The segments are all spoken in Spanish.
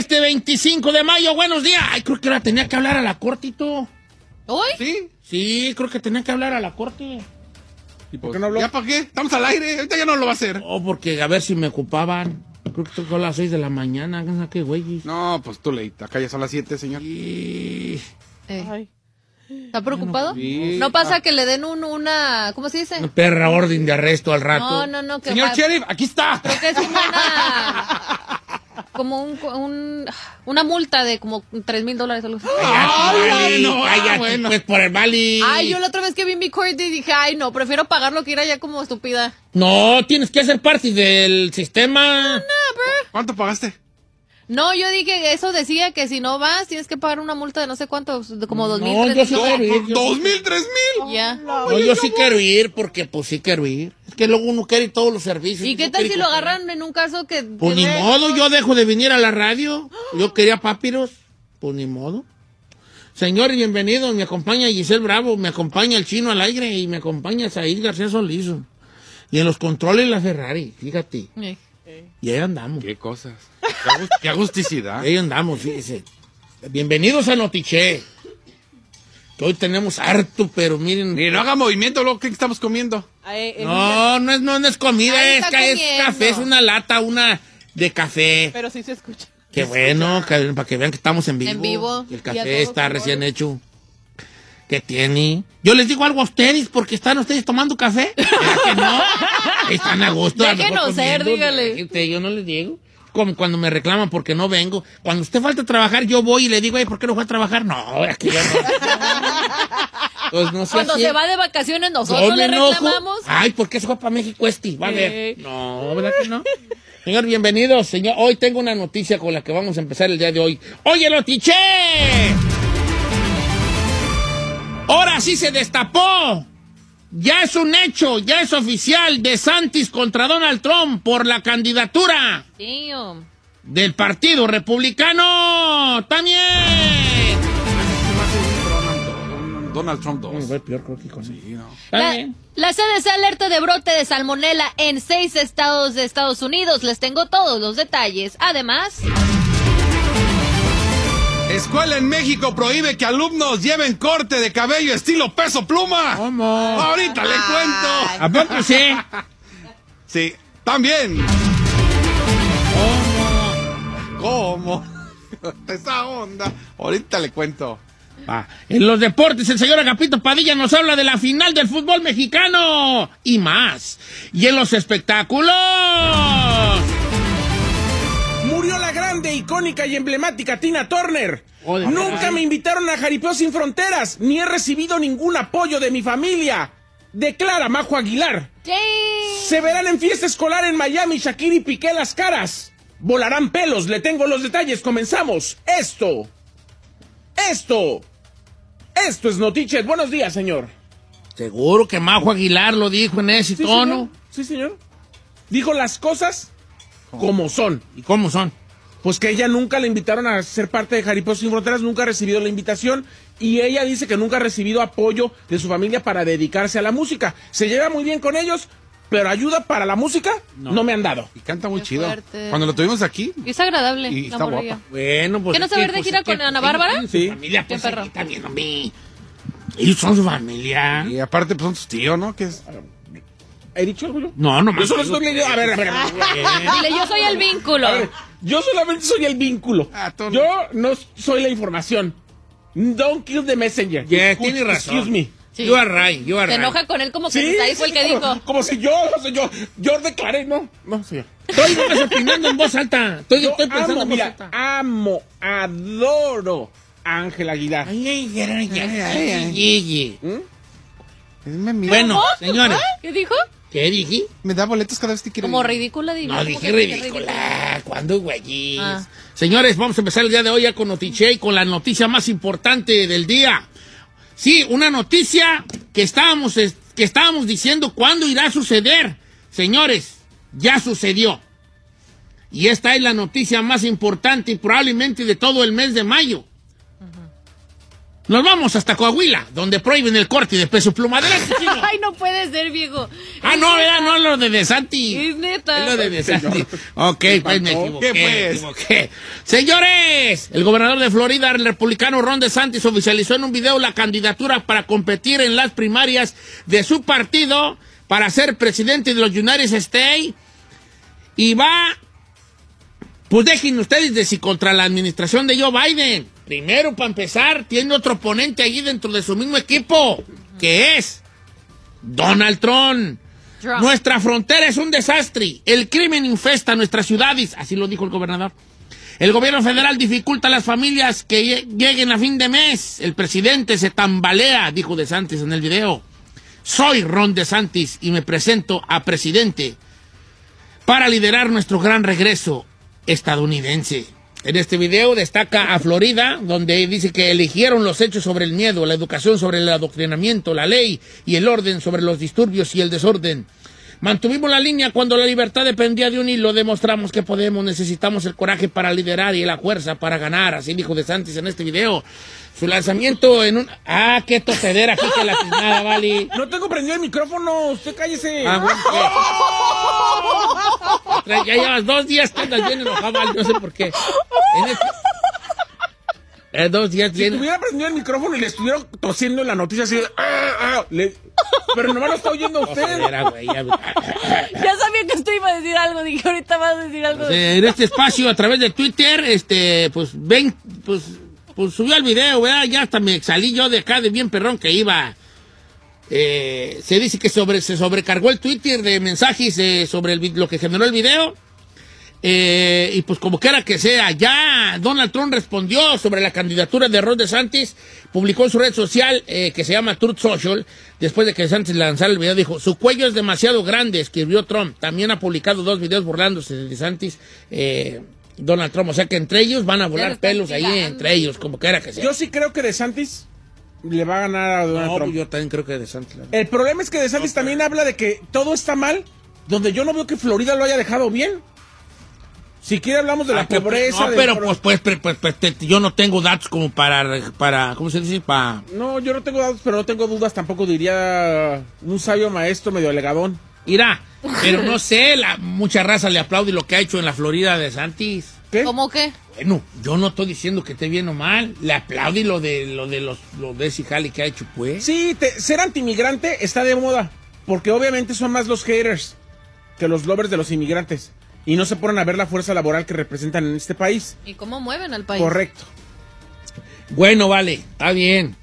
este 25 de mayo. Buenos días. Ay, creo que ahora tenía que hablar a la corte y todo. ¿Hoy? ¿Sí? Sí, creo que tenía que hablar a la corte. ¿Y por qué no habló? ¿Ya para qué? Estamos al aire. Ahorita ya no lo va a hacer. Oh, porque a ver si me ocupaban. Creo que tocó a las 6 de la mañana. ¿Qué güey? No, pues tú leíste. Acá ya son las 7, señor. Y... Eh. ¿Está preocupado? Sí. ¿No pasa que le den un, una... ¿Cómo se dice? Una perra orden de arresto al rato. No, no, no. Que Señor va- Sheriff, aquí está. Creo que es una... Como un, un- una multa de como 3 mil dólares vale, no, ah, cállate, bueno. pues por el vale. Ay, yo la otra vez que vi mi court dije, ay, no, prefiero pagarlo que ir allá como estúpida. No, tienes que ser parte del sistema. ¿Cuánto pagaste? No, yo dije eso decía que si no vas tienes que pagar una multa de no sé cuánto, de como dos mil, No, tres yo sí mil quiero ir. yo- ¿Dos mil, tres mil? Ya. No, yo sí quiero ir porque pues sí quiero ir. Es que luego uno quiere ir todos los servicios. ¿Y qué No tal quiere si lo agarran en un caso que... Pues ni modo, yo dejo de venir a la radio. Yo quería papiros. Pues ni modo. Señores, bienvenidos. Me acompaña Giselle Bravo, me acompaña el chino al aire y me acompaña Said García Solizo. Y en los controles la Ferrari, fíjate. Eh. Y ahí andamos. Qué cosas. Qué, agust- qué agusticidad. Ahí andamos, fíjese. Bienvenidos a Notiche. Que hoy tenemos harto, pero miren. Ni no haga movimiento, luego, ¿qué estamos comiendo? No, no es, no, no es comida, es, café, es una lata, una de café. Pero sí se escucha. Qué bueno, que- para que vean que estamos en vivo. En vivo. El café está color. recién hecho. ¿Qué tiene? Yo les digo algo a ustedes porque están ustedes tomando café. ¿Verdad que no? Están a gusto. Déjenos ser, dígale. Yo no les digo. Como cuando me reclaman porque no vengo. Cuando usted falta trabajar, yo voy y le digo, "Ay, ¿por qué no fue a trabajar? No, aquí ya no. Pues no sé Cuando así. se va de vacaciones nosotros le reclamamos. Ay, ¿por qué se fue para México este? Va a ver. No, ¿verdad que no? Señor, bienvenido. Señor, hoy tengo una noticia con la que vamos a empezar el día de hoy. ¡Oye, Lotiche! Ahora sí se destapó. Ya es un hecho, ya es oficial de Santis contra Donald Trump por la candidatura Damn. del Partido Republicano. ¡También! Donald Trump 2. peor creo que con Sí, no. La, También. la CDC alerta de brote de salmonela en seis estados de Estados Unidos. Les tengo todos los detalles. Además, Escuela en México prohíbe que alumnos lleven corte de cabello estilo peso pluma. ¿Cómo? Ahorita le cuento. ¿A poco sí? Sí, también. ¿Cómo? Esa onda. Ahorita le cuento. Ah, en los deportes, el señor Agapito Padilla nos habla de la final del fútbol mexicano y más. Y en los espectáculos. Grande, icónica y emblemática Tina Turner. Oh, Nunca me invitaron a Jaripeo Sin Fronteras, ni he recibido ningún apoyo de mi familia. Declara Majo Aguilar. Se verán en fiesta escolar en Miami, Shakira y Piqué las caras. Volarán pelos, le tengo los detalles, comenzamos. Esto. Esto. Esto es Notichet. Buenos días, señor. Seguro que Majo Aguilar lo dijo en ese Sí, tono. señor. Sí, señor. Dijo las cosas como son. ¿Y cómo son? Pues que ella nunca le invitaron a ser parte de Jaripeo Sin Fronteras, nunca ha recibido la invitación y ella dice que nunca ha recibido apoyo de su familia para dedicarse a la música. Se lleva muy bien con ellos, pero ayuda para la música no, me han dado. Y canta muy Qué chido. fuerte. Cuando lo tuvimos aquí, es agradable. Y la está morrilla. guapa. Bueno, pues. ¿Que no es se va a ir de pues, gira con Ana Bárbara? Sí. Familia, pues, Qué perro. aquí también, hombre. Ellos son su familia. y aparte, pues son tus tíos, ¿no? Que es. ¿He dicho algo yo? No, no Yo solo estoy leyendo. A ver, a ver, a ver. Dile, yo soy el vínculo. A ver, yo solamente soy el vínculo. Ah, tú no. Yo no soy la información. Don't kill the messenger. Yeah, Excuse- tiene razón. Excuse me. Sí. You are right, you are Se right. enoja con él como que Sí, ahí fue el que dijo. como, si yo, o sea, yo, yo declaré, no, no, señor. Estoy opinando en voz alta. Estoy, Yo estoy pensando amo, en voz mira, alta. amo, adoro a Ángel Aguilar. Ay, ay, ay, ay, ay, ay, ay, mira, Bueno, señores, ¿Qué dijo? ¿Qué dije? me da boletos cada vez que quiero. Como ir. ridícula. dijo. No, ¿Cómo dije dije ridícula. ¿Cuándo, güey? Ah. Señores, vamos a empezar el día de hoy ya con Notiche y con la noticia más importante del día. Sí, una noticia que estábamos, es- que estábamos diciendo cuándo irá a suceder. Señores, ya sucedió. Y esta es la noticia más importante y probablemente de todo el mes de mayo. Nos vamos hasta Coahuila, donde prohíben el corte de peso pluma. Adelante, chino. Ay, no puede ser, viejo. Ah, no, era no lo de De Santi. Es neta. Es lo de De Santi. Ok, pues me equivoqué, ¿Qué, pues? me equivoqué. Señores, el gobernador de Florida, el republicano Ron DeSantis, oficializó en un video la candidatura para competir en las primarias de su partido para ser presidente de los United States. Y va, pues dejen ustedes de si contra la administración de Joe Biden. Primero, para empezar, tiene otro oponente allí dentro de su mismo equipo, que es Donald Trump. Trump. Nuestra frontera es un desastre. El crimen infesta nuestras ciudades, así lo dijo el gobernador. El gobierno federal dificulta a las familias que lle- lleguen a fin de mes. El presidente se tambalea, dijo DeSantis en el video. Soy Ron DeSantis y me presento a presidente para liderar nuestro gran regreso estadounidense. En este video destaca a Florida, donde dice que eligieron los hechos sobre el miedo, la educación sobre el adoctrinamiento, la ley y el orden sobre los disturbios y el desorden. Mantuvimos la línea cuando la libertad dependía de un hilo, demostramos que podemos, necesitamos el coraje para liderar y la fuerza para ganar, así dijo De Santis en este video. Su lanzamiento en un... Ah, qué tosedera aquí que la tiznada, vale. No tengo prendido el micrófono, usted cállese. Ah, bueno, ¿qué? Ya llevas dos días que andas bien enojado, Al, no sé por qué. En este- Eh, dos días Si tuviera prendido el micrófono y le estuviera tosiendo en la noticia así "Ah, ah", le- Pero nomás lo está oyendo usted. Güey, ya- Ya sabía que usted iba a decir algo. Dije, ahorita vas a decir algo. Eh, en este espacio a través de Twitter, este, pues ven, pues, pues subió el video, ¿verdad? Ya hasta me salí yo de acá de bien perrón que iba. Eh, se dice que sobre, se sobrecargó el Twitter de mensajes eh, sobre el, lo que generó el video. Eh, y pues como quiera que sea, ya Donald Trump respondió sobre la candidatura de Ron DeSantis, publicó en su red social eh, que se llama Truth Social, después de que DeSantis lanzara el video, dijo, su cuello es demasiado grande, escribió Trump. También ha publicado dos videos burlándose de DeSantis, eh, Donald Trump, o sea que entre ellos van a volar pelos ahí entre ellos, como quiera que sea. Yo sí creo que DeSantis le va a ganar a Donald No, Trump. yo también creo que DeSantis. la- El problema es que DeSantis también habla de que todo está mal, donde yo no veo que Florida lo haya dejado bien. Si quiere hablamos de la Ah, que- pobreza. No, pero pues, pues, pues, pues, pues, te- yo no tengo datos como para, para ¿cómo se dice? Para... No, yo no tengo datos, pero no tengo dudas tampoco, diría un sabio maestro medio alegadón. Irá, pero no sé, la, mucha raza le aplaude lo que ha hecho en la Florida de Santis. ¿Qué? ¿Cómo qué? Bueno, yo no estoy diciendo que esté bien o mal, le aplaude lo de lo de los lo de ese jale que ha hecho, pues. Sí, te- ser antimigrante está de moda, porque obviamente son más los haters que los lovers de los inmigrantes. Y no se ponen a ver la fuerza laboral que representan en este país. ¿Y cómo mueven al país? Correcto. Bueno, vale, está bien.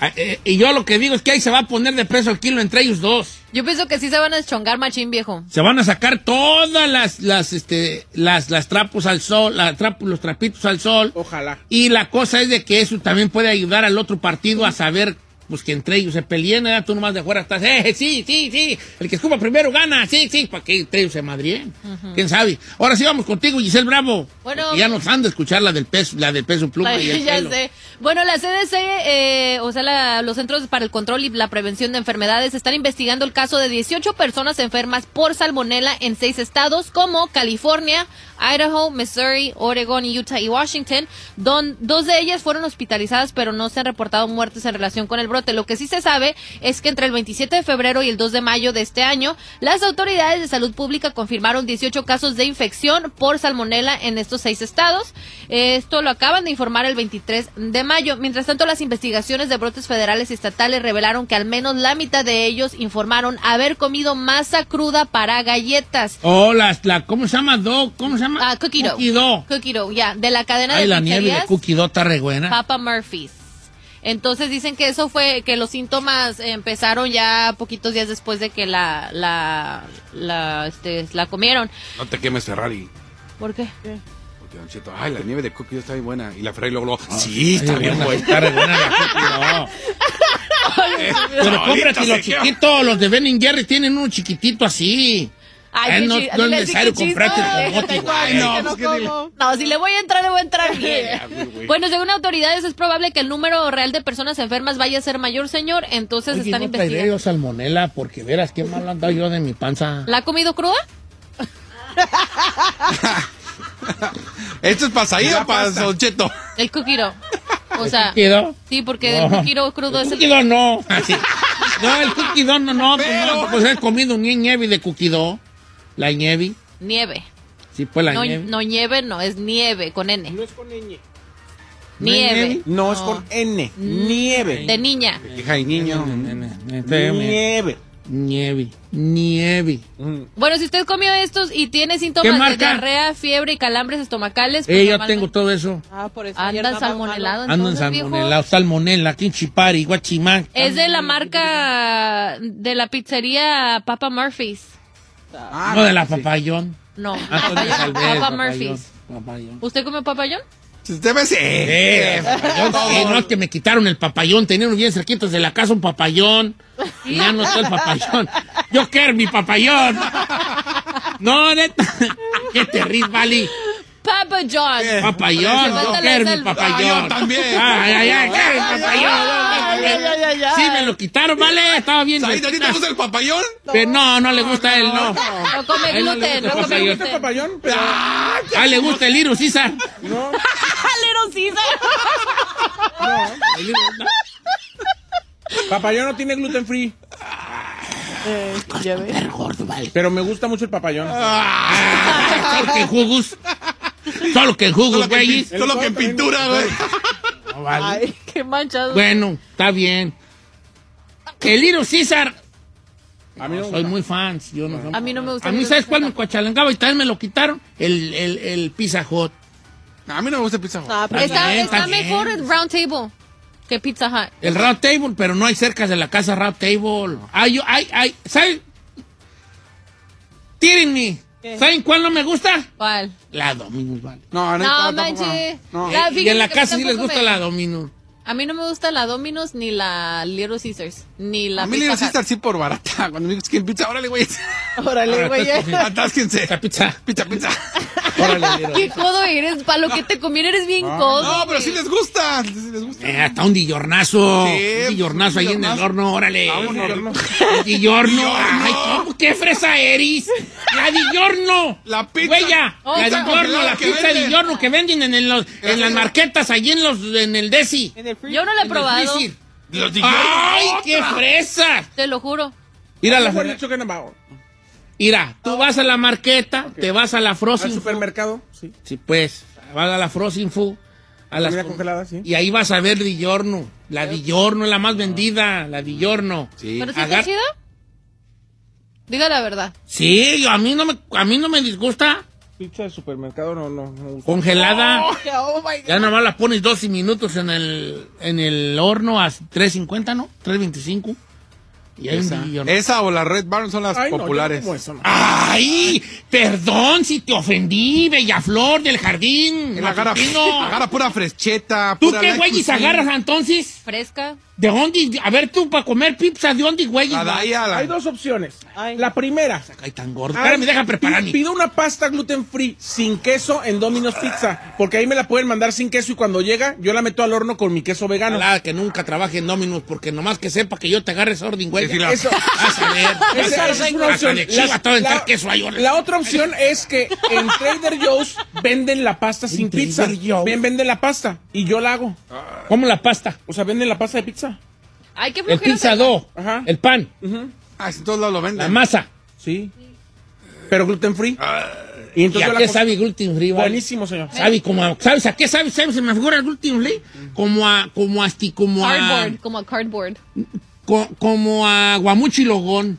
Ah, eh, y yo lo que digo es que ahí se va a poner de peso el kilo entre ellos dos. Yo pienso que sí se van a deschongar machín, viejo. Se van a sacar todas las las este las las trapos al sol, la trapo- los trapitos al sol. Ojalá. Y la cosa es de que eso también puede ayudar al otro partido a saber pues que entre ellos se peleen, ¿verdad? tú nomás de afuera estás, eh, sí, sí, sí, el que escupa primero gana, sí, sí, para que entre ellos se madrien. ¿Quién sabe? Ahora sí vamos contigo, Giselle Bravo. Bueno. Ya nos han de escuchar la del peso, la del peso pluma y el ya pelo. sé. Bueno, la CDC, eh, o sea, la- los Centros para el Control y la Prevención de Enfermedades están investigando el caso de 18 personas enfermas por salmonela en seis estados como California, Idaho, Missouri, Oregon, Utah y Washington. Don, dos de ellas fueron hospitalizadas, pero no se han reportado muertes en relación con el brote. Lo que sí se sabe es que entre el 27 de febrero y el 2 de mayo de este año, las autoridades de salud pública confirmaron 18 casos de infección por salmonela en estos seis estados. Esto lo acaban de informar el 23 de mayo. Mientras tanto, las investigaciones de brotes federales y estatales revelaron que al menos la mitad de ellos informaron haber comido masa cruda para galletas. Oh, las, la, ¿cómo se llama? Do, ¿Cómo se llama? Ah, cookie dough. Cookie dough. Ya, de la cadena Ay, de la nieve de cookie dough está re buena. Papa Murphy's. Entonces dicen que eso fue, que los síntomas empezaron ya poquitos días después de que la, la, la, este, la comieron. No te quemes Ferrari. ¿Por qué? Porque, Don Cheto, ay, la nieve de cookie está bien buena. Y la Ferrari luego, luego, sí, está Ay, bien buena. Está buena la cookie dough. Pero cómprate los chiquitos, los de Ben Jerry tienen uno chiquitito así. Ay, no, chi- no es necesario comprarte el comote igual. No, pues, ¿qué dile? No, si le voy a entrar, le voy a entrar bien. Bueno, según autoridades es probable que el número real de personas enfermas vaya a ser mayor, señor. Entonces Oye, están no investigando. yo salmonela porque verás qué mal andado yo de mi panza. ¿La ha comido cruda? ¿Esto es La o para pasta. Don Cheto? El cookie dough. O sea, ¿Cookie sí, porque el No. cookie dough crudo es cookie el... dough no. Así. No, el cookie dough no, no. Pues, no, pues he comido ni nieve de cookie dough. La nieve. Nieve. Sí, pues la No, nieve. no nieve, no, es nieve, con N. No es con ñ. Nieve. No, es con N. Nieve. De niña. Hija y niño. Nieve. Nieve. Nieve. Mm. Bueno, si usted comió estos y tiene ¿Qué síntomas de diarrea, fiebre y calambres estomacales, pues Eh, yo tengo todo eso. Ah, por eso. anda salmonelado. Ando en entonces, viejo. salmonela, salmonela, quinchipari, guachimán. Es de la marca de la pizzería Papa Murphy's. Ah, No de la papayón. No, Antonio Papayón, Salvez, Papa papayón, Murphy's. papayón. ¿Usted come papayón? Usted ve, sí. Eh, papayón, sí, no es que me quitaron el papayón, tenían bien cerquitos de la casa un papayón. Y ya no está el papayón. Yo quiero mi papayón. No, neta. Qué terrible, vale. Papa John. Papayón, yo Levántale quiero mi el- papayón. Ah, yo también. Ay, ay, ay, quiero mi papayón. Sí, me lo quitaron, vale. Estaba bien. ¿Said, ¿a ti te gusta el papayón? Pero no, no le gusta a él, no. No come él no le gluten, gusta no el come papayón. ¿Este gluten. papayón? Pero Ah, le gusta el Little César. no. Little Caesar. Papayón no tiene gluten free. Eh, ya ve. Pero gordo, vale. Pero me gusta mucho el papayón. Solo que en jugos. Solo que en jugos, que, güey. solo que en pintura, güey. No, vale. Ay, qué manchado. Bueno, está bien. El Little César. A mí no me Soy gusta. muy fan. Yo no, A mí no me gusta A mí, ¿sabes cuál me cuachalangaba y también me lo quitaron? El, el, el Pizza Hut. A mí no me gusta el pizza. Hut. Ah, Está, bien, está mejor el Round Table que Pizza Hut. El Round Table, pero no hay cerca de la casa Round Table. Ay, yo- ay, ay, ¿saben? Tírenme. ¿Qué? ¿Saben cuál no me gusta? ¿Cuál? La Dominus, vale. No, no, No, tampoco. manche. No. La- y en la casa sí les gusta me- la Dominus. A mí no me gusta la Domino's ni la Little Caesars. Ni la A mí le Pizza gusta Hut. estar así por barata. Cuando me dices que pizza, órale, güey. Órale, güey. Atásquense. Esa pizza. Pizza, pizza. Órale. ¿Qué codo eres? Para lo que te conviene eres bien codo. No, pero sí les gusta. Sí les gusta. Eh, hasta un dillornazo. Sí, un dillornazo un ahí en el dillornazo. horno, órale. Vámonos. Un dillorno. Ay, ¿cómo? ¿Qué fresa eres? La dillorno. La pizza. Huella. Oh, la pizza dillorno, la que pizza venden. dillorno que venden en, el- los- en las marquetas, allí en, los, en el Desi. En el. Yo no la he probado. Los. ¡Ay, qué fresa! Te lo juro. Mira, la, Mejor mira, tú vas a la marqueta, te vas a la Al Frozen Food. supermercado, sí. Sí, pues, vas a la Frozen Food. A las Comida congelada, sí. Y ahí vas a ver Dillorno. La Dillorno es la más vendida, la Dillorno. Sí. ¿Pero sí Agar- está chida? Diga la verdad. Sí, a mí no me, a mí no me disgusta. Pizza de supermercado no, no, no. Congelada. Oh, my God. Ya nada más la pones 12 minutos en el, en el horno a 3.50, ¿no? 3.25. Y hay Esa, un Dillorno. esa o la Red Barn son las Ay, no populares. como eso, no. ¡Ay! Perdón si te ofendí, bella flor del jardín. Agarra, agarra pura frecheta. ¿Tú pura qué güeyes agarras entonces? Fresca. ¿De dónde? A ver, tú, para comer pizza, ¿de dónde, la- Hay dos opciones. Ay. La primera. Ay, tan gordo. Ay, Espérame, deja preparar. Pido una pasta gluten free sin queso en Domino's Pizza. Porque ahí me la pueden mandar sin queso y cuando llega, yo la meto al horno con mi queso vegano. Ojalá que nunca trabaje en Dominus, porque nomás que sepa que yo te agarre orden, güey. Sí, sí, la- Eso, Vas a ver. vas esa, es una opción. La- la- queso ahí, órale. la otra opción es que en Trader Joe's venden la pasta sin Trader pizza. Joe's. Bien, venden la pasta y yo la hago. ¿Cómo la pasta? O sea, venden la pasta de pizza. Ay, qué El pizza te- dough, Ajá. el pan, Ah, si en todos lados lo la venden. masa. Sí. Pero gluten free. Y ¿Y entonces a qué la sabe gluten free? vale? Buenísimo, señor. ¿Sabe como a- ¿Sabes a qué sabe? ¿Sabes? Se me figura el gluten free. Como a, como a, como a, Cardboard, como a cardboard. co- como a guamuchi logón.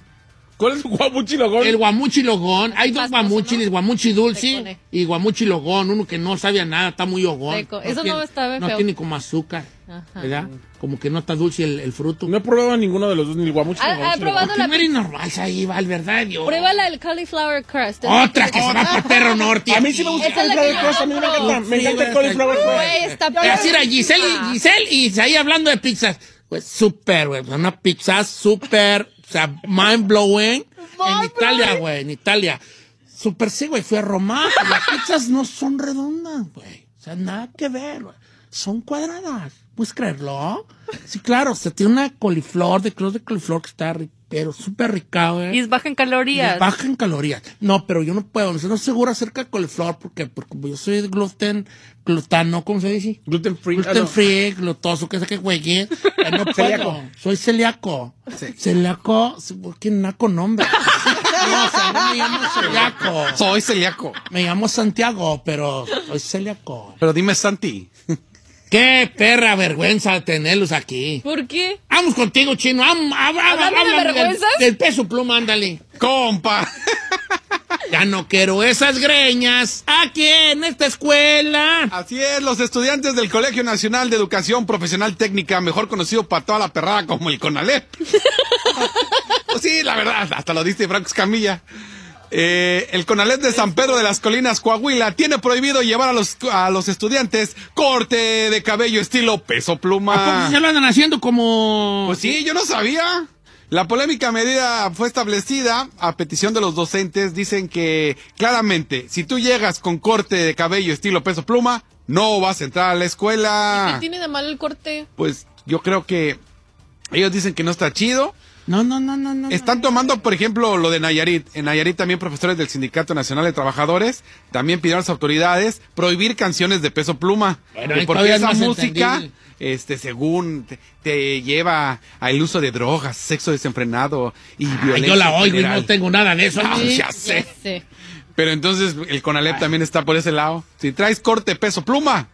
¿Cuál es el guamuchi logón? El guamuchi logón. Hay dos Pastoso, guamuchiles, ¿no? guamuchi dulce y guamuchi logón. Uno que no sabe a nada, está muy hogón. Seco. Eso no está bien No feo. tiene como azúcar, Ajá. ¿verdad? Como que no está dulce el, el fruto. No he probado ninguno de los dos, ni el guamuchi ni el ¿Ha, ha guamuchi logón. probado ¿Por qué la eres normal, Saíbal, verdad, Dios? Pruébala el cauliflower crust. Es Otra que se va para Perro Norte. A mí sí me gusta el cauliflower crust, a mí me encanta. Me encanta el cauliflower crust. Güey, está Y así era Giselle, y- Giselle y Isaí hablando de pizzas. Pues súper, güey. Una pizza súper, o sea, mind blowing. En Italia, güey, en Italia. Súper sí, güey. Fui a Roma. Las pizzas no son redondas, güey. O sea, nada que ver, güey. son cuadradas. ¿Puedes creerlo? Sí, claro, se tiene una coliflor de cruz de coliflor que está ri- pero súper rica, güey. Y es baja en calorías. Y Baja en calorías. No, pero yo no puedo, no estoy seguro acerca de coliflor porque, porque yo soy gluten, glutano, ¿cómo se dice? Gluten free. Ah, Gluten no. free, glutoso, que sé que güey. eh, No puedo. Celíaco. Soy celíaco. Celíaco, sí, qué naco nombre. No, o sea, no me llamo celíaco. Soy celíaco. Me llamo Santiago, pero soy celíaco. Pero dime, Santi. Qué perra vergüenza tenerlos aquí. ¿Por qué? Vamos contigo, chino. Am- hab- hab- ¿Hablando de háblame del- vergüenzas? Del, peso pluma, ándale. Compa. Ya no quiero esas greñas aquí en esta escuela. Así es, los estudiantes del Colegio Nacional de Educación Profesional Técnica, mejor conocido para toda la perrada como el CONALEP. pues sí, la verdad, hasta lo diste Franco Escamilla. Eh, el CONALEP de San Pedro de las Colinas, Coahuila, tiene prohibido llevar a los, a los estudiantes corte de cabello estilo peso ¿A pluma. se lo andan haciendo como... Pues sí, yo no sabía. La polémica medida fue establecida a petición de los docentes. Dicen que claramente, si tú llegas con corte de cabello estilo peso pluma, no vas a entrar a la escuela. ¿Qué tiene de mal el corte? Pues yo creo que ellos dicen que no está chido. No, no, no, no, no. Están tomando, por ejemplo, lo de Nayarit. En Nayarit también profesores del Sindicato Nacional de Trabajadores también pidieron a las autoridades prohibir canciones de peso pluma. Bueno, porque esa música, entendible. este, según te, te lleva al uso de drogas, sexo desenfrenado y Ay, violencia. yo la oigo y no tengo nada de eso. Ah, Sí. ya sé. sé. Pero entonces el Conalep también está por ese lado. Si traes corte peso pluma,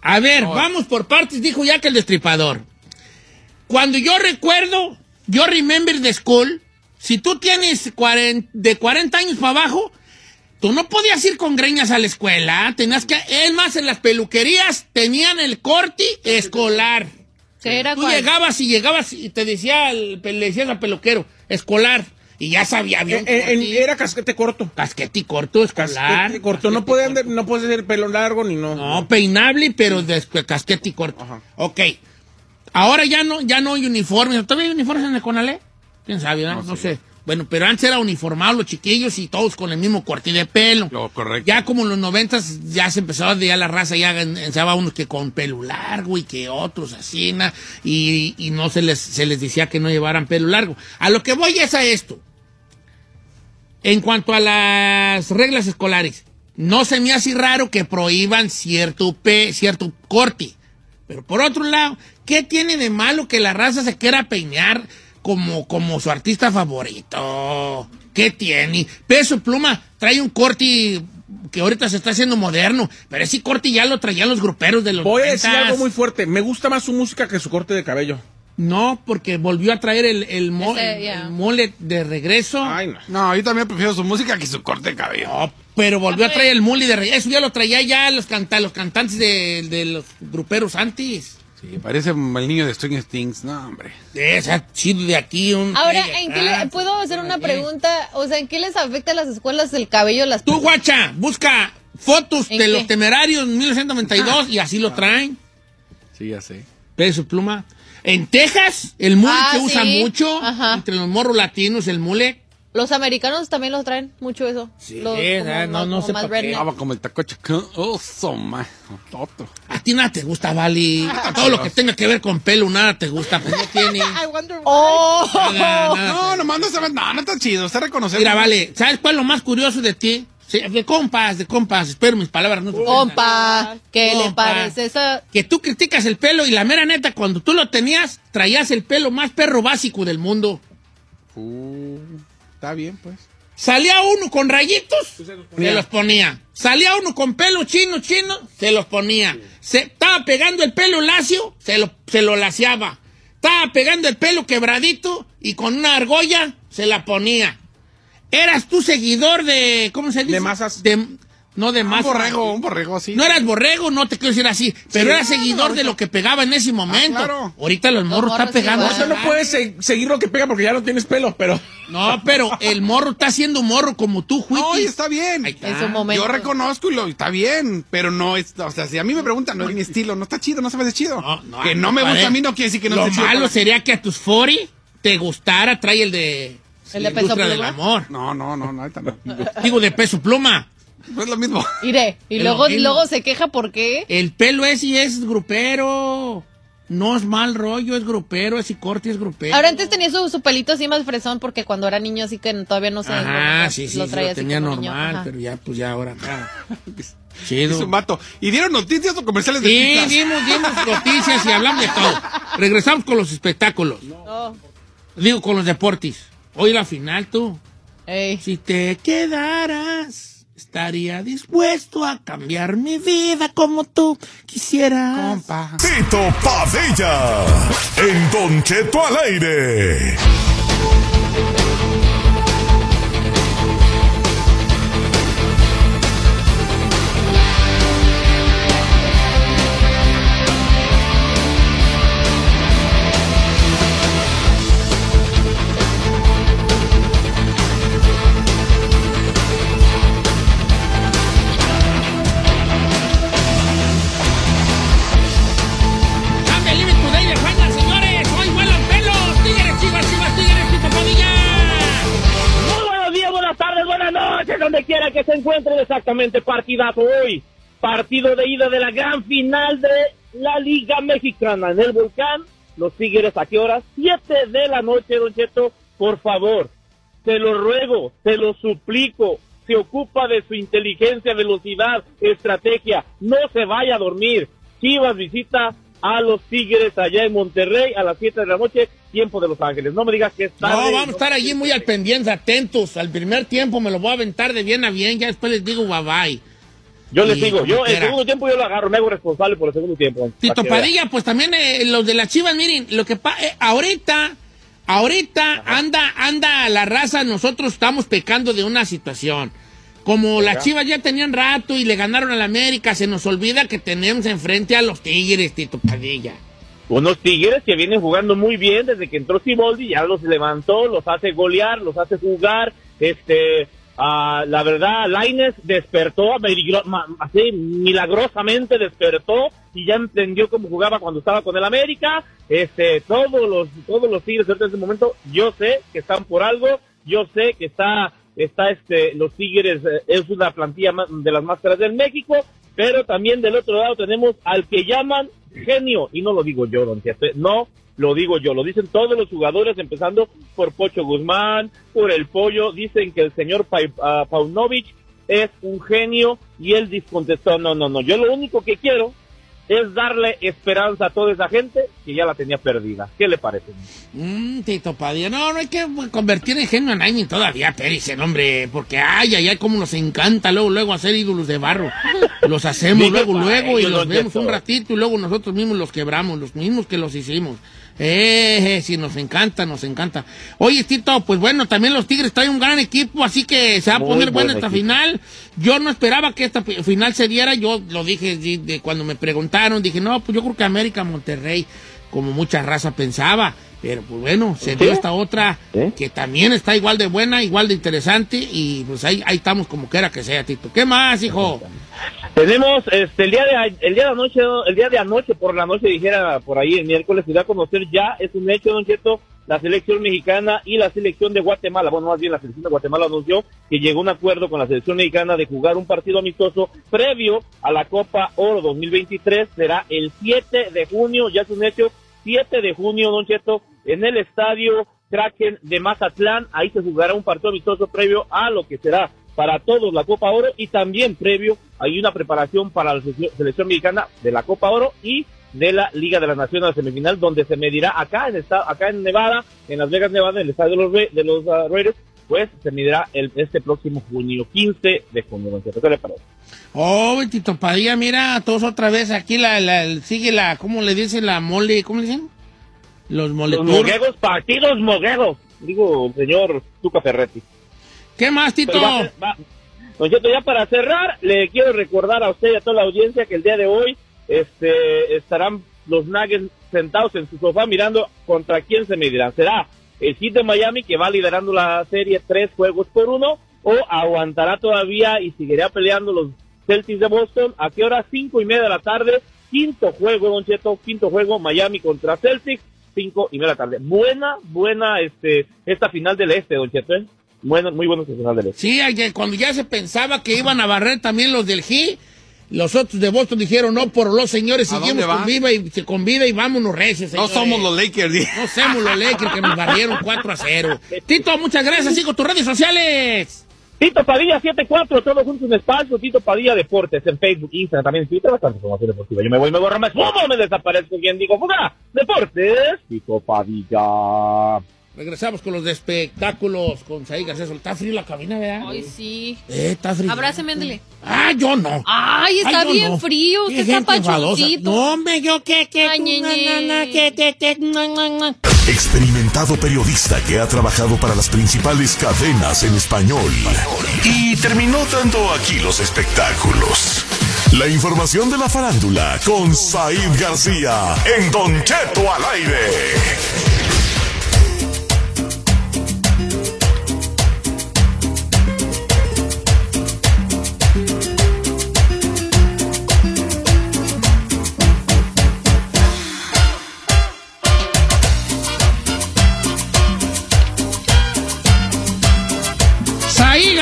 A ver, vamos por partes, dijo ya que el destripador. Cuando yo recuerdo, yo remember the school, si tú tienes 40 de 40 años para abajo, tú no podías ir con greñas a la escuela. Tenías que, es más, en las peluquerías tenían el corte escolar. ¿Qué era Tú cuál? llegabas y llegabas y te decía, al- le decías al peluquero, escolar. Y ya sabía, había un En- en- corte. era casquete corto. casquete corto escolar. Casquete corto. No puede, andar- no puede ser pelo largo ni no. No, peinable, pero de casquete corto. Ajá. Ok. Ahora ya no, ya no hay uniformes. ¿Todavía hay uniformes en el Conalé? ¿Quién sabe? No, no sé. Bueno, pero antes era uniformado los chiquillos y todos con el mismo corte de pelo. lo correcto. Ya como en los noventas ya se empezaba ya la raza, ya ensaba unos que con pelo largo y que otros así, na, y, y no se les, se les decía que no llevaran pelo largo. A lo que voy es a esto. En cuanto a las reglas escolares, no se me hace raro que prohíban cierto, pe, cierto corte. Pero por otro lado, ¿qué tiene de malo que la raza se quiera peinar como, como su artista favorito? ¿Qué tiene? Peso Pluma trae un corte que ahorita se está haciendo moderno, pero ese corte ya lo traían los gruperos de los Voy a decir 90s. algo muy fuerte. Me gusta más su música que su corte de cabello. No, porque volvió a traer el, el, mo- Ese, el- ya. el mole de regreso. Ay, no. No, yo también prefiero su música que su corte de cabello. No, pero volvió a traer el mole de regreso. Eso ya lo traía ya los, canta los cantantes de, de los gruperos antes. Sí, parece el niño de Stranger Things. No, hombre. De esa chido de aquí. Un Ahora, ¿en qué le, ¿puedo hacer una pregunta? O sea, ¿en qué les afecta a las escuelas el cabello de las Tú, guacha, busca fotos ¿En de qué? los temerarios en 1992 y así lo traen. Sí, ya sé. Peso pluma. En Texas, el mule Ah, se usa mucho. Ajá. Entre los morros latinos, el mule. Los americanos también los traen mucho eso. Sí, Los, ah, no- no como sé qué. Estaba como el tacocho. Oh, so ma- Otro. A ti nada te gusta, Vali. Todo lo que tenga que ver con pelo, nada te gusta. Pues no tiene. ¡Oh! Nada, nada. No, nomás no sabes. No, no está chido. Está reconocido. Mira, vale, ¿sabes cuál es lo más curioso de ti? Sí, de compas, de compas, espero mis palabras no te. Compa, ¿qué le Compa. parece esa? Que tú criticas el pelo y la mera neta, cuando tú lo tenías, traías el pelo más perro básico del mundo. Uh, está bien, pues. Salía uno con rayitos, se los ponía. Salía uno con pelo chino, chino, se los ponía. Se estaba pegando el pelo lacio, se lo, se lo laciaba. Estaba pegando el pelo quebradito y con una argolla se la ponía. ¿Eras tú seguidor de, ¿cómo se dice? De masas. De- no de Un masas. borrego, un borrego, sí. No eras borrego, no te quiero decir así, pero eras no, seguidor no, de no. lo que pegaba en ese momento. claro. Ahorita los morros están morros sí pegando. van. O sea, no puedes se- seguir lo que pega porque ya no tienes pelo, pero. No, pero el morro está haciendo morro como tú, No, y Juitis. está bien. Ahí está. En su momento. Yo reconozco y lo está bien, pero no es, o sea, si a mí me preguntan, no es mi estilo, no está chido, no se me hace chido. No, no, que no me gusta a mí no quiere decir que no Lo esté chido malo sería que a tus 40 te gustara, trae el de... ¿El de peso industria del pluma? amor. No, no, no, no, no. Digo, de peso pluma. No es lo mismo. Iré. Y Es luego, lo mismo. luego se queja por qué. El pelo ese y es grupero. No es mal rollo, es grupero, ese corte es grupero. Ahora antes tenía su, su pelito así más fresón porque cuando era niño así que todavía no se lo- sí, sí, lo sí, traía lo así tenía normal, pero ya, pues ya ahora acá. Es Chido. un vato. ¿Y dieron noticias o comerciales de Sí, pizzas? dimos, dimos noticias y hablamos de todo. Regresamos con los espectáculos. No. Digo, con los deportes. Hoy la final, tú. Ey. Si te quedaras, estaría dispuesto a cambiar mi vida como tú quisieras. Compa. Tito Padilla en Don Cheto al aire. Que se encuentren exactamente partidazo hoy. Partido de ida de la gran final de la Liga Mexicana en el Volcán. Los Tigres, ¿a qué hora? Siete de la noche, Don Cheto, por favor. Te lo ruego, te lo suplico. Se ocupa de su inteligencia, velocidad, estrategia. No se vaya a dormir. Chivas visita a los Tigres allá en Monterrey a las 7 de la noche, tiempo de Los Ángeles. No me digas que es No, vamos a estar allí muy al pendiente, atentos. Al primer tiempo me lo voy a aventar de bien a bien, ya después les digo bye bye. Yo les digo, yo el segundo tiempo yo lo agarro, me hago responsable por el segundo tiempo. Tito vea. Padilla, pues también eh, los de las chivas, miren, lo que pasa, ahorita, ahorita anda, anda la raza, nosotros estamos pecando de una situación. Como las chivas ya tenían rato y le ganaron a la América, se nos olvida que tenemos enfrente a los Tigres, Tito Padilla. Unos Tigres que vienen jugando muy bien desde que entró Siboldi, ya los levantó, los hace golear, los hace jugar. Este, ah, la verdad, Laines despertó, así, milagrosamente despertó y ya entendió cómo jugaba cuando estaba con el América. Este, todos los, todos los Tigres en este momento, yo sé que están por algo, yo sé que está, está este, los Tigres eh, es una plantilla de las más caras del México, pero también del otro lado tenemos al que llaman genio, y no lo digo yo, don Chepe, no lo digo yo, lo dicen todos los jugadores, empezando por Pocho Guzmán, por el Pollo, dicen que el señor Pa- ah, Paunovic es un genio, y él discontestó, no, no, no, yo lo único que quiero es darle esperanza a toda esa gente que ya la tenía perdida. ¿Qué le parece? Mm, Tito Padilla, no, no hay que convertir en genio a nadie todavía, Pérez, el hombre, porque ay, ay, ay, cómo nos encanta luego, luego hacer ídolos de barro. Los hacemos luego, luego, y los vemos un ratito y luego nosotros mismos los quebramos, los mismos que los hicimos. Eh, eh, sí, nos encanta, nos encanta. Oye, Tito, pues bueno, también los Tigres traen un gran equipo, así que se va a Muy poner buena buen esta equipo. final. Yo no esperaba que esta fi- final se diera, yo lo dije de, de cuando me preguntaron, dije, no, pues yo creo que América Monterrey, como mucha raza pensaba, pero pues bueno, se dio esta otra ¿Sí? que también está igual de buena, igual de interesante y pues ahí, ahí estamos como quiera que sea, Tito. ¿Qué más, hijo? Tenemos este el día de el día de anoche, el día de anoche por la noche dijera por ahí el miércoles se da a conocer ya es un hecho, don Cheto, la selección mexicana y la selección de Guatemala, bueno, más bien la selección de Guatemala anunció que llegó a un acuerdo con la selección mexicana de jugar un partido amistoso previo a la Copa Oro 2023, será el 7 de junio, ya es un hecho, 7 de junio, don Cheto, en el estadio Kraken de Mazatlán, ahí se jugará un partido amistoso previo a lo que será para todos la Copa Oro y también previo hay una preparación para la selección- mexicana de la Copa Oro y de la Liga de las Naciones semifinal donde se medirá acá en esta, acá en Nevada, en Las Vegas, Nevada, en el estadio de los, de los ah, Raiders, pues se medirá el, este próximo junio, 15 de junio. ¿Qué le parece? Oh, Tito Padilla, mira, todos otra vez aquí la, la- sigue la, ¿cómo le dicen la mole? ¿Cómo le dicen? Los Los moletur. moguegos, partidos moguegos, digo, señor Tuca Ferretti. ¿Qué más, Tito? Va va- Don Cheto, ya para cerrar, le quiero recordar a usted y a toda la audiencia que el día de hoy este, estarán los Nuggets sentados en su sofá mirando contra quién se medirán. ¿Será el Heat de Miami que va liderando la serie tres juegos por uno o aguantará todavía y seguirá peleando los Celtics de Boston? ¿A qué hora? Cinco y media de la tarde. Quinto juego, Don Cheto, quinto juego, Miami contra Celtics, cinco y media de la tarde. Buena, buena este, esta final del este, Don Cheto, ¿eh? buenos, muy buenos profesionales. Sí, ayer, cuando ya se pensaba que iban a barrer también los del G, los otros de Boston dijeron, no, por los señores, ¿A seguimos con vida, y, con vida y vámonos reces, No somos los Lakers. No somos los Lakers que nos barrieron 4 a 0. Tito, muchas gracias. Sigo tus redes sociales. Tito Padilla 74, todos juntos en espacio, Tito Padilla Deportes, en Facebook, Instagram, también en Twitter, bastante información deportiva. Yo me voy, me borro, me fumo, me desaparezco, quien digo, fuga, Deportes, Tito Padilla. Regresamos con los de espectáculos con Saí García. Sol. Está frío la cabina, ¿verdad? Ay, sí. Eh, está frío. Abrázame, ándale. Ah, yo no. Ay, está yo bien no. frío. Qué Usted está pachoncito. No, hombre, yo qué, qué. Ay, ñe, ñe. que, na. Experimentado periodista que ha trabajado para las principales cadenas en español. Y terminó dando aquí los espectáculos. La información de la farándula con Said García en Don Cheto al aire.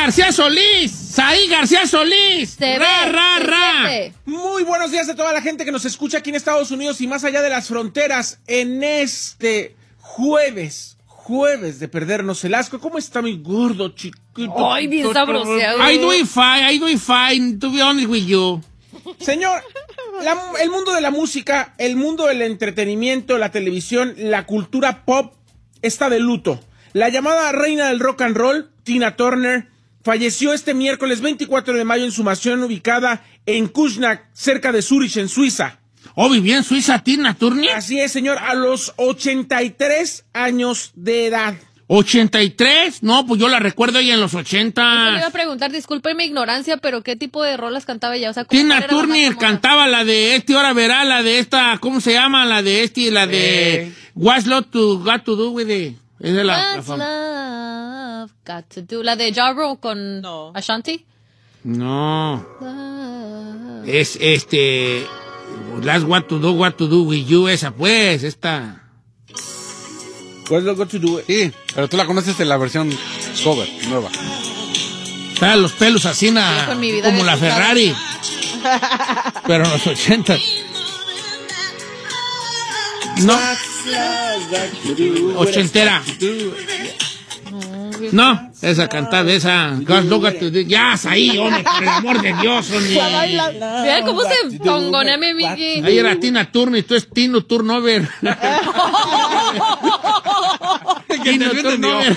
García Solís. Saí García Solís. Se ra, ve, ra, ra. siente. Muy buenos días a toda la gente que nos escucha aquí en Estados Unidos y más allá de las fronteras en este jueves, jueves de perdernos el asco. ¿Cómo está mi gordo chiquito? Ay, bien sabroseado. I doing fine, I doing fine, to be honest with you. Señor, la- el mundo de la música, el mundo del entretenimiento, la televisión, la cultura pop está de luto. La llamada reina del rock and roll, Tina Turner, falleció este miércoles 24 de mayo en su mansión ubicada en Kuznach, cerca de Zurich, en Suiza. Oh, vivía en Suiza, Tina Turner. Así es, señor, a los 83 años de edad. 83. No, pues yo la recuerdo ella en los Eso le iba 80. a preguntar, disculpe mi ignorancia, pero ¿qué tipo de rolas cantaba ella? O sea, ¿cómo- Tina Turner cantaba la de este, ahora verá la de esta, ¿cómo se llama? La de este, la de Eh. What's Love to Got to Do with It. Es la, la What's love got to do? La de Jarro con No. Ashanti. No, es este, Last What to Do, What to Do with You, esa pues, esta. What's Love Got to Do? Sí, pero tú la conoces en la versión cover, nueva. Trae los pelos así na- como la Ferrari. Pero en los 80. No, ochentera. No, esa cantada, esa. Ya, ahí, hombre, por el amor de Dios, hombre. Vean cómo se tongonea mi Miki. Ahí era Tina Turner y tú es Tino Turnover. Tino. Turnover.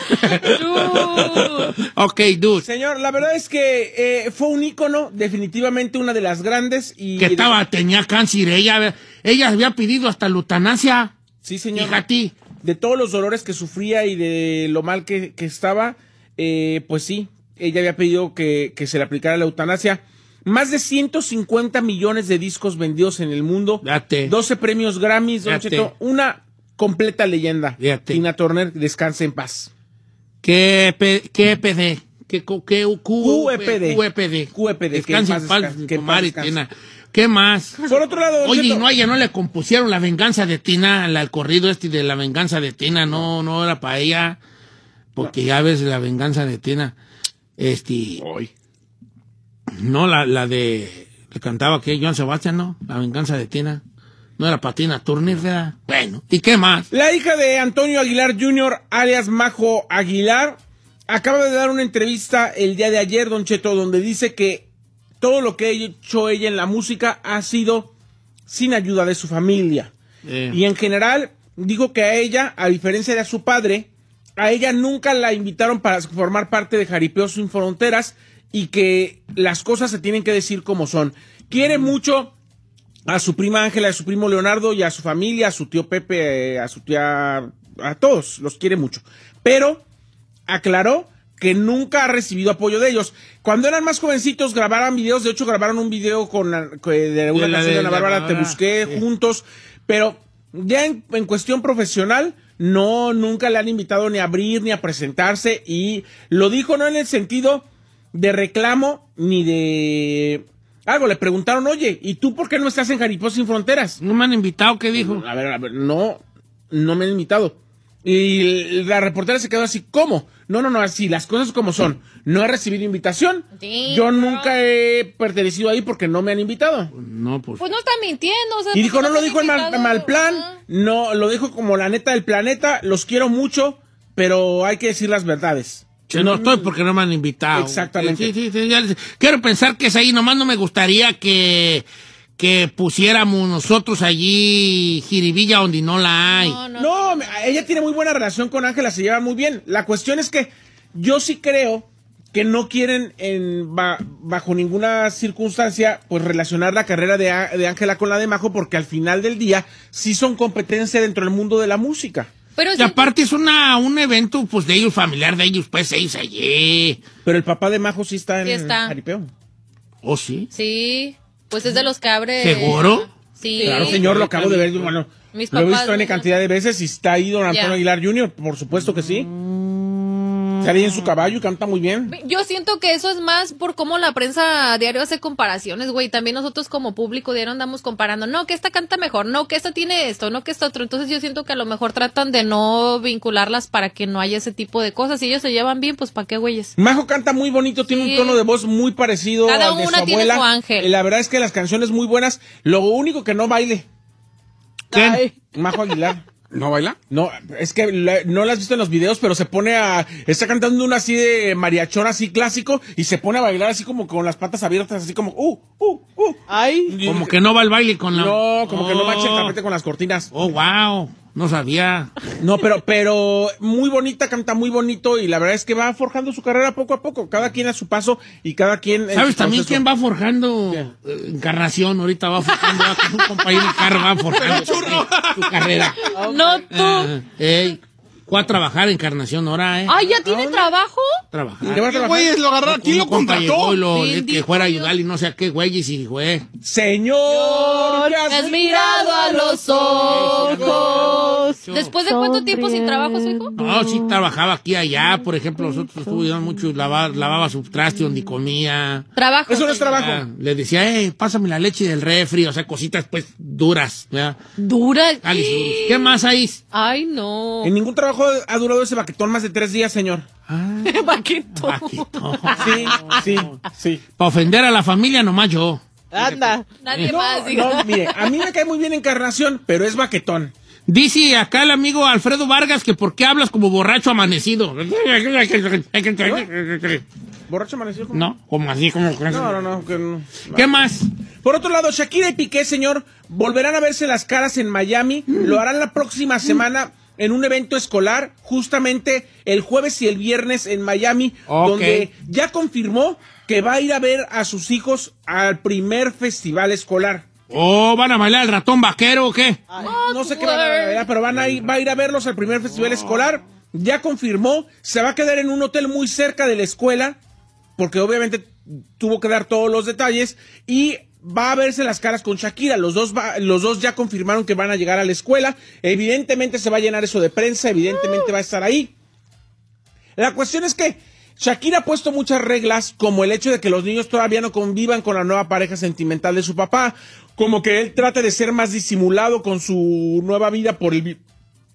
ok, dude. Señor, la verdad es que eh, fue un ícono, definitivamente una de las grandes y... Que estaba, tenía cáncer. Ella, ella había pedido hasta la eutanasia. Sí, señor. Fíjate. De todos los dolores que sufría y de lo mal que, que estaba, eh, pues sí, ella había pedido que, que se le aplicara la eutanasia. Más de 150 millones de discos vendidos en el mundo. Date. 12 premios Grammys, Don. Cheto, una completa leyenda. Fíjate. Tina Turner, descanse en paz. ¿Qué, qué PD? ¿Qué, qué U- Q- QEPD. QEPD. QEPD, que Descansa en paz descanse, que en paz descanse. Tina. ¿Qué más? Por otro lado, Oye, y no, ella no le compusieron la venganza de Tina, la- el corrido este de la venganza de Tina, no, no era para ella, porque ya ves la venganza de Tina, este, Hoy. no, la, la de, le cantaba que Joan Sebastián, ¿no? La venganza de Tina, no era para Tina Turner, ¿verdad? Bueno, ¿y qué más? La hija de Antonio Aguilar Jr., alias Majo Aguilar, acaba de dar una entrevista el día de ayer, Don Cheto, donde dice que todo lo que ha hecho ella en la música ha sido sin ayuda de su familia. Eh, Y en general, dijo que a ella, a diferencia de a su padre, a ella nunca la invitaron para formar parte de Jaripeo Sin Fronteras y que las cosas se tienen que decir como son. Quiere mucho a su prima Ángela, a su primo Leonardo y a su familia, a su tío Pepe, eh, a su tía, a todos, los quiere mucho. Pero aclaró que nunca ha recibido apoyo de ellos. Cuando eran más jovencitos grababan videos, de hecho grabaron un video con la- de una De la canción de Ana la Bárbara, Te Busqué sí. juntos, pero ya en, en cuestión profesional, no, nunca le han invitado ni a abrir ni a presentarse y lo dijo no en el sentido de reclamo ni de algo. Le preguntaron, oye, ¿y tú por qué no estás en Jaripó Sin Fronteras? no me han invitado, ¿qué dijo? A ver, a ver, no, no me han invitado. Y la reportera se quedó así, ¿cómo? No, no, no, así, las cosas como son. No he recibido invitación. Sí, Yo nunca he pertenecido ahí porque no me han invitado. No, pues. Pues no está mintiendo. O sea, Y dijo, no lo dijo en mal, plan, no, lo dijo como la neta del planeta, los quiero mucho, pero hay que decir las verdades. No estoy porque no me han invitado. Exactamente. Sí, sí, sí, ya les- quiero pensar que es ahí. Nomás no me gustaría que, que pusiéramos nosotros allí jiribilla donde no la hay. No, no. No, ella tiene muy buena relación con Ángela, se lleva muy bien. La cuestión es que yo sí creo que no quieren en, ba- bajo ninguna circunstancia pues relacionar la carrera de Ángela con la de Majo porque al final del día sí son competencia dentro del mundo de la música. Pero Y aparte es una, un evento pues de ellos, familiar de ellos, pues ellos allí. Pero el papá de Majo sí está en Sí está. jaripeo. ¿Oh, sí? Sí, pues es de los que abre. ¿Seguro? Sí. Claro, señor, lo acabo de ver. Bueno, Mis lo he papás visto N cantidad de veces y está ahí don Antonio Ya. Aguilar Jr., por supuesto que sí. Sale en su caballo y canta muy bien. Yo siento que eso es más por cómo la prensa diario hace comparaciones, güey. También nosotros como público diario andamos comparando. No, que esta canta mejor, no, que esta tiene esto, no, que esta otro. Entonces yo siento que a lo mejor tratan de no vincularlas para que no haya ese tipo de cosas. Si ellos se llevan bien, pues ¿para qué, güeyes? Majo canta muy bonito, tiene Sí. un tono de voz muy parecido Cada al de una su tiene abuela. su ángel. Y La verdad es que las canciones muy buenas. Lo único que no baile, ¿Quién? Majo Aguilar. ¿No baila? No, es que la- no la has visto en los videos, pero se pone a... Está cantando una así de mariachón así clásico y se pone a bailar así como con las patas abiertas, así como... Uh, uh, uh. Ay. Como que no va al baile con la... No, como que no Oh. mancha el tapete con las cortinas. Oh, wow. No sabía. No, pero, pero muy bonita, canta muy bonito y la verdad es que va forjando su carrera poco a poco, cada quien a su paso y cada quien... en ¿Sabes también quién va forjando? Eh, Encarnación, ahorita va forjando, va con un compañero de carro, va forjando su, su carrera. No tú. Ah, fue a trabajar Encarnación ahora, ¿eh? Ay, ¿ya tiene trabajo? trabajar. ¿Qué va a ¿Qué trabajar? güeyes lo agarraron? ¿Quién lo contrató? y lo- Bendito que fuera a Dios. ayudarle y no sé a qué güeyes y fue. Señor, Me has mirado a los ojos. ¿Después de cuánto tiempo sin trabajo, su hijo? No, sí trabajaba aquí y allá, por ejemplo, nosotros estuvimos mucho, lavaba, lavaba su traste donde comía. Trabajo. Eso no es trabajo. Ah, le decía, hey, pásame la leche del refri, o sea, cositas pues duras, ¿verdad? Dura. Cáliz duros. ¿Qué más hay? Ay, no. En ningún trabajo ha durado ese baquetón más de tres días, señor. Vaquito. Vaquito. Sí, sí, sí. Para ofender a la familia nomás yo. Anda. Nadie No, más. diga. no, mire, a mí me cae muy bien Encarnación, pero es baquetón. Dice acá el amigo Alfredo Vargas que por qué hablas como borracho amanecido. ¿Borracho amaneció? como- No, como así, como... No, no, no, que no. ¿Qué más? Por otro lado, Shakira y Piqué, señor, volverán a verse las caras en Miami. Lo harán la próxima semana en un evento escolar, justamente el jueves y el viernes en Miami, donde ya confirmó que va a ir a ver a sus hijos al primer festival escolar. ¿O van a bailar el ratón vaquero o qué? No sé qué van a ver, pero van a ir, va a ir a verlos al primer festival escolar. Ya confirmó, se va a quedar en un hotel muy cerca de la escuela, porque obviamente tuvo que dar todos los detalles, y va a verse las caras con Shakira. Los dos, va- los dos ya confirmaron que van a llegar a la escuela. Evidentemente se va a llenar eso de prensa, evidentemente va a estar ahí. La cuestión es que Shakira ha puesto muchas reglas, como el hecho de que los niños todavía no convivan con la nueva pareja sentimental de su papá, como que él trate de ser más disimulado con su nueva vida por el,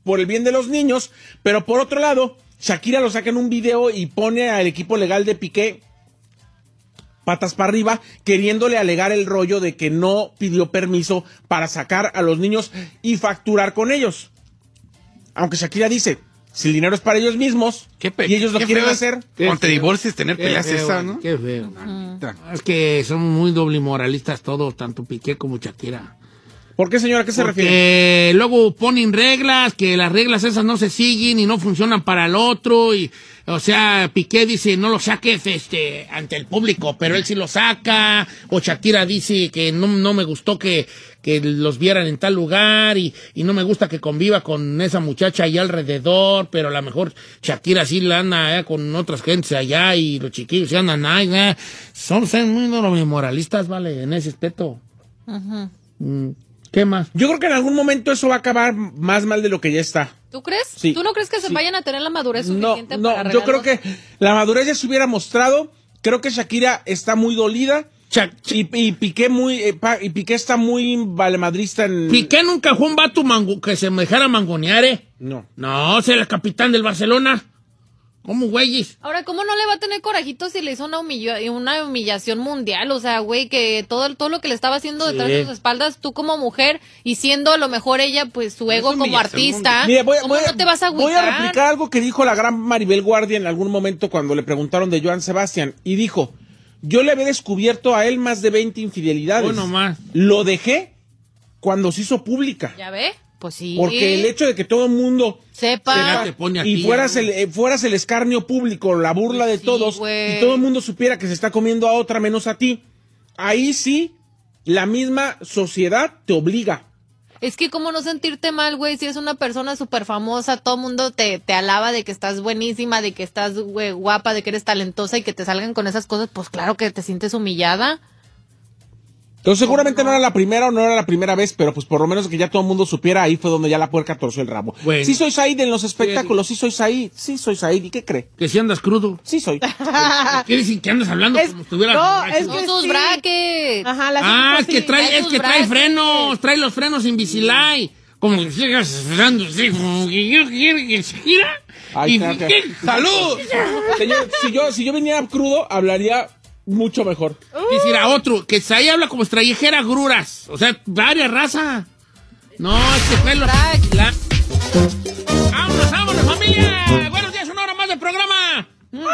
por el bien de los niños, pero por otro lado, Shakira lo saca en un video y pone al equipo legal de Piqué patas para arriba, queriéndole alegar el rollo de que no pidió permiso para sacar a los niños y facturar con ellos. Aunque Shakira dice, si el dinero es para ellos mismos Qué y ellos lo qué quieren feo hacer, Cuando te divorcies, tener Qué peleas feo, esa, ¿no? Qué feo. Es que son muy doble moralistas todos, tanto Piqué como Shakira. ¿por qué señora? ¿A qué se refiere? Porque luego ponen reglas, que las reglas esas no se siguen y no funcionan para el otro. Y, o sea, Piqué dice no lo saques este, ante el público, pero él sí lo saca. O Shakira dice que no, no me gustó que, que los vieran en tal lugar y, y no me gusta que conviva con esa muchacha allá alrededor, pero a lo mejor Shakira sí la anda allá con otras gentes allá y los chiquillos sí andan ahí. ¿eh? Son, son muy moralistas, vale, en ese aspecto. Mm, ¿Qué más? Yo creo que en algún momento eso va a acabar más mal de lo que ya está. ¿Tú crees? Sí. ¿Tú no crees que se Sí. vayan a tener la madurez No, suficiente no, para yo creo que la madurez ya se hubiera mostrado. Creo que Shakira está muy dolida. Cha- Y, y Piqué muy eh, pa- y Piqué está muy valemadrista en Piqué nunca fue un vato mango- que se me dejara mangonear, ¿eh? no No, ser el capitán del Barcelona. ¿Cómo, güeyes? Ahora, ¿cómo no le va a tener corajito si le hizo una, humilla- una humillación mundial? O sea, güey, que todo, todo lo que le estaba haciendo detrás Sí. de sus espaldas, tú como mujer, y siendo a lo mejor ella, pues su ego como artista, Mire, voy, ¿cómo voy- no te vas a agüitar? voy a replicar algo que dijo la gran Maribel Guardia en algún momento cuando le preguntaron de Joan Sebastián. Y dijo, yo le había descubierto a él más de 20 infidelidades. Uno más. Lo dejé cuando se hizo pública. ¿Ya ve? Pues sí. Porque el hecho de que todo el mundo Sepa. Te pone y fueras el, eh, fueras el escarnio público, la burla de Sí, todos, y todo el mundo supiera que se está comiendo a otra menos a ti, ahí sí la misma sociedad te obliga. Es que cómo no sentirte mal, güey, si es una persona súper famosa, todo el mundo te, te alaba de que estás buenísima, de que estás güey, guapa, de que eres talentosa y que te salgan con esas cosas, pues claro que te sientes humillada. Entonces seguramente no era la primera o no era la primera vez, pero pues por lo menos que ya todo el mundo supiera, ahí fue donde ya la puerca torció el rabo. Bueno. Sí soy Said en los espectáculos, sí soy Said, sí soy Said, ¿y qué cree? Que si andas crudo. Sí soy. ¿Qué dicen que andas hablando Es- como si estuvieras no, es Con que sus sí. brackets. Ajá, la Ah, es que trae, es que trae frenos, trae los frenos Invisalign. Como que sigas frenando así, como que yo quiero que se gira. Ahí Y. ¡Salud! Señor, si yo, si yo viniera crudo, hablaría mucho mejor. Decir a otro, que ahí habla como estrellejera gruras. O sea, varias razas. No, es que fue los... La... ¡Vámonos, vámonos, familia! Buenos días, una hora más del programa. Mm.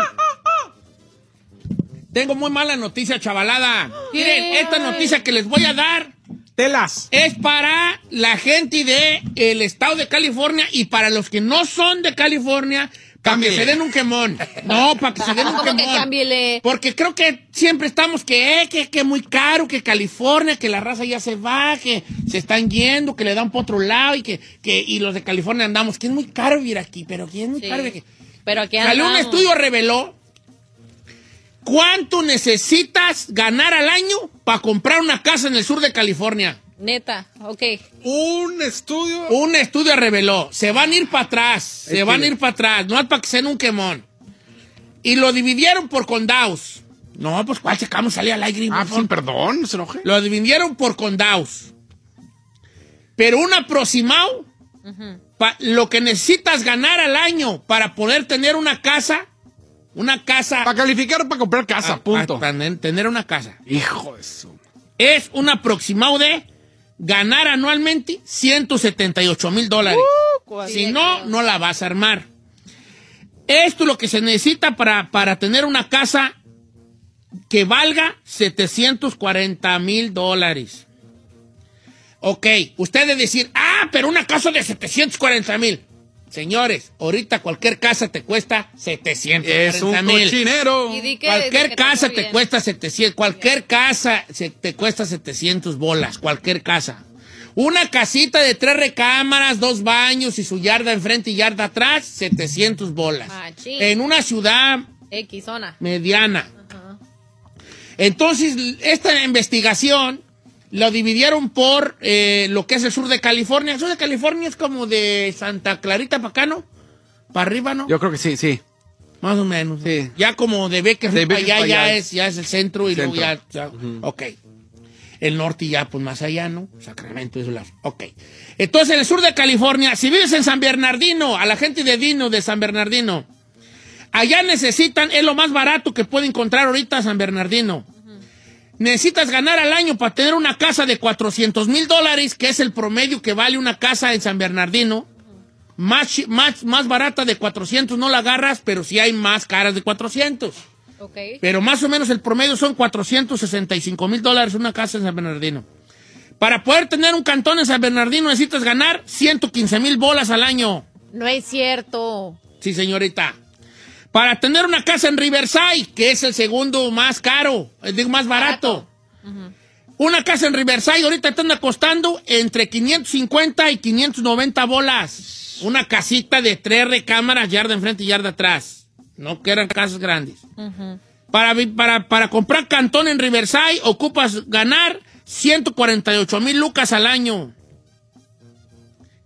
Tengo muy mala noticia, chavalada. Miren, esta noticia que les voy a dar Telas. es para la gente de el estado de California y para los que no son de California, para que se den un quemón. No, para que se den un ¿Cómo que quemón. cámbiele? Porque creo que siempre estamos que, eh, que, que muy caro, que California, que la raza ya se va, que se están yendo, que le dan por otro lado y que, que y los de California andamos, que es muy caro vivir aquí, pero que es muy Sí. caro vivir aquí. Pero aquí Salió un estudio reveló cuánto necesitas ganar al año para comprar una casa en el sur de California. Neta, ok. Un estudio. Un estudio reveló, se van a ir para atrás, se van a ir para atrás, no es para que se den un quemón. Y lo dividieron por condados. No, pues cuál checamos salir al aire. Ah, sí, perdón, se enoje. Lo dividieron por condados. Pero un aproximado, pa- lo que necesitas ganar al año para poder tener una casa, una casa... Para calificar o para comprar casa, ah, punto. Para tener una casa. Hijo de su. Es un aproximado de ganar anualmente 178 mil dólares. si no, no la vas a armar. Esto es lo que se necesita para, para tener una casa que valga 740 mil dólares. Ok, usted de decir, ah, pero una casa de 740 mil. Señores, ahorita cualquier casa te cuesta 740 Es un cochinero. Y di que- Cualquier que casa te bien. cuesta 700, cualquier casa se- te cuesta 700 bolas, cualquier casa. Una casita de tres recámaras, dos baños y su yarda enfrente y yarda atrás, 700 bolas. Machín. En una ciudad X zona. mediana. Entonces, esta investigación lo dividieron por eh, lo que es el sur de California. El sur de California es como de Santa Clarita para acá, ¿no? Para arriba, ¿no? Yo creo que sí, sí. Más o menos. Sí. Ya como de Bakersfield allá, ya es, ya es el centro y Centro. luego ya. ya- Ok. El norte ya, pues más allá, ¿no? Sacramento, eso la. Ok. Entonces, en el sur de California, si vives en San Bernardino, a la gente de Dino, de San Bernardino, allá necesitan, es lo más barato que puede encontrar ahorita San Bernardino. Necesitas ganar al año para tener una casa de 400 mil dólares, que es el promedio que vale una casa en San Bernardino. Más, más, más barata de 400 no la agarras, pero sí hay más caras de 400. Ok. Pero más o menos el promedio son 465 mil dólares una casa en San Bernardino. Para poder tener un cantón en San Bernardino necesitas ganar 115 mil bolas al año. No es cierto. Sí, señorita. Para tener una casa en Riverside, que es el segundo más caro, digo, más barato. Una casa en Riverside ahorita te anda costando entre 550 y 590 bolas. Una casita de tres recámaras, yarda enfrente y yarda atrás. No que eran casas grandes. para, para, para comprar cantón en Riverside ocupas ganar 148 mil lucas al año.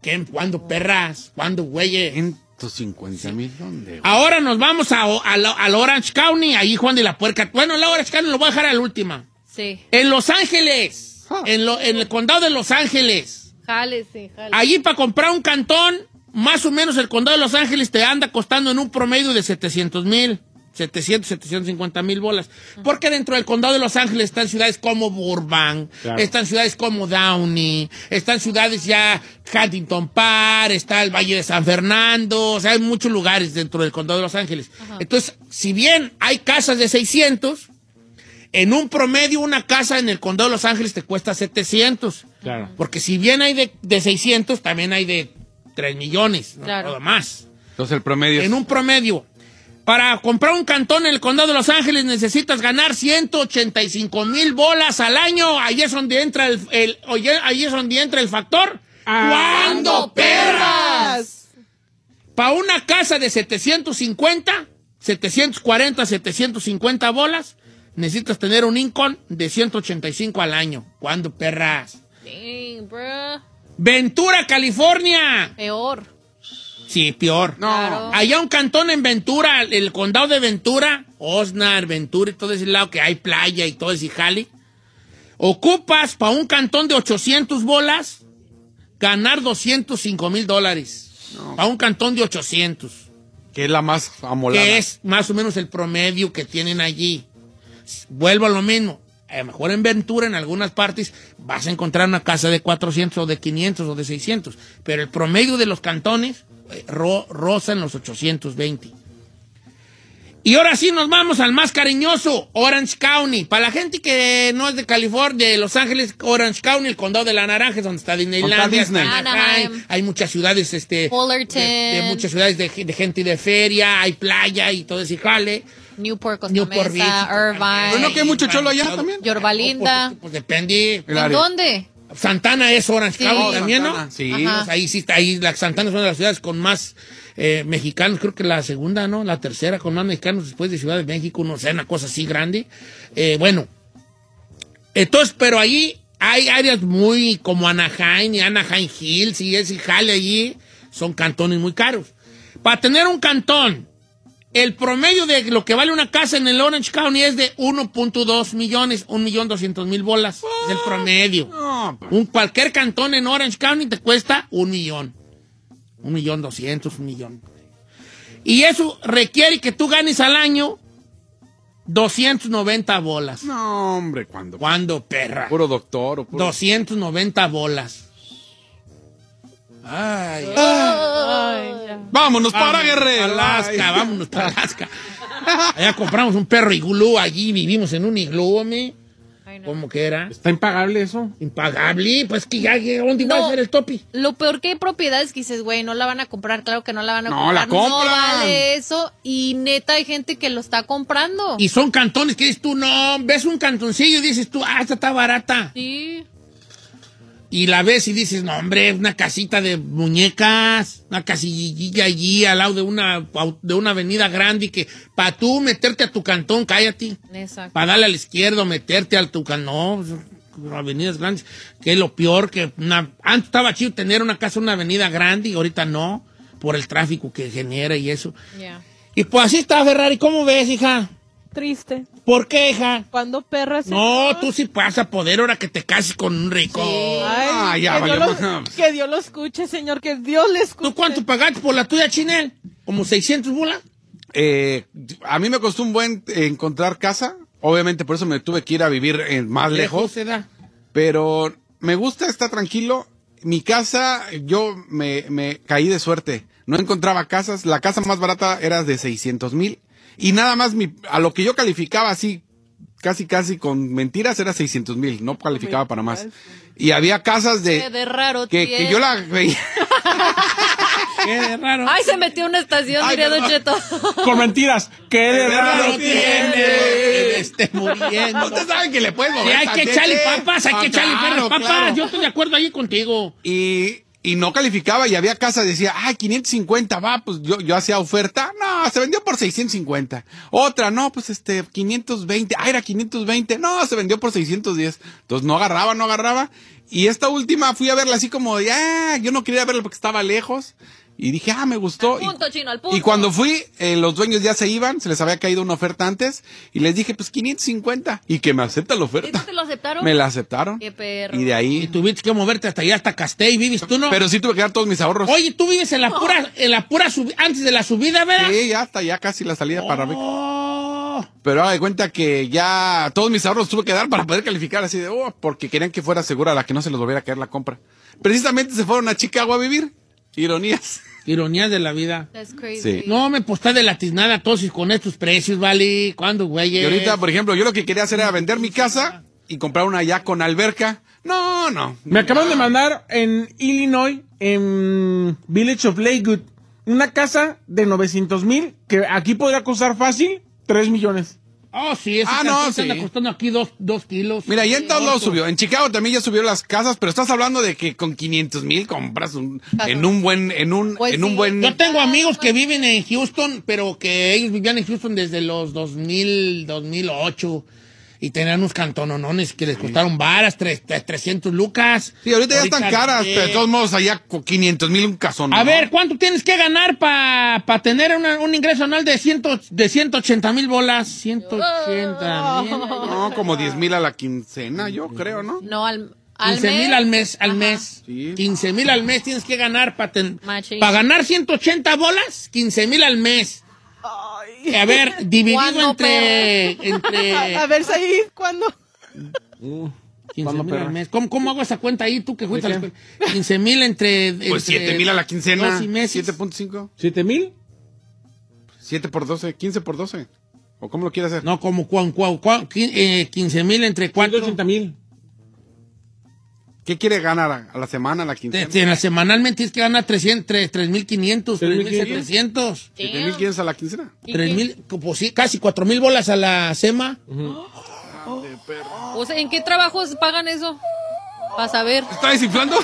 ¿Qué? ¿Cuándo perras? ¿Cuándo güeyes? 150 mil, ¿dónde? Ahora nos vamos a, al Orange County, ahí Juan de la Puerca. Bueno, la Orange County lo voy a dejar a la última. Sí. En Los Ángeles, en, lo- en el condado de Los Ángeles, Jale, sí, jale. allí para comprar un cantón más o menos el condado de Los Ángeles te anda costando en un promedio de 700 mil. 700, 750 mil bolas. Porque dentro del condado de Los Ángeles están ciudades como Burbank, Claro. están ciudades como Downey, están ciudades ya Huntington Park, está el Valle de San Fernando, o sea, hay muchos lugares dentro del condado de Los Ángeles. Entonces, si bien hay casas de 600, en un promedio una casa en el condado de Los Ángeles te cuesta 700. Claro. Porque si bien hay de, de 600, también hay de 3 millones, ¿no? Claro. o más. Entonces el promedio es... En un promedio. Para comprar un cantón en el condado de Los Ángeles necesitas ganar 185 mil bolas al año. Ahí es donde entra el, el- oye, ahí es donde entra el factor. ¿Cuándo, perras? Para una casa de 750, 740, 750 bolas, necesitas tener un income de 185 al año. ¿Cuándo, perras? Dang, bruh. Ventura, California. Peor. Sí, peor. No. Claro. Allá un cantón en Ventura, el condado de Ventura, Osnar, Ventura y todo ese lado que hay playa y todo ese jale. Ocupas para un cantón de 800 bolas ganar 205 mil dólares. Para un cantón de 800. Que es la más amolada. Que es más o menos el promedio que tienen allí. Vuelvo a lo mismo. A lo mejor en Ventura, en algunas partes, vas a encontrar una casa de 400 o de 500 o de 600. Pero el promedio de los cantones ro- rozan los 820. Y ahora sí nos vamos al más cariñoso, Orange County. Para la gente que no es de California, de Los Ángeles, Orange County, el condado de la Naranja, es donde está Disneylandia. Disney. Anaheim. Hay muchas ciudades, este... Fullerton. De, de muchas ciudades de, de gente de feria, hay playa y todo ese jale. Newport, Costa Newport Beach. Mesa, Irvine. Pero no que hay mucho cholo allá todo. también. Yorba Linda. Pues, pues depende. ¿En área. dónde? Santana es Orange Sí. County también, ¿no? sí. Pues ahí sí está, ahí la Santana es una de las ciudades con más eh, mexicanos, creo que la segunda, ¿no? La tercera con más mexicanos después de Ciudad de México, no sé, una cosa así grande. Eh, bueno, entonces, pero allí hay áreas muy como Anaheim y Anaheim Hills y ese jale allí, son cantones muy caros. Para tener un cantón, el promedio de lo que vale una casa en el Orange County es de 1.2 millones, 1.200.000 mil bolas. Es el promedio. No, pues, Un, cualquier cantón en Orange County te cuesta un millón. Un millón doscientos, un millón. Y eso requiere que tú ganes al año 290 bolas. no, hombre, cuando. ¿Cuándo, perra? Puro doctor o puro. 290 bolas. Ay. Ay. Vámonos para Guerrero. Alaska, Ay. vámonos para Alaska. Allá compramos un perro iglú allí, vivimos en un iglú, hombre. Ay, no. ¿Cómo que era? ¿Está impagable eso? Impagable, pues que ya, ¿dónde va No. a ser el topi? Lo peor que hay propiedades que dices, güey, no la van a comprar, claro que no la van a No, comprar. la No compran. vale eso. Y neta hay gente que lo está comprando. Y son cantones que dices tú, no, ves un cantoncillo y dices tú, ah, esta está barata. Sí. Y la ves y dices, no, hombre, una casita de muñecas, una casillilla allí al lado de una, de una avenida grande y que para tú meterte a tu cantón, cállate. Exacto. Para darle a la izquierda, meterte al tu cantón, no, avenidas grandes, que es lo peor que una, antes estaba chido tener una casa una avenida grande y ahorita no, por el tráfico que genera y eso. Ya. Y pues así está Ferrari, ¿cómo ves, hija? Triste. ¿Por qué, hija? ¿Cuándo perras? No, tú sí vas a poder ahora que te cases con un rico. Ay, Ah, ya, que, Dios lo, que Dios lo escuche, señor. Que Dios le escuche. ¿Tú cuánto pagaste por la tuya, Chinel? ¿Como 600 bolas? Eh, a mí me costó un buen encontrar casa. Obviamente por eso me tuve que ir a vivir eh, más lejos. se da. Pero me gusta, está tranquilo. Mi casa, yo me, me caí de suerte. No encontraba casas. La casa más barata era de 600 mil. Y nada más mi, a lo que yo calificaba así, casi casi con mentiras, era 600 mil. No calificaba para más. Y había casas Qué de... de raro Que, tiene. que yo la veía. Qué raro. Ay, se metió una estación, Ay, diría Don. Cheto. Con mentiras. ¡Qué de raro raro tiene! tiene! Que esté muriendo. Ustedes saben que le puedes Sí, mover hay que echarle papas, hay Ah, que echarle claro, perros papas. claro. Yo estoy de acuerdo ahí contigo. Y, y no calificaba y había casa, decía, ay, 550, va, pues yo, yo hacía oferta. No, se vendió por 650. Otra, no, pues este, 520. Ah, era 520. No, se vendió por 610. Entonces no agarraba, no agarraba. Y esta última fui a verla así como de, ah, yo no quería verla porque estaba lejos. Y dije, ah, me gustó. Al punto, y, chino, al punto. y cuando fui, eh, los dueños ya se iban, se les había caído una oferta antes. Y les dije, pues 550. Y que me acepta la ¿Y oferta. no te lo aceptaron? Me la aceptaron. Qué perro. Y de Y ahí. tuviste que moverte hasta allá, hasta Castell, ¿vives tú no? Pero sí tuve que dar todos mis ahorros. Oye, tú vives en la pura, en la pura antes de la subida, ¿verdad? Sí, ya hasta ya casi la salida para. Oh. Pero haga de cuenta que ya todos mis ahorros tuve que dar para poder calificar así de, oh, porque querían que fuera segura la que no se les volviera a caer la compra. Precisamente se fueron a Chicago a vivir. Ironías. Ironías de la vida. That's crazy. Sí. No me postás de latiznada tosis con estos precios, ¿vale? ¿Cuándo, güey? Y ahorita, por ejemplo, yo lo que quería hacer era vender mi casa y comprar una ya con alberca. No, no. Me acaban de mandar en Illinois, en Village of Lakewood, una casa de 900 mil que aquí podría costar fácil 3 millones. Oh, sí, eso Ah, no, sí. costando aquí dos, dos kilos. Mira, ya en todos lados subió. En Chicago también ya subió las casas, pero estás hablando de que con 500 mil compras un, en un buen, en un, Pues en un buen. Yo tengo amigos que viven en Houston, pero que ellos vivían en Houston desde los 2000, 2008 y tenían unos cantononones que les costaron varas, tres- tres- 300 lucas. Sí, ahorita ya están caras, eh, pero de todos modos allá con 500 mil un casón. A ¿no? ver, ¿cuánto tienes que ganar para tener una- un ingreso anual de, ciento, de 180 mil bolas? 180 mil. No, como 10 mil a la quincena, yo creo, ¿no? No, al, al 15 mil al mes, al Ajá. mes. Sí. 15 mil al mes tienes que ganar para Machín. ganar 180 bolas, 15 mil al mes. A ver, dividido ¿Cuándo, entre, entre A ver, Said, ¿cuándo? 15 ¿Cuándo, mil perra? al mes. ¿Cómo, ¿Cómo hago esa cuenta ahí tú que fuiste a la qué? escuela? 15 mil entre, Pues entre 7 mil a la quincena. dos y meses. 7.5. ¿7 mil? 7 por 12, 15 por 12. ¿O cómo lo quieres hacer? No, como cuan, cuan, cuan- qui- eh, 15 mil entre cuatro. 180 mil. ¿Qué quiere ganar a, a la semana, a la quincena? Te- te- semanalmente tienes que ganar 300, tres- 3.500, 3,500. 3.700. 7 mil quieres a la quincena. ¿Y 3.000, pues sí, casi 4.000 bolas a la SEMA. O sea, ¿en qué trabajos pagan eso? Para saber, ¿Está desinflando?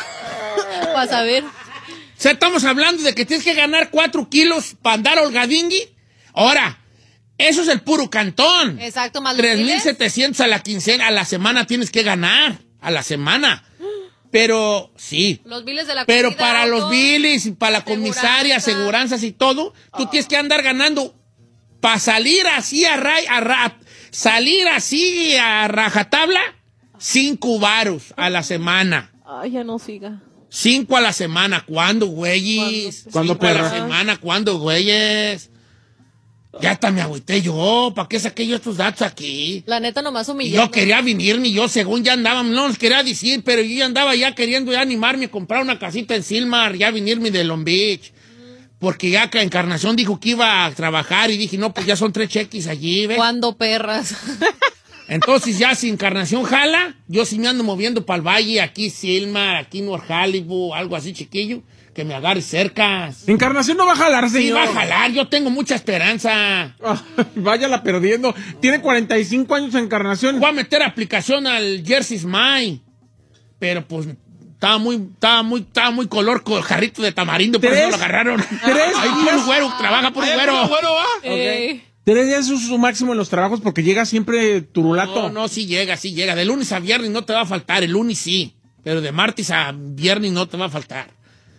para saber. O sea, estamos hablando de que tienes que ganar 4 kilos para andar holgadingui. Ahora, eso es el puro cantón. Exacto, más los biles. 3.700 a la quincena, a la semana tienes que ganar. A la semana. Pero, sí. Los biles de la Pero comida, para los biles y para la comisaria, aseguranza. aseguranzas y todo, tú tienes que andar ganando para salir así a, ray- a ra- salir así a rajatabla, cinco varos a la semana. Ay, ya no siga. Cinco a la semana. ¿Cuándo, güeyes? ¿Cuándo, Cinco a la perra? semana. ¿Cuándo, güeyes? Ya hasta me agüité yo. ¿Para qué saqué yo estos datos aquí? La neta nomás humillando. yo quería venir, ni yo según ya andaba, no les quería decir, pero yo ya andaba ya queriendo ya animarme a comprar una casita en Silmar, ya venirme de Long Beach. Porque ya que Encarnación dijo que iba a trabajar y dije, no, pues ya son tres cheques allí, ¿ves? ¿Cuándo, perras? Entonces ya si Encarnación jala, yo sí me ando moviendo para el valle, aquí Silmar, aquí North Hollywood, algo así chiquillo, que me agarre cerca. Encarnación no va a jalar, Sí, señor. va a jalar, yo tengo mucha esperanza. Ah, váyala perdiendo. Tiene 45 años Encarnación. Voy a meter aplicación al Jersey Smile. Pero pues estaba muy, estaba muy, estaba muy color con el jarrito de tamarindo, por ¿Tres? eso lo agarraron. ¿Tres Ahí días? güero, trabaja puro güero. Eh, Tres días es su máximo en los trabajos porque llega siempre turulato. No, no, sí llega, sí llega. De lunes a viernes no te va a faltar, el lunes sí. Pero de martes a viernes no te va a faltar.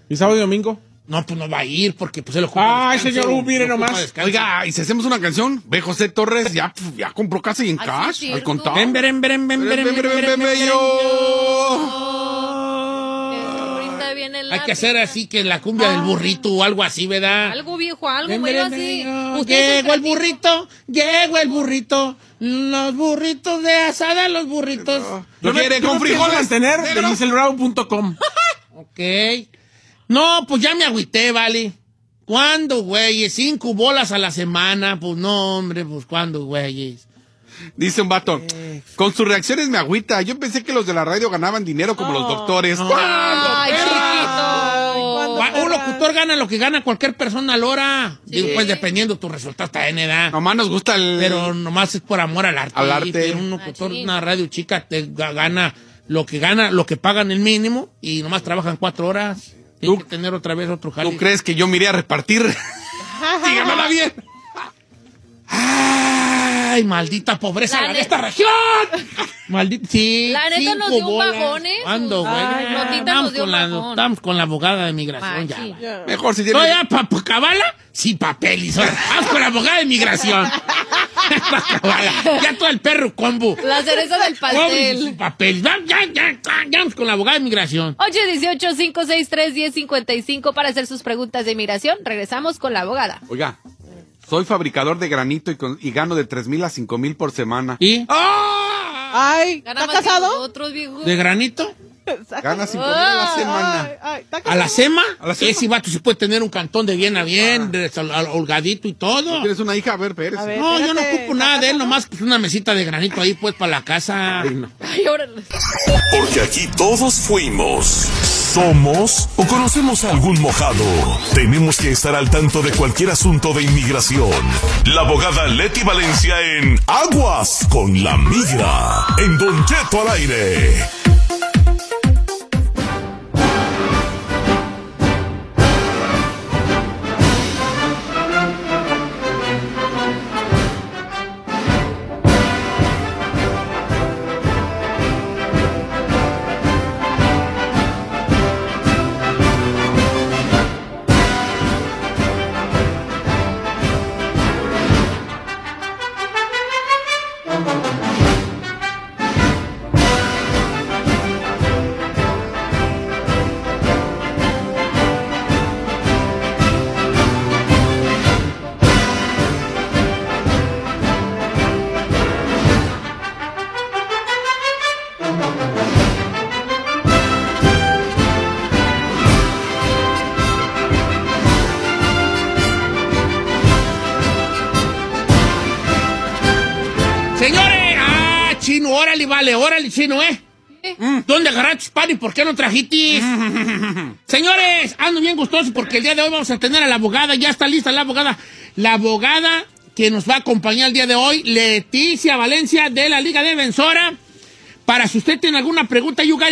¿Y sábado y domingo? No, pues no va a ir porque pues él ocupa Ay, descanso, señor, uh, mire nomás. Oiga, ¿y si hacemos una canción? Ve José Torres, ya, ya compró casa y en Ay, cash, sí, al contado. Ven, ven, ven, ven, ven, Ven, ven, ven, ven, ven, ven, yo. ahorita viene el Hay que hacer así que la cumbia del burrito o algo así, ¿verdad? Algo viejo, algo Ven, bueno ven, así. Llegó el burrito, llegó el burrito. Los burritos de asada, los burritos. ¿Lo quiere con frijoles? mantener de? Ok. No, pues ya me agüité, vale. ¿Cuándo, güeyes? Cinco bolas a la semana. Pues no, hombre, pues ¿cuándo, güeyes? Dice un vato, con sus reacciones me agüita. Yo pensé que los de la radio ganaban dinero como los doctores. Ay, chiquito. Gua- Un locutor gana lo que gana cualquier persona a la hora. Digo, pues dependiendo tu resultado está en edad. Nomás nos gusta el... Pero nomás es por amor al arte. Al arte. Pero un locutor de Machín. una radio chica te ga- gana lo que gana, lo que pagan el mínimo y nomás trabajan cuatro horas. Tiene ¿Tú- que tener otra vez otro jale. ¿Tú crees que yo me iré a repartir? ganará bien. Ah, Ay, maldita pobreza La de esta región. Maldita, sí. La neta nos dio un bolas. bajón, ¿eh? ¿Cuándo, güey? Ay, Ya, Notita vamos nos dio con un la- bajón. Estamos con la abogada de migración ya. Mejor si No, tiene. ya, pa, pa- cabala, sí, papeles. Vamos con la abogada de migración. Ya todo el perro combo. La cereza del pastel. papeles. Va, Ya, ya, ya, ya, vamos con la abogada de migración. 818-563-1055 para hacer sus preguntas de inmigración. Regresamos con la abogada. Oiga, soy fabricador de granito y, con- y gano de tres mil a cinco mil por semana. ¿Y? ¡Ah! Ay, ¿está casado? ¿De granito? Gana casado. cinco mil a la semana. Ay, ay, ¿está ¿A la SEMA? ¿A la SEMA? Ese vato se puede tener un cantón de bien a bien, de holgadito y todo. ¿Tienes una hija? A ver, Pérez. A ver. No, yo no ocupo nada de él, ¿está nomás pues, una mesita de granito ahí, pues, para la casa. Ay, no. Ay, órale. Porque aquí todos fuimos, somos o conocemos a algún mojado. Tenemos que estar al tanto de cualquier asunto de inmigración. La abogada Leti Valencia en Aguas con la Migra. En Don Cheto al aire. Vale, órale, chino, ¿eh? Mm, ¿Dónde agarraste pan y por qué no trajitis? Señores, ando bien gustoso porque el día de hoy vamos a tener a la abogada, ya está lista la abogada, la abogada que nos va a acompañar el día de hoy, Leticia Valencia de la Liga Defensora. Para si usted tiene alguna pregunta, you got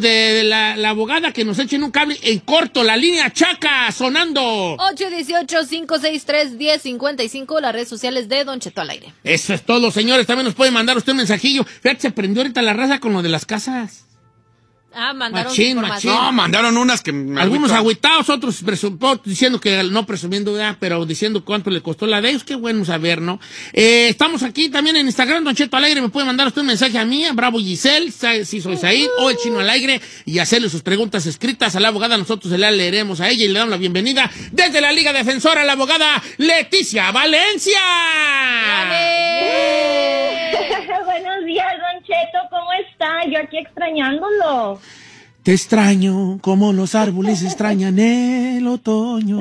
de, de la, la abogada que nos echen un cable en corto, la línea chaca sonando. 818-563-1055, las redes sociales de Don Cheto al aire. Eso es todo, señores. También nos puede mandar usted un mensajillo. Fíjate, se prendió ahorita la raza con lo de las casas. Ah, mandaron Machín, información. No, mandaron unas que me Algunos agüitados, otros diciendo que, no presumiendo, ¿verdad? pero diciendo cuánto le costó la de ellos. Qué bueno saber, ¿no? Eh, estamos aquí también en Instagram, Don Cheto Alegre. Me puede mandar usted un mensaje a mí, a Bravo Giselle, si soy Said, o el Chino Alegre, y hacerle sus preguntas escritas a la abogada. Nosotros se la leeremos a ella y le damos la bienvenida desde la Liga Defensora, la abogada Leticia Valencia. Don Cheto, ¿cómo está? Yo aquí extrañándolo. Te extraño como los árboles extrañan el otoño.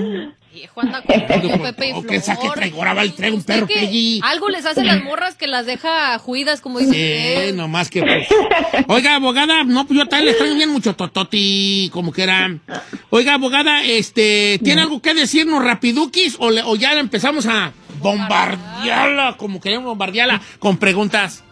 Viejo, anda con todo, Pepe y Oh, que saque Flor. traigo, ahora va el traigo un ¿Usted perro que allí. Algo les hace las morras que las deja juidas, como dice Sí, usted. no más que pues. Oiga, abogada, no, pues yo también le extraño bien mucho tototi, como que era. Oiga, abogada, este, ¿tiene algo que decirnos rapiduquis o, le- o ya empezamos a bombardearla, como queremos bombardearla, con preguntas?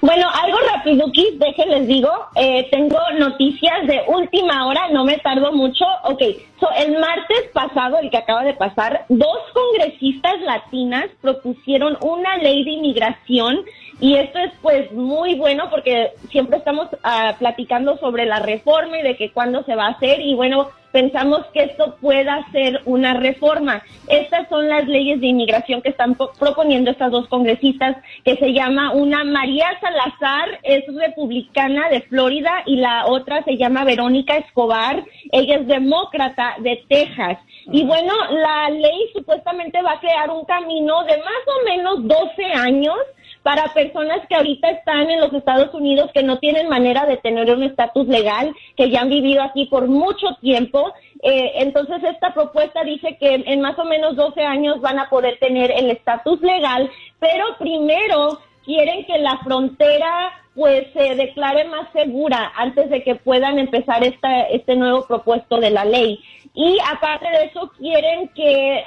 Bueno, algo rapidukis, déjenles digo, eh, tengo noticias de última hora, no me tardo mucho. Ok, so, el martes pasado, el que acaba de pasar, dos congresistas latinas propusieron una ley de inmigración y esto es pues muy bueno porque siempre estamos ah, platicando sobre la reforma y de que cuándo se va a hacer y bueno, pensamos que esto pueda ser una reforma. Estas son las leyes de inmigración que están po- proponiendo estas dos congresistas, que se llama una María Salazar, es republicana de Florida, y la otra se llama Verónica Escobar, ella es demócrata de Texas. Y bueno, la ley supuestamente va a crear un camino de más o menos 12 años para personas que ahorita están en los Estados Unidos que no tienen manera de tener un estatus legal, que ya han vivido aquí por mucho tiempo. Eh, entonces esta propuesta dice que en más o menos 12 años van a poder tener el estatus legal, pero primero quieren que la frontera pues se declare más segura antes de que puedan empezar esta, este nuevo propuesto de la ley. Y aparte de eso, quieren que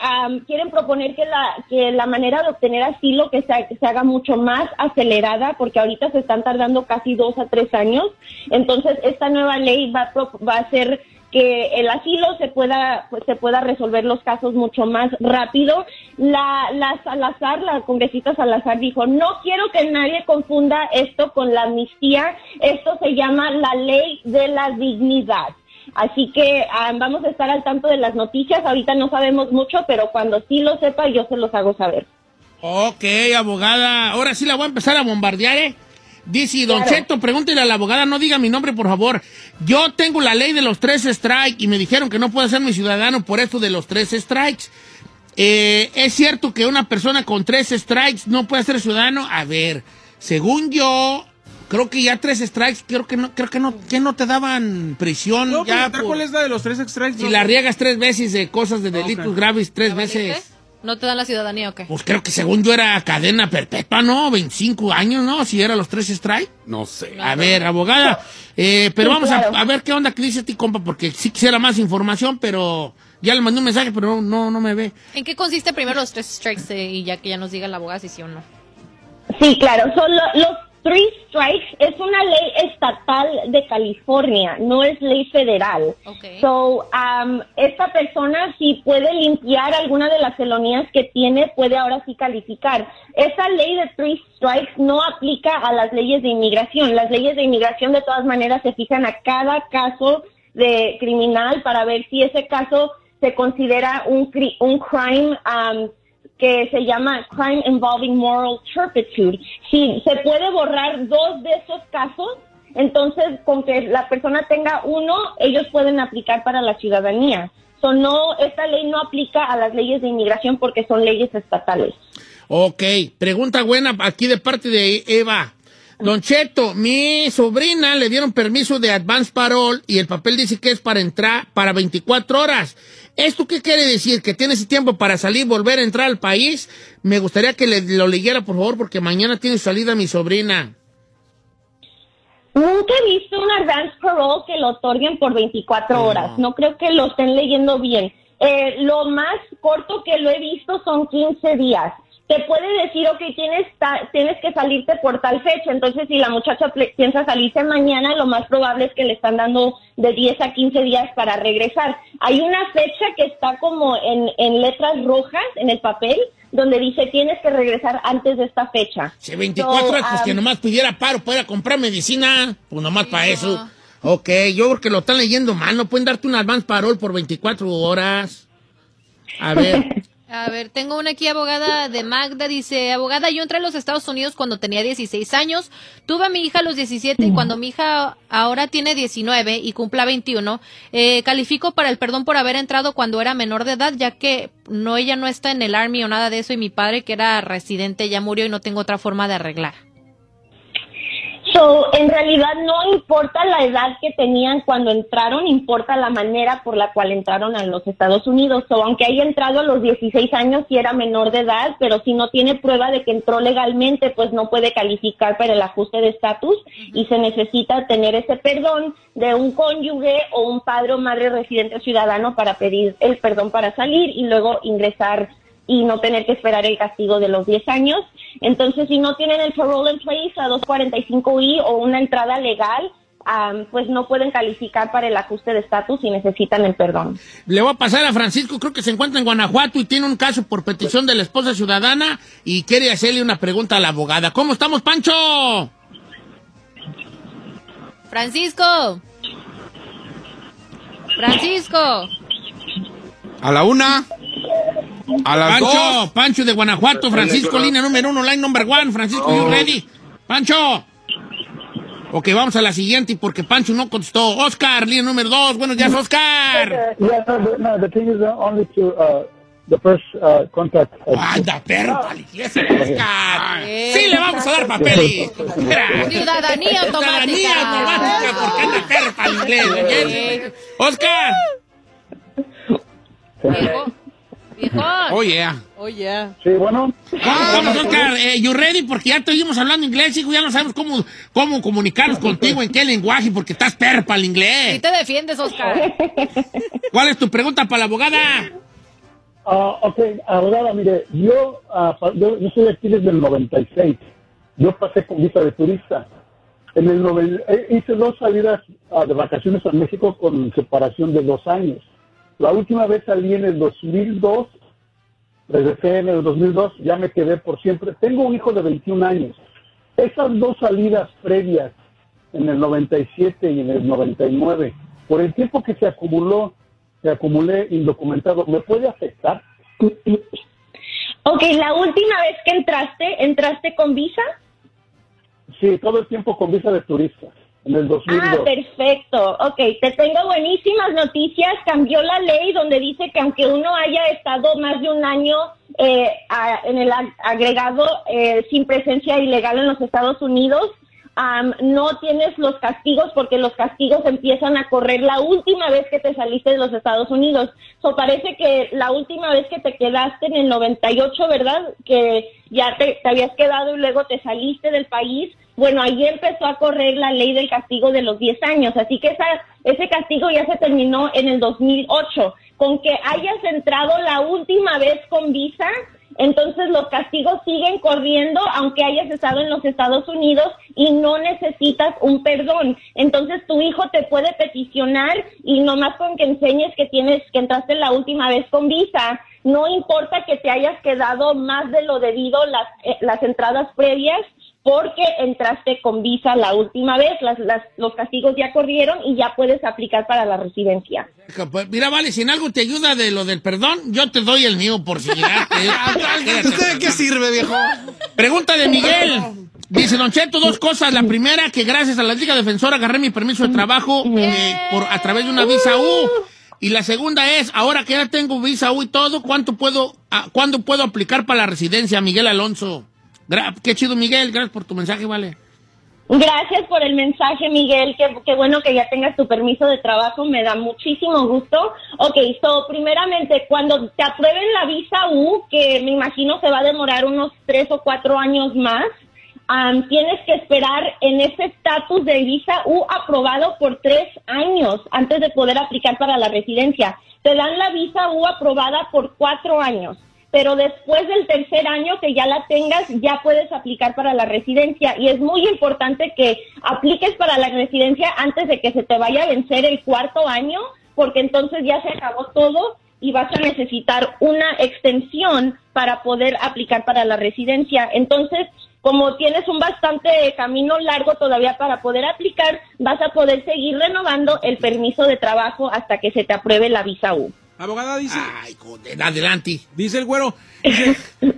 quieren proponer que la que la manera de obtener asilo que se, que se haga mucho más acelerada, porque ahorita se están tardando casi dos a tres años. Entonces, esta nueva ley va va a hacer que el asilo se pueda pues, se pueda resolver los casos mucho más rápido. La, la Salazar, la congresista Salazar dijo, no quiero que nadie confunda esto con la amnistía, esto se llama la ley de la dignidad. Así que ah, vamos a estar al tanto de las noticias, ahorita no sabemos mucho, pero cuando sí lo sepa yo se los hago saber. Ok, abogada, ahora sí la voy a empezar a bombardear, ¿eh? Dice, Don Cheto, pregúntele a la abogada, no diga mi nombre, por favor. Yo tengo la ley de los tres strikes y me dijeron que no puedo ser mi ciudadano por esto de los tres strikes. Eh, ¿Es cierto que una persona con tres strikes no puede ser ciudadano? A ver, según yo, creo que ya tres strikes, creo que no, creo que no, que no te daban prisión. ya ¿Cuál es la de los tres strikes? Si la riegas tres veces de cosas de delitos graves, tres veces. ¿No te dan la ciudadanía o qué? Pues creo que según yo era cadena perpetua, ¿no? 25 años, ¿no? Si era los tres strikes. No sé. A ver, abogada. Eh, pero vamos a, ver qué onda que dice ti, compa, porque sí quisiera más información, pero ya le mandé un mensaje, pero no, no, me ve. ¿En qué consiste primero los tres strikes eh, y ya que ya nos diga la abogada si sí o no? Sí, claro. Son los Three Strikes es una ley estatal de California, no es ley federal. So, um, esta persona si puede limpiar alguna de las felonías que tiene, puede ahora sí calificar. Esa ley de Three Strikes no aplica a las leyes de inmigración. Las leyes de inmigración de todas maneras se fijan a cada caso de criminal para ver si ese caso se considera un, un crime um, que se llama Crime Involving Moral Turpitude. Si se puede borrar dos de esos casos, entonces con que la persona tenga uno, ellos pueden aplicar para la ciudadanía. So, no, esta ley no aplica a las leyes de inmigración porque son leyes estatales. Ok, pregunta buena aquí de parte de Eva. Don Cheto, mi sobrina le dieron permiso de advance parole y el papel dice que es para entrar para 24 horas. ¿Esto qué quiere decir? ¿Que tiene ese tiempo para salir, volver a entrar al país? Me gustaría que le, lo leyera, por favor, porque mañana tiene salida mi sobrina. Nunca he visto un advance parole que lo otorguen por 24 horas. No creo que lo estén leyendo bien. Eh, lo más corto que lo he visto son 15 días te puede decir, ok, tienes, tienes que salirte por tal fecha. Entonces, si la muchacha piensa salirse mañana, lo más probable es que le están dando de 10 a 15 días para regresar. Hay una fecha que está como en, en letras rojas en el papel, donde dice tienes que regresar antes de esta fecha. Si 24 horas, pues que nomás pidiera paro para comprar medicina, pues nomás para eso. Ok, yo porque lo están leyendo mal, no pueden darte un advance parol por 24 horas. A ver. A ver, tengo una aquí, abogada de Magda. Dice, abogada, yo entré a los Estados Unidos cuando tenía 16 años. Tuve a mi hija a los 17 y cuando mi hija ahora tiene 19 y cumpla 21, eh, califico para el perdón por haber entrado cuando era menor de edad, ya que no ella no está en el Army o nada de eso y mi padre, que era residente, ya murió y no tengo otra forma de arreglar. So, en realidad no importa la edad que tenían cuando entraron, importa la manera por la cual entraron a los Estados Unidos. So, aunque haya entrado a los 16 años si era menor de edad, pero si no tiene prueba de que entró legalmente, pues no puede calificar para el ajuste de estatus y se necesita tener ese perdón de un cónyuge o un padre o madre residente ciudadano para pedir el perdón para salir y luego ingresar y no tener que esperar el castigo de los 10 años. Entonces, si no tienen el parole in place a 245i o una entrada legal, pues no pueden calificar para el ajuste de estatus y necesitan el perdón. Le voy a pasar a Francisco, creo que se encuentra en Guanajuato y tiene un caso por petición de la esposa ciudadana y quiere hacerle una pregunta a la abogada. ¿Cómo estamos, Pancho? Francisco. Francisco. A la una. A las Pancho, Pancho de Guanajuato, Francisco, línea número uno, line number one, Francisco, you oh. ready? Pancho. Ok, vamos a la siguiente porque Pancho no contestó. Oscar, línea número dos, buenos días, Oscar. Yeah, no, no, the thing is uh, only to uh, the first uh, contact. Anda, perro, Oscar. Sí, le vamos a dar papel. Ciudadanía automática. Ciudadanía automática porque anda perro para inglés. Oscar. Oh, yeah. Oh, yeah. Sí, bueno. Vamos, Oscar, eh, you ready? Porque ya te oímos hablando inglés, hijo, ya no sabemos cómo, cómo comunicarnos contigo, en qué lenguaje, porque estás perpa el inglés. ¿Y te defiendes, Oscar? ¿Cuál es tu pregunta para la abogada? Uh, ok, abogada, mire, yo, uh, yo, yo soy aquí desde el 96. Yo pasé con visa de turista. En el noven- eh, hice dos salidas ah, de vacaciones a México con separación de dos años. La última vez salí en el 2002, regresé en el 2002, ya me quedé por siempre. Tengo un hijo de 21 años. Esas dos salidas previas, en el 97 y en el 99, por el tiempo que se acumuló, se acumulé indocumentado, ¿me puede afectar? Ok, la última vez que entraste, ¿entraste con visa? Sí, todo el tiempo con visa de turista, en el 2002. Ah, perfecto. Ok, te tengo buenísimas noticias. Cambió la ley donde dice que aunque uno haya estado más de un año eh, en el ag- agregado eh, sin presencia ilegal en los Estados Unidos, am, no tienes los castigos porque los castigos empiezan a correr la última vez que te saliste de los Estados Unidos. So, parece que la última vez que te quedaste en el 98, ¿verdad? Que ya te habías quedado y luego te saliste del país. Bueno, ahí empezó a correr la ley del castigo de los 10 años, así que esa, ese castigo ya se terminó en el 2008. Con que hayas entrado la última vez con visa, entonces los castigos siguen corriendo aunque hayas estado en los Estados Unidos y no necesitas un perdón. Entonces tu hijo te puede peticionar y nomás con que enseñes que tienes que entraste la última vez con visa, no importa que te hayas quedado más de lo debido las, eh, las entradas previas porque entraste con visa la última vez, las, las, los castigos ya corrieron y ya puedes aplicar para la residencia. Pues, Mira, vale, si en algo te ayuda de lo del perdón, yo te doy el mío por si llegaste. ¿Usted de qué sirve, viejo? Pregunta de Miguel. Dice Don Cheto dos cosas. La primera, que gracias a la Liga Defensora agarré mi permiso de trabajo eh, por, a través de una visa U. Y la segunda es, ahora que ya tengo visa U y todo, ¿cuánto puedo, a- ¿cuándo puedo aplicar para la residencia, Miguel Alonso? Qué chido, Miguel. Gracias por tu mensaje, vale. Gracias por el mensaje, Miguel. Qué, bueno que ya tengas tu permiso de trabajo. Me da muchísimo gusto. Ok, so, primeramente, cuando te aprueben la visa U, que me imagino se va a demorar unos tres o cuatro años más, am, tienes que esperar en ese estatus de visa U aprobado por tres años antes de poder aplicar para la residencia. Te dan la visa U aprobada por cuatro años pero después del tercer año que ya la tengas, ya puedes aplicar para la residencia. Y es muy importante que apliques para la residencia antes de que se te vaya a vencer el cuarto año, porque entonces ya se acabó todo y vas a necesitar una extensión para poder aplicar para la residencia. Entonces, como tienes un bastante camino largo todavía para poder aplicar, vas a poder seguir renovando el permiso de trabajo hasta que se te apruebe la visa U. Abogada dice. Ay, joder, adelante. Dice el güero. dice,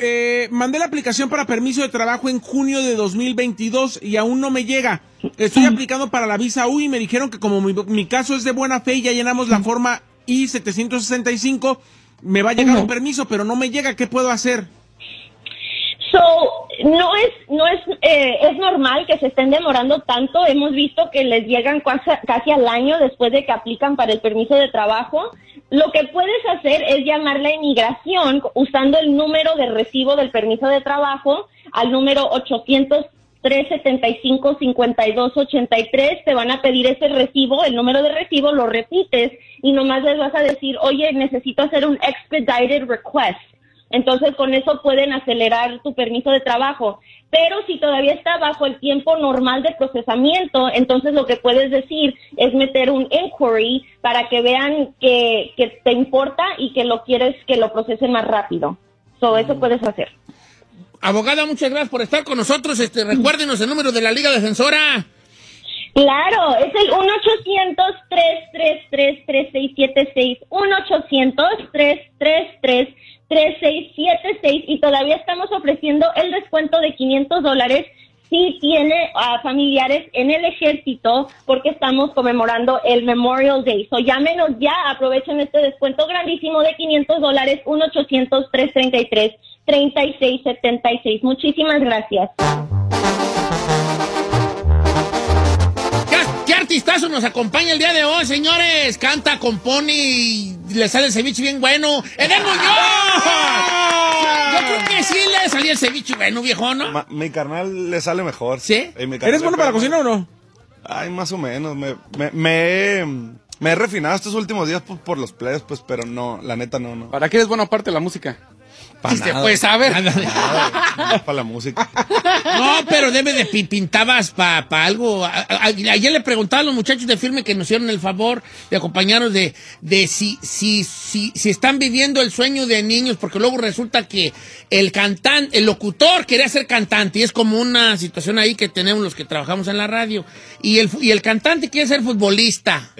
eh, mandé la aplicación para permiso de trabajo en junio de 2022 y aún no me llega. Estoy aplicando para la visa U y me dijeron que como mi, mi caso es de buena fe y ya llenamos la forma I-765, me va a llegar un permiso, pero no me llega. ¿Qué puedo hacer? So, no es, no es, eh, es normal que se estén demorando tanto. Hemos visto que les llegan casi, casi al año después de que aplican para el permiso de trabajo. Lo que puedes hacer es llamar la inmigración usando el número de recibo del permiso de trabajo al número 800 375-5283, te van a pedir ese recibo, el número de recibo, lo repites y nomás les vas a decir, oye, necesito hacer un expedited request. Entonces con eso pueden acelerar tu permiso de trabajo. Pero si todavía está bajo el tiempo normal de procesamiento, entonces lo que puedes decir es meter un inquiry para que vean que, que te importa y que lo quieres que lo procesen más rápido. So, eso puedes hacer. Abogada, muchas gracias por estar con nosotros. Este, recuérdenos el número de la Liga Defensora. Claro, es el 1-800-333-3676. 1-800-333-3676. Y todavía estamos ofreciendo el descuento de 500 dólares si tiene a familiares en el ejército porque estamos conmemorando el Memorial Day. So llámenos ya, aprovechen este descuento grandísimo de 500 dólares. 1-800-333-3676. Muchísimas gracias. ¿Qué, qué artistazo nos acompaña el día de hoy, señores? Canta, compone y le sale el ceviche bien bueno. ¡Edel Muñoz! Yo creo que sí le salía el ceviche bueno, viejo, ¿no? Ma- mi carnal le sale mejor. ¿Sí? Eh, mi carnal ¿Eres le bueno para pega cocinar o no? Ay, más o menos. Me, me, me, he- me he refinado estos últimos días por los players, pues, pero no, la neta no, no. ¿Para qué eres bueno aparte de la música? Pa' nada. puedes saber. Para la música. No, pero debe de pi- pintabas para algo. A- a- ayer le preguntaba a los muchachos de firme que nos hicieron el favor de acompañarnos de, de si, si, si, si están viviendo el sueño de niños, porque luego resulta que el cantante, el locutor quería ser cantante, y es como una situación ahí que tenemos los que trabajamos en la radio. Y el, y el cantante quiere ser futbolista.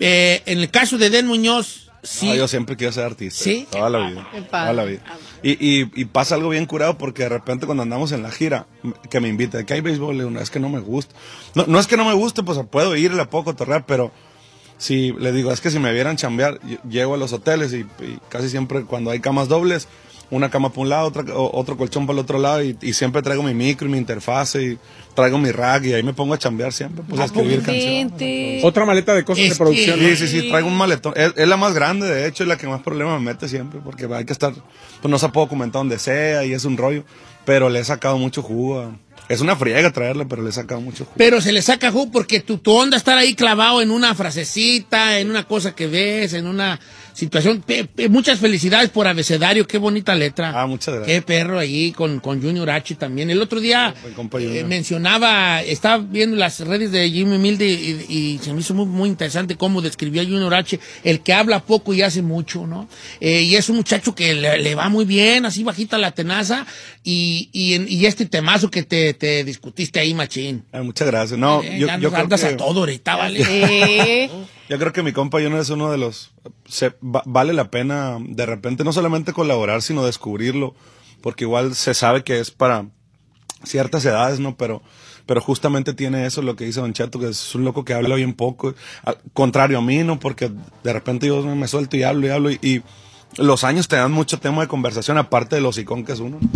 Eh, en el caso de Den Muñoz, sí. No, yo siempre quiero ser artista. ¿Sí? Toda la vida. Toda la vida. Y, y, y pasa algo bien curado porque de repente cuando andamos en la gira, que me invita, que hay béisbol, "No, es que no me gusta. No, no es que no me guste, pues puedo ir, le puedo cotorrear, pero si le digo, es que si me vieran chambear, yo- llego a los hoteles y, y casi siempre cuando hay camas dobles, una cama para un lado, otra, otro colchón para el otro lado, y, y siempre traigo mi micro y mi interfase, y traigo mi rack, y ahí me pongo a chambear siempre, pues a escribir canciones. Otra maleta de cosas Es de producción. Sí, sí, sí, traigo un maletón. Es, es la más grande, de hecho, es la que más problemas me mete siempre, porque hay que estar, pues no se puede documentar donde sea y es un rollo, pero le he sacado mucho jugo. a- Es una friega traerla, pero le he sacado mucho jugo. Pero se le saca jugo porque tu, tu onda estar ahí clavado en una frasecita, en una cosa que ves, en una situación. Pe- pe- muchas felicidades por abecedario, qué bonita letra. Ah, muchas gracias. Qué perro ahí con, con Junior H también. El otro día eh, mencionaba, estaba viendo las redes de Jimmy Milde y, y se me hizo muy, muy interesante cómo describió a Junior H, el que habla poco y hace mucho, ¿no? Eh, y es un muchacho que le, le va muy bien, así bajita la tenaza, y, y, en- y este temazo que te, te discutiste ahí, machín. Ah, muchas gracias. No, Eh, yo, ya yo nos creo andas que, a todo ahorita, ¿vale? Yo creo que mi compa Junior es uno de los... se- va- vale la pena de repente no solamente colaborar, sino descubrirlo, porque igual se sabe que es para ciertas edades, ¿no? Pero, pero justamente tiene eso lo que dice Don Cheto, que es un loco que habla bien poco, al contrario a mí, ¿no? Porque de repente yo me suelto y hablo y hablo y, y los años te dan mucho tema de conversación, aparte de los icón que es uno.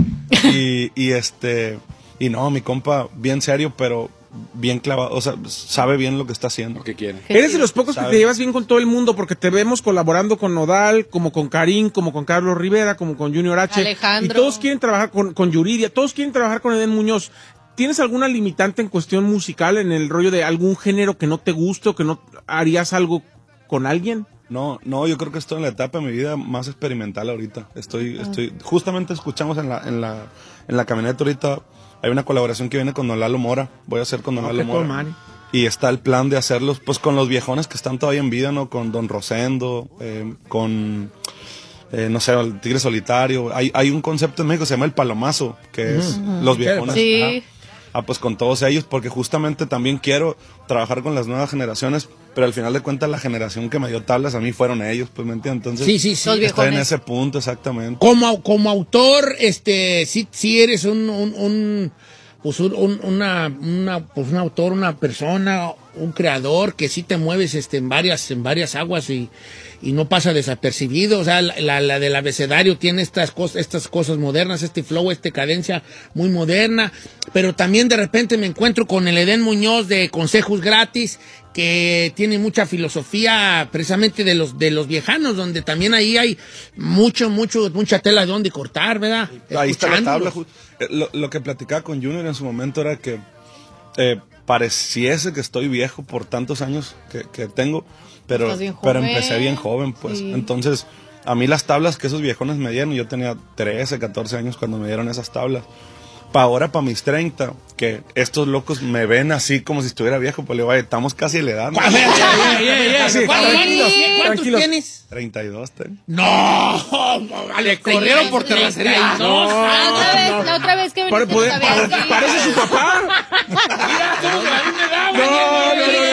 Y, y este, y no, mi compa, bien serio, pero bien clavado, o sea, sabe bien lo que está haciendo. ¿Qué quiere? Eres de los pocos que te llevas bien con todo el mundo porque te vemos colaborando con Nodal, como con Karim, como con Carlos Rivera, como con Junior H. Alejandro. Y todos quieren trabajar con, con Yuridia, todos quieren trabajar con Eden Muñoz. ¿Tienes alguna limitante en cuestión musical, en el rollo de algún género que no te guste o que no harías algo con alguien? No, no, yo creo que estoy en la etapa de mi vida más experimental ahorita. Estoy, estoy, justamente escuchamos en la, en la, en la camioneta ahorita, hay una colaboración que viene con Don Lalo Mora, voy a hacer con Don Ah, Lalo Mora. Y está el plan de hacerlos, pues con los viejones que están todavía en vida, ¿no? Con Don Rosendo, eh, con, eh, no sé, el Tigre Solitario. Hay, hay un concepto en México que se llama el palomazo, que es los viejones. Sí. Ah, pues con todos ellos, porque justamente también quiero trabajar con las nuevas generaciones, pero al final de cuentas la generación que me dio tablas a mí fueron ellos, pues me entiendes. Entonces, Sí, sí, sí. Los estoy en ese punto exactamente. Como, como autor, este, sí, sí eres un, un, un, pues un, un- una, una, pues un autor, una persona, un creador que sí te mueves este, en varias, en varias aguas y, y no pasa desapercibido. O sea, la, la, la del abecedario tiene estas cosas, estas cosas modernas, este flow, esta cadencia muy moderna. Pero también de repente me encuentro con el Edén Muñoz de Consejos Gratis, que tiene mucha filosofía precisamente de los, de los viejanos, donde también ahí hay mucho, mucho, mucha tela de donde cortar, ¿verdad? Ahí está la tabla. Eh, Lo, lo que platicaba con Junior en su momento era que eh, pareciese que estoy viejo por tantos años que, que tengo, pero, Estás bien pero joven. empecé bien joven, pues. Sí. Entonces, a mí las tablas que esos viejones me dieron, yo tenía 13, 14 años cuando me dieron esas tablas. Para ahora, para mis 30, que estos locos me ven así como si estuviera viejo, pues le digo, "Oye, estamos casi a la edad. ¿no?". A ver, ey, ey, ey, ey, Sí, ¿cuántos- tranquilos, ¿Cuántos tranquilos. tienes? 32 tengo. No, vale, corrieron por terracería. No, La otra vez, la otra vez que dicho. parece su papá. Mira, somos de la misma edad, güey. No, no, no, no, no.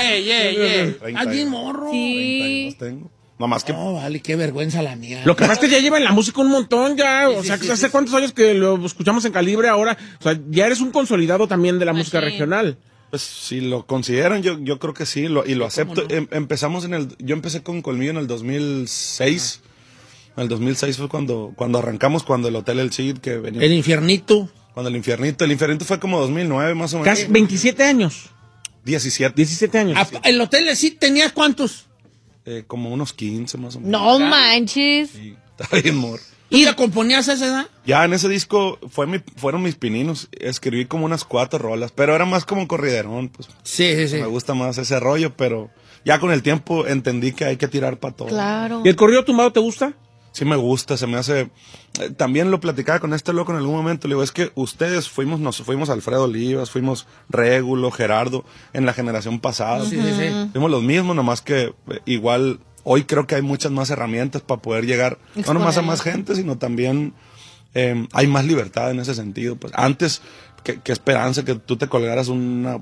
Ey, ey, ey. 32. Allí morro. Sí. 32 tengo. Nomás que No, vale, qué vergüenza la mía. Lo que pasa es que ya lleva en la música un montón ya. O sea, sí, ¿hace sí, cuántos años que lo escuchamos en Calibre ahora? O sea, ya eres un consolidado también de la música Machín. regional. Pues si lo consideran, yo, yo creo que sí, lo, y lo acepto. Em- empezamos en el, yo empecé con Colmillo en el 2006. En el 2006 fue cuando, cuando arrancamos, cuando el Hotel El Cid, que venía, El infiernito. cuando el Infiernito, el Infiernito fue como 2009 más o menos. Casi 27 años. 17, 17 años. Ah, ¿El hotel sí tenías cuántos? eh, como unos 15 más o menos. No manches. Y estaba bien mor. ¿Y la componías a esa edad? Ya en ese disco fue mi, fueron mis pininos. Escribí como unas cuatro rolas, pero era más como corriderón, pues. Sí, sí, sí. Me gusta más ese rollo, pero ya con el tiempo entendí que hay que tirar para todo. Claro. ¿Y el corrido tumbado te gusta? Sí me gusta, se me hace... eh, también lo platicaba con este loco en algún momento, le digo, es que ustedes fuimos, nos fuimos Alfredo Olivas, fuimos Régulo, Gerardo, en la generación pasada. Sí, sí, sí. Fuimos los mismos, nomás que eh, igual hoy creo que hay muchas más herramientas para poder llegar, no nomás a más gente, sino también eh, hay más libertad en ese sentido. Pues antes, qué, qué esperanza que tú te colgaras una,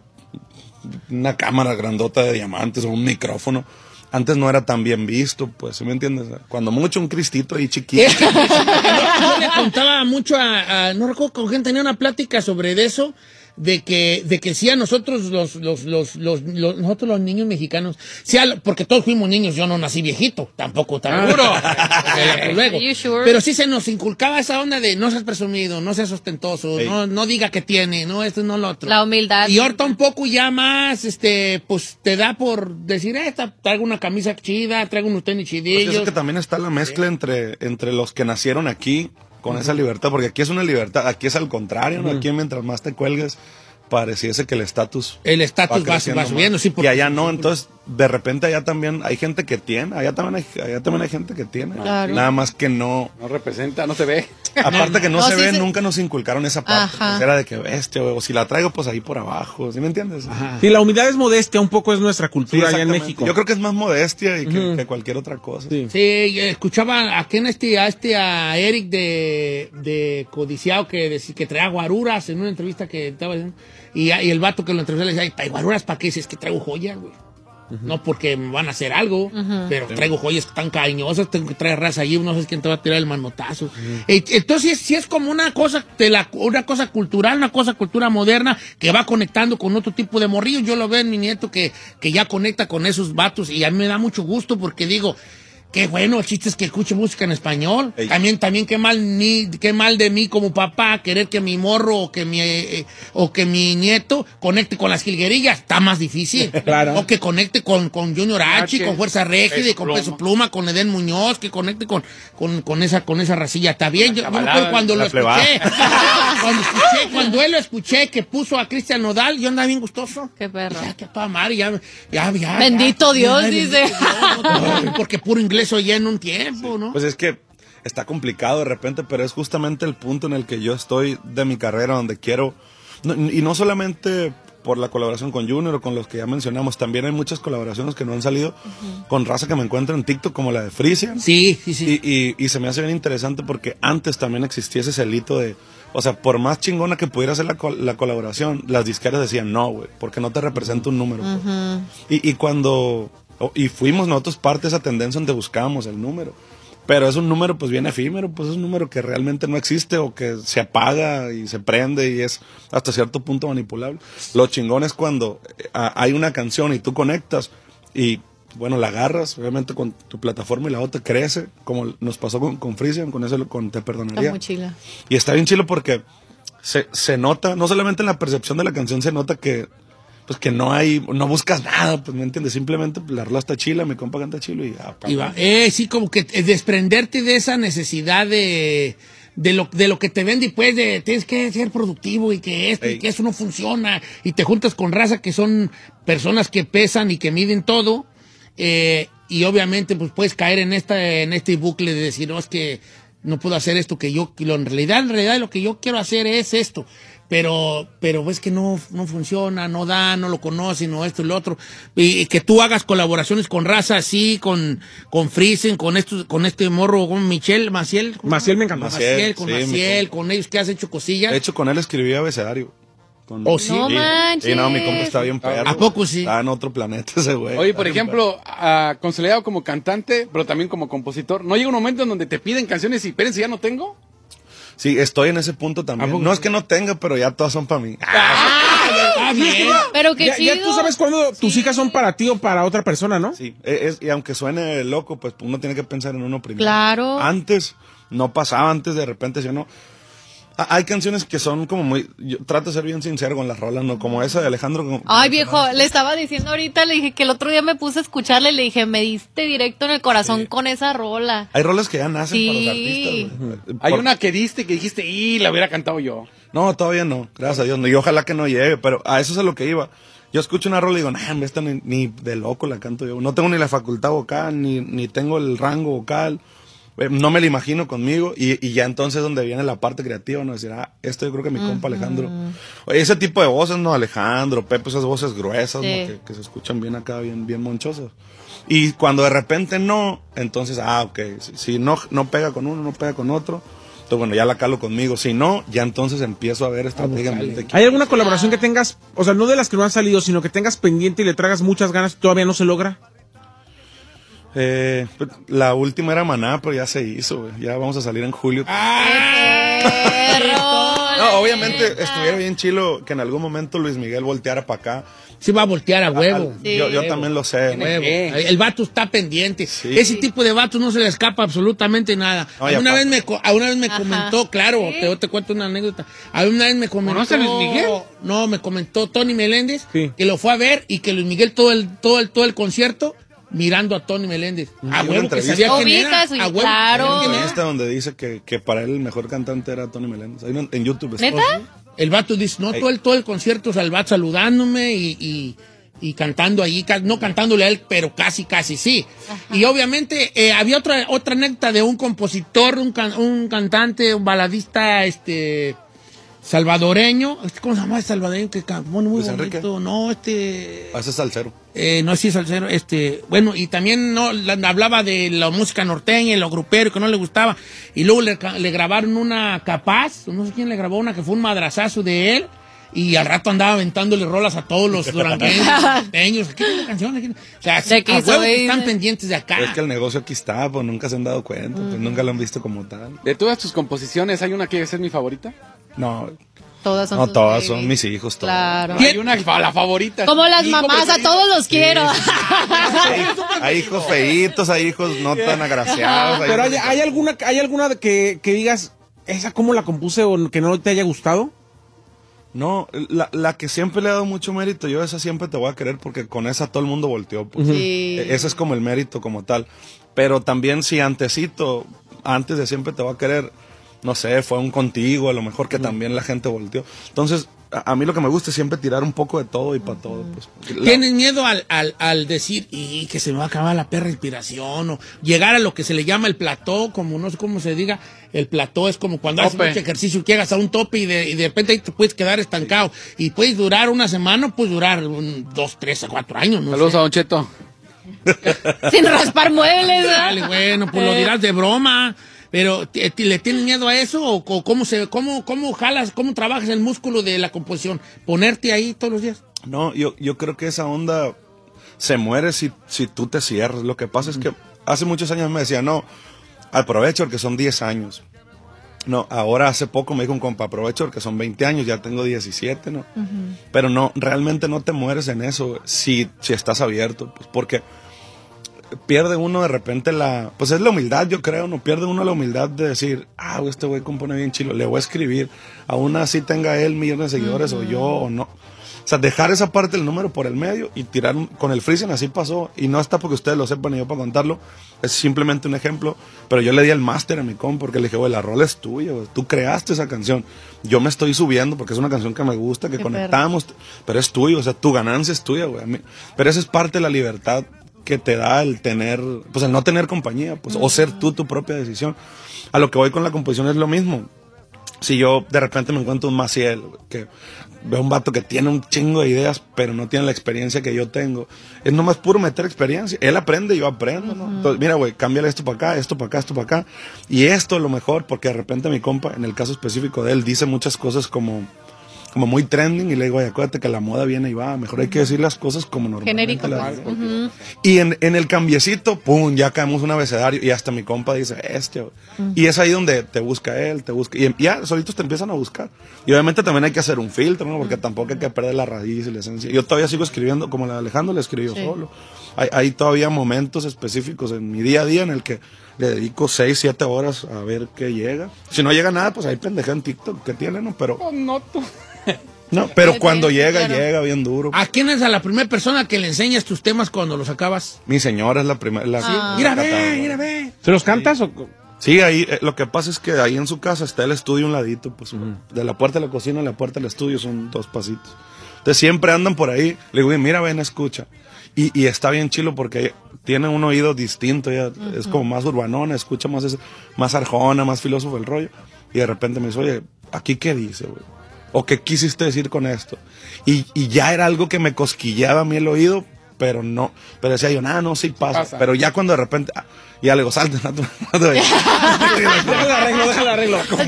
una cámara grandota de diamantes o un micrófono. Antes no era tan bien visto, pues, ¿sí me entiendes? Cuando mucho un cristito ahí chiquito. Yo, le contaba mucho a, no recuerdo con quién tenía una plática sobre eso, de que, de que sí a nosotros los, los, los, los, los- nosotros los niños mexicanos, sí a- porque todos fuimos niños, yo no nací viejito, tampoco tan duro, luego. You sure? Pero sí se nos inculcaba esa onda de no seas presumido, no seas ostentoso, no, no diga que tiene, no esto, no lo otro. La humildad. Y ahorita un poco ya más, este, pues te da por decir, eh, esta- traigo una camisa chida, traigo unos tenis Pues chidillos. eso que también está la mezcla entre, entre los que nacieron aquí con esa libertad, porque aquí es una libertad, aquí es al contrario, ¿no? Aquí mientras más te cuelgues, pareciese que el estatus El estatus va, va subiendo, sí. porque- Y allá no, entonces de repente allá también hay gente que tiene, allá también hay, allá también hay gente que tiene. Claro. Nada más que no, No representa, no se ve. aparte que no, No, se sí ve, se- nunca nos inculcaron esa parte. Ajá. pues, era de que bestia, o si la traigo pues ahí por abajo, ¿sí me entiendes? Sí, la humildad es modestia, un poco es nuestra Sí, cultura allá en. México. Yo creo que es más modestia y que, que cualquier otra cosa. Sí. Sí, escuchaba aquí en este, a este, a Eric de, de Codiciado que decía que traía guaruras en una entrevista que estaba haciendo. Y, y el vato que lo entrevistó le decía, "Ay, guaruras para qué? Si es que traigo joyas, güey. No porque me van a hacer algo, pero traigo joyas están cariñosas, tengo que traer raza allí, no sé quién te va a tirar el manotazo. Eh, Entonces, si es como una cosa, de la, una cosa cultural, una cosa cultura moderna que va conectando con otro tipo de morrillos. Yo lo veo en mi nieto que, que ya conecta con esos vatos y a mí me da mucho gusto porque digo, Qué bueno, el chiste es que escuche música en español. Ey. También, también qué mal ni, qué mal de mí como papá querer que mi morro o que mi eh, o que mi nieto conecte con las jilguerillas. Está más difícil. Claro. O que conecte con, con Junior H, H, con Fuerza Régida, con. Peso Pluma, con Eden Muñoz, que conecte con, con, con esa, con esa racilla. Está bien. Yo, yo me acuerdo cabalada, cuando lo escuché. cuando escuché, cuando él lo escuché que puso a Cristian Nodal, yo andaba bien gustoso. Qué perro. Ya, que toda madre, ya, ya, ya. Bendito ya, Dios, dice. bendito Dios, no, no, porque puro inglés oye en un tiempo, ¿no? Pues es que está complicado de repente, pero es justamente el punto en el que yo estoy de mi carrera, donde quiero, no- y no solamente por la colaboración con Junior o con los que ya mencionamos, también hay muchas colaboraciones que no han salido con raza que me encuentro en TikTok, como la de Frisian. sí, sí, sí. Y, y- y se me hace bien interesante porque antes también existía ese celito de, o sea, por más chingona que pudiera ser la, col- la colaboración, las disqueras decían no, güey, porque no te representa un número. pues". y, y cuando, y fuimos nosotros parte de esa tendencia donde buscábamos el número. Pero es un número pues bien efímero, pues es un número que realmente no existe o que se apaga y se prende y es hasta cierto punto manipulable. Lo chingón es cuando eh, a- hay una canción y tú conectas y bueno, la agarras, obviamente con tu plataforma y la otra crece, como nos pasó con, con Frisian, con eso con Te Está Perdonaría. chila. Y está bien chilo porque se, se nota, no solamente en la percepción de la canción se nota que pues que no hay, no buscas nada, pues me entiendes, simplemente pues, la rola está chila, mi compa canta chilo y pa- Y va, eh, sí, como que eh, desprenderte de esa necesidad de, de, lo, de lo que te vende y pues de tienes que ser productivo y que esto y que eso no funciona. Y te juntas con raza que son personas que pesan y que miden todo eh, y obviamente pues puedes caer en esta en este bucle de decir no es que no puedo hacer esto que yo que lo- en realidad en realidad lo que yo quiero hacer es esto pero pero ves que no, no funciona, no da, no lo conocen, no esto y lo otro. Y, y que tú hagas colaboraciones con raza así, con, con Friesen, con estos, con este morro, con Michel, Maciel. ¿cómo se Maciel me encantó. Maciel, Maciel, con sí, Maciel, con ellos que has hecho cosillas. De hecho, con él escribí abecedario. Con- ¿Oh, sí? No Sí. manches. Sí, no, mi compa está bien perro. ¿A poco sí? Está en otro planeta ese güey. Oye, por ejemplo, ah, consolidado como cantante, pero también como compositor, ¿no llega un momento en donde te piden canciones y espérense, ya no tengo? Sí, estoy en ese punto ¿A también. No es que no tenga, pero ya todas son para mí. Ah, bien. Pero qué Ya, chido. ya tú sabes cuándo tus hijas son para ti o para otra persona, ¿no? Sí, e- es, y aunque suene loco, pues uno tiene que pensar en uno primero. Claro. Antes no pasaba, antes de repente, si no. Ah, Hay canciones que son como muy. Yo trato de ser bien sincero con las rolas, ¿no? Como esa de Alejandro. como- Ay, viejo, le estaba diciendo ahorita, le dije que el otro día me puse a escucharle, le dije, me diste directo en el corazón con esa rola. Hay rolas que ya nacen Sí. para los artistas. Hay Por- una que diste que dijiste, y la hubiera cantado yo. No, todavía no, gracias a Dios. no, Y ojalá que no llegue, pero a eso es a lo que iba. Yo escucho una rola y digo, nah, hombre, esta ni, ni de loco la canto yo. No tengo ni la facultad vocal, ni, ni tengo el rango vocal. Eh, no me lo imagino conmigo y, y ya entonces donde viene la parte creativa, ¿no? Decir, ah, esto yo creo que mi compa Alejandro. Oye, Ese tipo de voces, ¿no? Alejandro, Pepe, esas voces gruesas, ¿no? Que, que se escuchan bien acá, bien, bien monchosas. Y cuando de repente no, entonces, ah, ok, si, si no, no pega con uno, no pega con otro, entonces bueno, ya la calo conmigo. Si no, ya entonces empiezo a ver estratégicamente. ¿Hay alguna colaboración que tengas, o sea, no de las que no han salido, sino que tengas pendiente y le tragas muchas ganas y todavía no se logra? Eh, pues, la última era Maná, pero ya se hizo, güey. Ya vamos a salir en julio. No, obviamente estuviera bien chilo que en algún momento Luis Miguel volteara para acá. Sí va a voltear a huevo. Ah, yo yo Huevo. también lo sé. Huevo. El vato está pendiente. Ese tipo de vato no se le escapa absolutamente nada. No, una, vez me, co- a una vez me Ajá. comentó, claro, te, te cuento una anécdota. A una vez me comentó. ¿Conoce a Luis Miguel? No, me comentó Tony Meléndez Sí. que lo fue a ver y que Luis Miguel todo el, todo el, todo el concierto mirando a Tony Meléndez. A huevo que sabía quién era. A huevo. claro. Hay una entrevista donde dice que, que para él el mejor cantante era Tony Meléndez. Hay una- en YouTube. está. ¿Neta? El vato dice, no, todo el, todo el concierto, o sea, el vato saludándome y, y, y cantando ahí, no cantándole a él, pero casi, casi sí. Y obviamente eh, había otra, otra anécdota de un compositor, un, can- un cantante, un baladista, este, salvadoreño, este, ¿cómo se llama el salvadoreño? Que muy Luis Enrique. bonito, no, este... Hace salsero. Eh, no, sí, salsero, este, bueno, y también no la- hablaba de la música norteña y lo grupero que no le gustaba. Y luego le, le grabaron una capaz, no sé quién le grabó una que fue un madrazazo de él. Y al rato andaba aventándole rolas a todos los durangueños, norteños. ¿Qué es la canción? Aquí? O sea, aquí a huevo que están pendientes de acá. Es que el negocio aquí está, pues nunca se han dado cuenta, pues nunca lo han visto como tal. De todas tus composiciones, ¿hay una que es mi favorita? No, Todas son no todas son mis hijos. todas. Claro. Hay una, la favorita. Como las Hijo mamás, a todos los quiero. Hay hijos feitos, hay hijos no tan agraciados. Pero hay, hay alguna, hay alguna que, que digas, ¿esa cómo la compuse o que no te haya gustado? No, la, la que siempre le he dado mucho mérito, yo esa siempre te voy a querer porque con esa todo el mundo volteó. pues. Sí. E- Ese es como el mérito como tal. Pero también si antesito, antes de siempre te voy a querer, no sé, fue un contigo, a lo mejor que también la gente volteó. Entonces, a, a mí lo que me gusta es siempre tirar un poco de todo y para todo. Pues. La- Tienes miedo al, al, al decir, y que se me va a acabar la perra inspiración, o llegar a lo que se le llama el plató, como no sé cómo se diga, el plató es como cuando haces mucho ejercicio, que llegas a un tope y de, y de repente ahí te puedes quedar estancado. Y puedes durar una semana, puedes durar un, dos, tres o cuatro años, no Saludos sé. a Don Cheto. Sin raspar muebles, ¿verdad? Dale, bueno, pues lo dirás de broma. Pero ¿te- te- ¿le tienes miedo a eso? ¿O cómo, se, cómo, cómo jalas, cómo trabajas el músculo de la composición? ¿Ponerte ahí todos los días? No, yo, yo creo que esa onda se muere si, si tú te cierras. Lo que pasa es que hace muchos años me decía, no, aprovecho porque son 10 años. No, ahora hace poco me dijo un compa, aprovecho porque son 20 años, ya tengo 17, ¿no? Pero no, realmente no te mueres en eso si, si estás abierto, pues porque pierde uno de repente la, pues es la humildad, yo creo, no pierde uno la humildad de decir, ah, este güey compone bien chilo, le voy a escribir, aún así tenga él millones de seguidores o yo o no. O sea, dejar esa parte del número por el medio y tirar con el freezing, así pasó. Y no está porque ustedes lo sepan y yo para contarlo. Es simplemente un ejemplo. Pero yo le di el máster a mi compa porque le dije, güey, la rola es tuya. Tú creaste esa canción. Yo me estoy subiendo porque es una canción que me gusta, que Qué conectamos. Pero es tuyo, o sea, tu ganancia es tuya, güey. A mí- Pero esa es parte de la libertad que te da el tener, pues el no tener compañía, pues, o ser tú tu propia decisión. A lo que voy con la composición es lo mismo. Si yo de repente me encuentro un Maciel, que veo un vato que tiene un chingo de ideas, pero no tiene la experiencia que yo tengo, es nomás puro meter experiencia. Él aprende yo aprendo, ¿no? Entonces, mira, güey, cámbiale esto para acá, esto para acá, esto para acá. Y esto es lo mejor, porque de repente mi compa, en el caso específico de él, dice muchas cosas como como muy trending y le digo, oye, acuérdate que la moda viene y va, mejor hay que decir las cosas como normalmente Genérico. las digo". Y en, en el cambiecito, pum, ya caemos un abecedario y hasta mi compa dice, este, güey". Y es ahí donde te busca él, te busca, y ya solitos te empiezan a buscar. Y obviamente también hay que hacer un filtro, ¿no? Porque tampoco hay que perder la raíz y la esencia. Yo todavía sigo escribiendo, como la de Alejandro le escribió solo. Hay, hay todavía momentos específicos en mi día a día en el que le dedico 6, 7 horas a ver qué llega. Si no llega nada, pues hay pendeja en TikTok que tiene, ¿no? Pero, No, tú. no, pero Sí, cuando sí, llega, claro. llega bien duro. ¿A quién es a la primera persona que le enseñas tus temas cuando los acabas? Mi señora es la primera. La, Ah. Mira, ve, mira, ve. ¿Se los cantas o...? Sí, ahí, eh, lo que pasa es que ahí en su casa está el estudio a un ladito, pues, de la puerta de la cocina a la puerta del estudio son dos pasitos. Entonces siempre andan por ahí. Le digo, "Oye, mira, ven, escucha. Y, y está bien chilo porque tiene un oído distinto, ya es como más urbanona, escucha más, ese- más arjona, más filósofo el rollo. Y de repente me dice, oye, ¿aquí qué dice, güey? ¿O qué quisiste decir con esto? Y, y ya era algo que me cosquilleaba a mí el oído, pero no, pero decía yo, nada, no, sí pasa. Pasa. Pero ya cuando de repente, ah, ya le digo, salte, no, no, no, Déjalo arreglo, déjalo arreglo. Espera,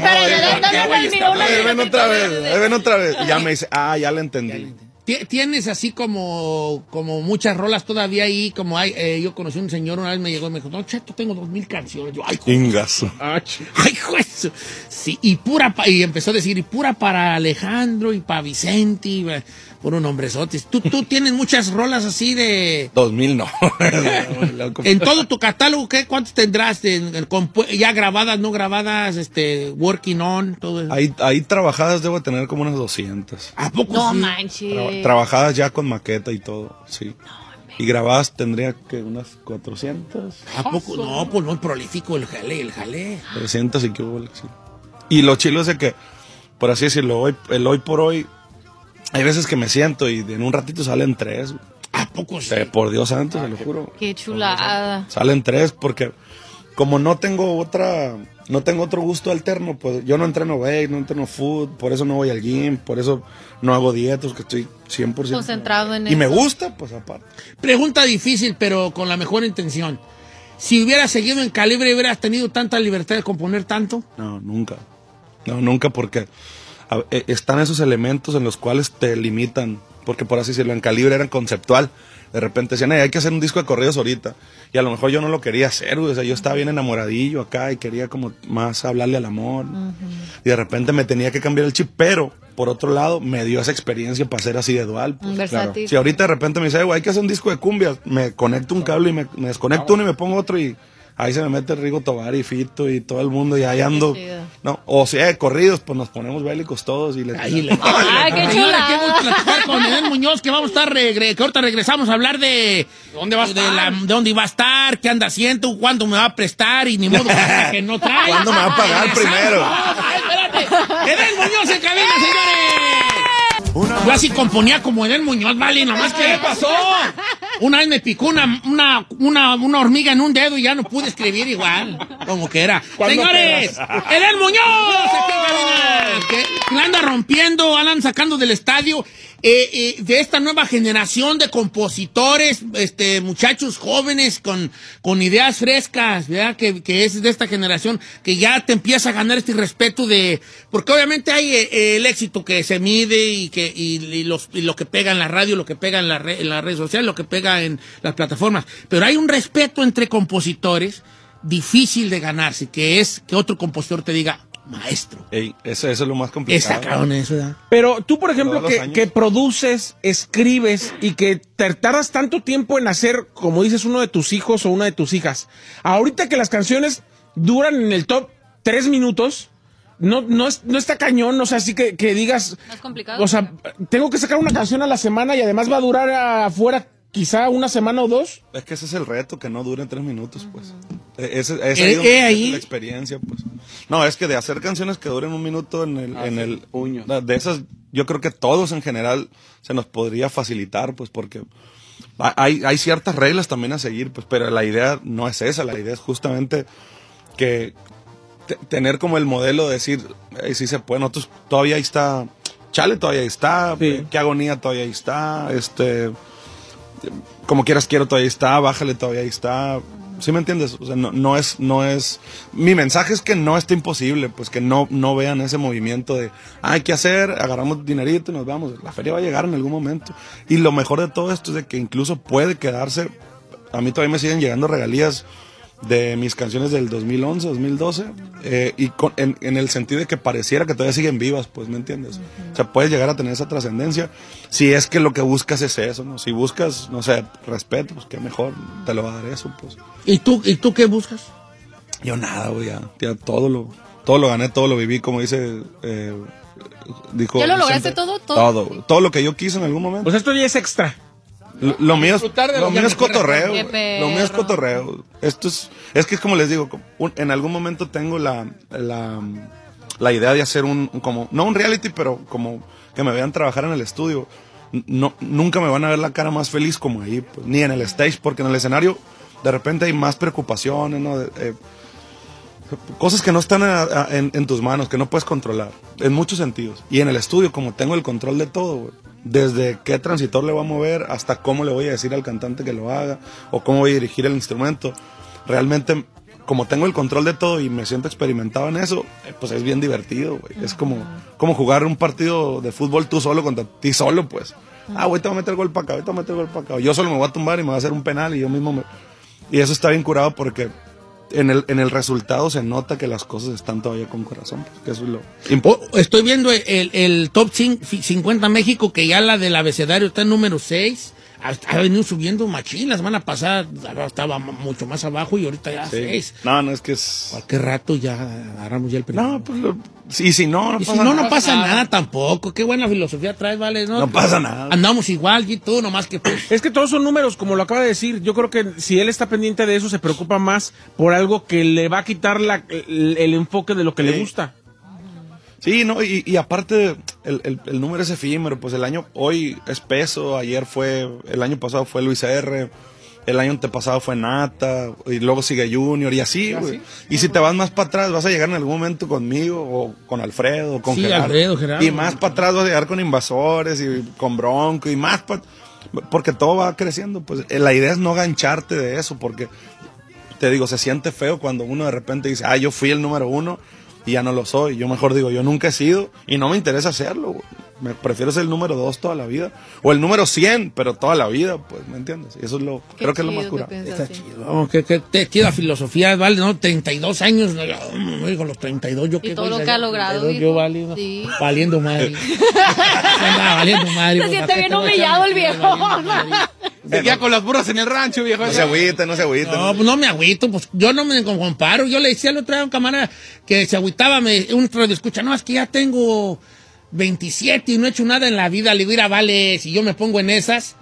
mira, una- Ahí ven otra vez, ven otra vez. Y ya me dice, ah, ya le entendí. Ti- Tienes así como, como muchas rolas todavía ahí, como hay, eh, yo conocí a un señor una vez me llegó y me dijo, no, Cheto, tengo dos mil canciones. Yo, ay, ch- ay, juez. Sí, y pura, pa- y empezó a decir, y pura para Alejandro y para Vicente, y pa- por un hombrezote. Tú, tú tienes muchas rolas así de, Dos mil no. Loco. en todo tu catálogo, ¿qué? ¿Cuántos tendrás? en- ya grabadas, no grabadas, este, working on, todo eso. Ahí, ahí trabajadas debo tener como unas 200. ¿A poco No sí? manches. Traba- trabajadas ya con maqueta y todo, sí. Y grabadas tendría que unas 400, ¿A poco? No, pues muy prolífico el jale, el jale. 300 y que hubo, sí. Y lo chilo es de que, por así decirlo, hoy, el hoy por hoy, hay veces que me siento y en un ratito salen tres. ¿A poco sí? Eh, por Dios santo, se lo juro. Qué chulada. Salen tres porque como no tengo otra, no tengo otro gusto alterno, pues yo no entreno weight, no entreno food, por eso no voy al gym, por eso no hago dietas, que estoy 100% Concentrado en Y me eso. gusta, pues aparte. Pregunta difícil, pero con la mejor intención. Si hubieras seguido en calibre, ¿hubieras tenido tanta libertad de componer tanto? No, nunca. No, nunca porque a- eh, están esos elementos en los cuales te limitan, porque por así decirlo, en calibre eran conceptual. De repente decían, "Ey, hay que hacer un disco de corridos ahorita. Y a lo mejor yo no lo quería hacer. O sea, yo estaba bien enamoradillo acá y quería como más hablarle al amor. Y de repente me tenía que cambiar el chip, pero por otro lado me dio esa experiencia para ser así de dual. pues. Si ahorita de repente me dice, "Ey, güey, hay que hacer un disco de cumbias, me conecto un cable y me, me desconecto uno y me pongo otro y ahí se me mete Rigo Tobar y Fito y todo el mundo y ahí ando. No, o sea, de corridos, pues nos ponemos bélicos todos y le Ahí le... Ay, qué Señora, qué gusto platicar con Edén Muñoz, que vamos a estar, regre- que ahorita regresamos a hablar de... ¿Dónde va a de, estar? la- de dónde va a estar, qué anda haciendo, cuándo me va a prestar y ni modo que- no trae. ¿Cuándo me va a pagar primero? Ay, espérate. Edén Muñoz en cabina, señores. Yo así componía como Edén Muñoz, vale, nomás que... ¿Qué pasó? Una vez me picó una, una, una, una hormiga en un dedo y ya no pude escribir igual, como que era. ¿Cuándo Señores, Edén Muñoz, aquí en cabina, que, que la anda rompiendo, andan sacando del estadio. Eh, eh, de esta nueva generación de compositores, este, muchachos jóvenes con, con ideas frescas, ¿verdad? Que, que es de esta generación que ya te empieza a ganar este respeto de, porque obviamente hay eh, eh, el éxito que se mide y que, y, los, y lo que pega en la radio, lo que pega en la, re- en la red social, lo que pega en las plataformas, pero hay un respeto entre compositores difícil de ganarse, que es que otro compositor te diga, maestro. Ey, eso, eso es lo más complicado. Esa cabrón eso, ¿verdad? Pero tú, por ejemplo, que, que produces, escribes y que te tardas tanto tiempo en hacer, como dices, uno de tus hijos o una de tus hijas. Ahorita que las canciones duran en el top tres minutos, no, no, es- no está cañón, o sea, así que, que digas, Más complicado. o sea, tengo que sacar una canción a la semana y además va a durar afuera quizá una semana o dos. Es que ese es el reto, que no duren tres minutos, pues. E- Ese, es Eh, eh, ahí. es la experiencia, pues. No, es que de hacer canciones que duren un minuto en el... en el puños. De esas, yo creo que todos en general se nos podría facilitar, pues, porque ha- hay, hay ciertas reglas también a seguir, pues, pero la idea no es esa, la idea es justamente que te- tener como el modelo de decir, "Ey, sí se puede, nosotros todavía ahí está, chale todavía ahí está, Sí. qué agonía todavía ahí está, este como quieras quiero todavía está, bájale todavía está. ¿Sí me entiendes? No, no es, no es. Mi mensaje es que no está imposible, pues que no, no vean ese movimiento de "Ah, hay que hacer, agarramos dinerito y nos vamos. La feria va a llegar en algún momento. Y lo mejor de todo esto es que incluso puede quedarse. A mí todavía me siguen llegando regalías de mis canciones del 2011, 2012, eh, y con- en, en el sentido de que pareciera que todavía siguen vivas, pues, ¿me entiendes? O sea, puedes llegar a tener esa trascendencia si es que lo que buscas es eso, ¿no? Si buscas, no sé, respeto, pues qué mejor, te lo va a dar eso, pues. ¿Y tú, ¿Y tú qué buscas? Yo nada, güey, ya, ya todo lo, todo lo gané, todo lo viví, como dice, eh, dijo. ¿Ya lo lograste todo? ¿Todo? Todo, todo lo que yo quise en algún momento. Pues esto ya es extra. Lo, lo mío es, lo mío es cotorreo. Lo mío es cotorreo. Esto es, es que es como les digo, un- en algún momento tengo la, la, la idea de hacer un, un como, no un reality, pero como que me vean trabajar en el estudio. no, nunca me van a ver la cara más feliz como ahí, pues, ni en el stage, porque en el escenario de repente hay más preocupaciones, ¿no? De- eh, cosas que no están a- a- en, en tus manos, que no puedes controlar, en muchos sentidos. Y en el estudio, como tengo el control de todo, güey, desde qué transitor le voy a mover hasta cómo le voy a decir al cantante que lo haga, o cómo voy a dirigir el instrumento, realmente, como tengo el control de todo y me siento experimentado en eso, eh, pues es bien divertido, güey. Es como, como jugar un partido de fútbol tú solo contra ti solo, pues. Ah, güey, te voy a meter gol para acá, voy a meter gol para acá. Yo solo me voy a tumbar y me voy a hacer un penal y yo mismo me... Y eso está bien curado porque en el, en el resultado se nota que las cosas están todavía con corazón. pues, que eso es lo Estoy viendo el, el top cin- fi- 50 México, que ya la del abecedario está en número 6. Ha, ha venido subiendo machín. La semana pasada estaba mucho más abajo y ahorita ya Sí. 6. No, no, es que es... Cualquier rato ya agarramos ya el primero. No, pues lo- y si no, no Y si pasa no, nada. no pasa nada tampoco. Qué buena filosofía traes, ¿vale? No, No pasa nada. Andamos igual, y tú, nomás que pues. Es que todos son números, como lo acaba de decir. Yo creo que si él está pendiente de eso, se preocupa más por algo que le va a quitar la- el, el enfoque de lo que le gusta. Sí, no, y, y aparte, el, el- el número es efímero, pues el año, hoy es peso, ayer fue, el año pasado fue Luis R., el año antepasado fue Nata, y luego sigue Junior, y así, güey. Y si te vas más para atrás, vas a llegar en algún momento conmigo, o con Alfredo, o con Sí, Gerardo. Alfredo, Gerardo. Y más para atrás vas a llegar con Invasores, y con Bronco, y más para... Porque todo va creciendo, pues eh, la idea es no gancharte de eso, porque te digo, se siente feo cuando uno de repente dice, ah, yo fui el número uno y ya no lo soy. Yo mejor digo, yo nunca he sido y no me interesa hacerlo. güey. Me prefiero ser el número dos toda la vida. O el número 100, pero toda la vida, pues, ¿me entiendes? Y eso es lo, creo que es lo más curado. Está chido. Vamos, que, que te chida filosofía, vale, ¿no? 32 años, no, no, digo, los 32, yo Y qué todo lo que ha logrado, 32, Yo ¿no? Sí. valiendo madre. Valiendo madre. Se pues, siente ¿a qué bien humillado el viejo. Seguía con las burras en el rancho, viejo. No se agüite, no se agüite. No, pues no me agüito, pues yo no me comparo. Yo le decía al otro día a un camarada que se agüitaba, me, un radio escucha, no, es que ya tengo 27 y no he hecho nada en la vida. Le digo, mira, vale, si yo me pongo en esas,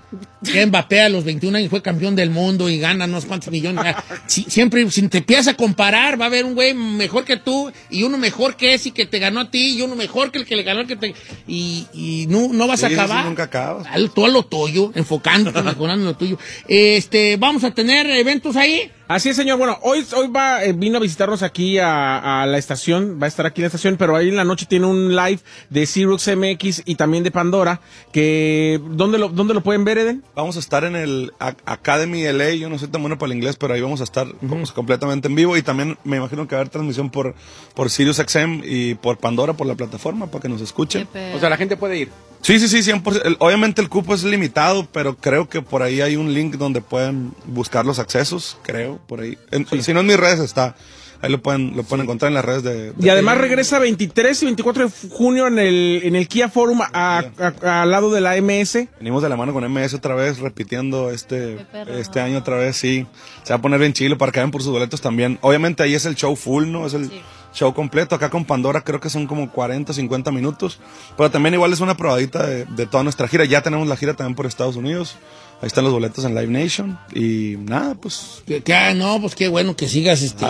que Mbappé a los 21 años fue campeón del mundo y gana no sé cuántos millones. Si- siempre, si te empiezas a comparar, va a haber un güey mejor que tú y uno mejor que ese que te ganó a ti y uno mejor que el que le ganó al que te... Y, y no, no vas a Sí, acabar. nunca acabas. Al- Tú a lo tuyo, enfocándote, mejorando lo tuyo. Este, vamos a tener eventos ahí. Así es, señor. Bueno, hoy, hoy va, eh, vino a visitarnos aquí a, a la estación, va a estar aquí en la estación, pero ahí en la noche tiene un live de Xerox MX y también de Pandora, que, ¿dónde lo, dónde lo pueden ver, Eden? Vamos a estar en el Academy LA. Yo no soy tan bueno para el inglés, pero ahí vamos a estar como completamente en vivo. Y también me imagino que va a haber transmisión por, por Sirius XM y por Pandora, por la plataforma, para que nos escuchen. O sea, la gente puede ir. Sí, sí, sí, 100%. El- obviamente el cupo es limitado, pero creo que por ahí hay un link donde pueden buscar los accesos, creo, por ahí. En- Si no en mis redes está. Ahí lo pueden, lo pueden encontrar en las redes de... de- Y además regresa 23 y 24 de junio en el, en el Kia Forum a- a- al lado de la MS. Venimos de la mano con MS otra vez, repitiendo este, este año otra vez, sí. Se va a poner bien chilo para que vayan por sus boletos también. Obviamente ahí es el show full, ¿no? Es el show completo. Acá con Pandora creo que son como 40, 50 minutos. Pero también igual es una probadita de, de toda nuestra gira. Ya tenemos la gira también por Estados Unidos. Ahí están los boletos en Live Nation. Y nada, pues Que, que, ah, no, pues qué bueno que sigas este,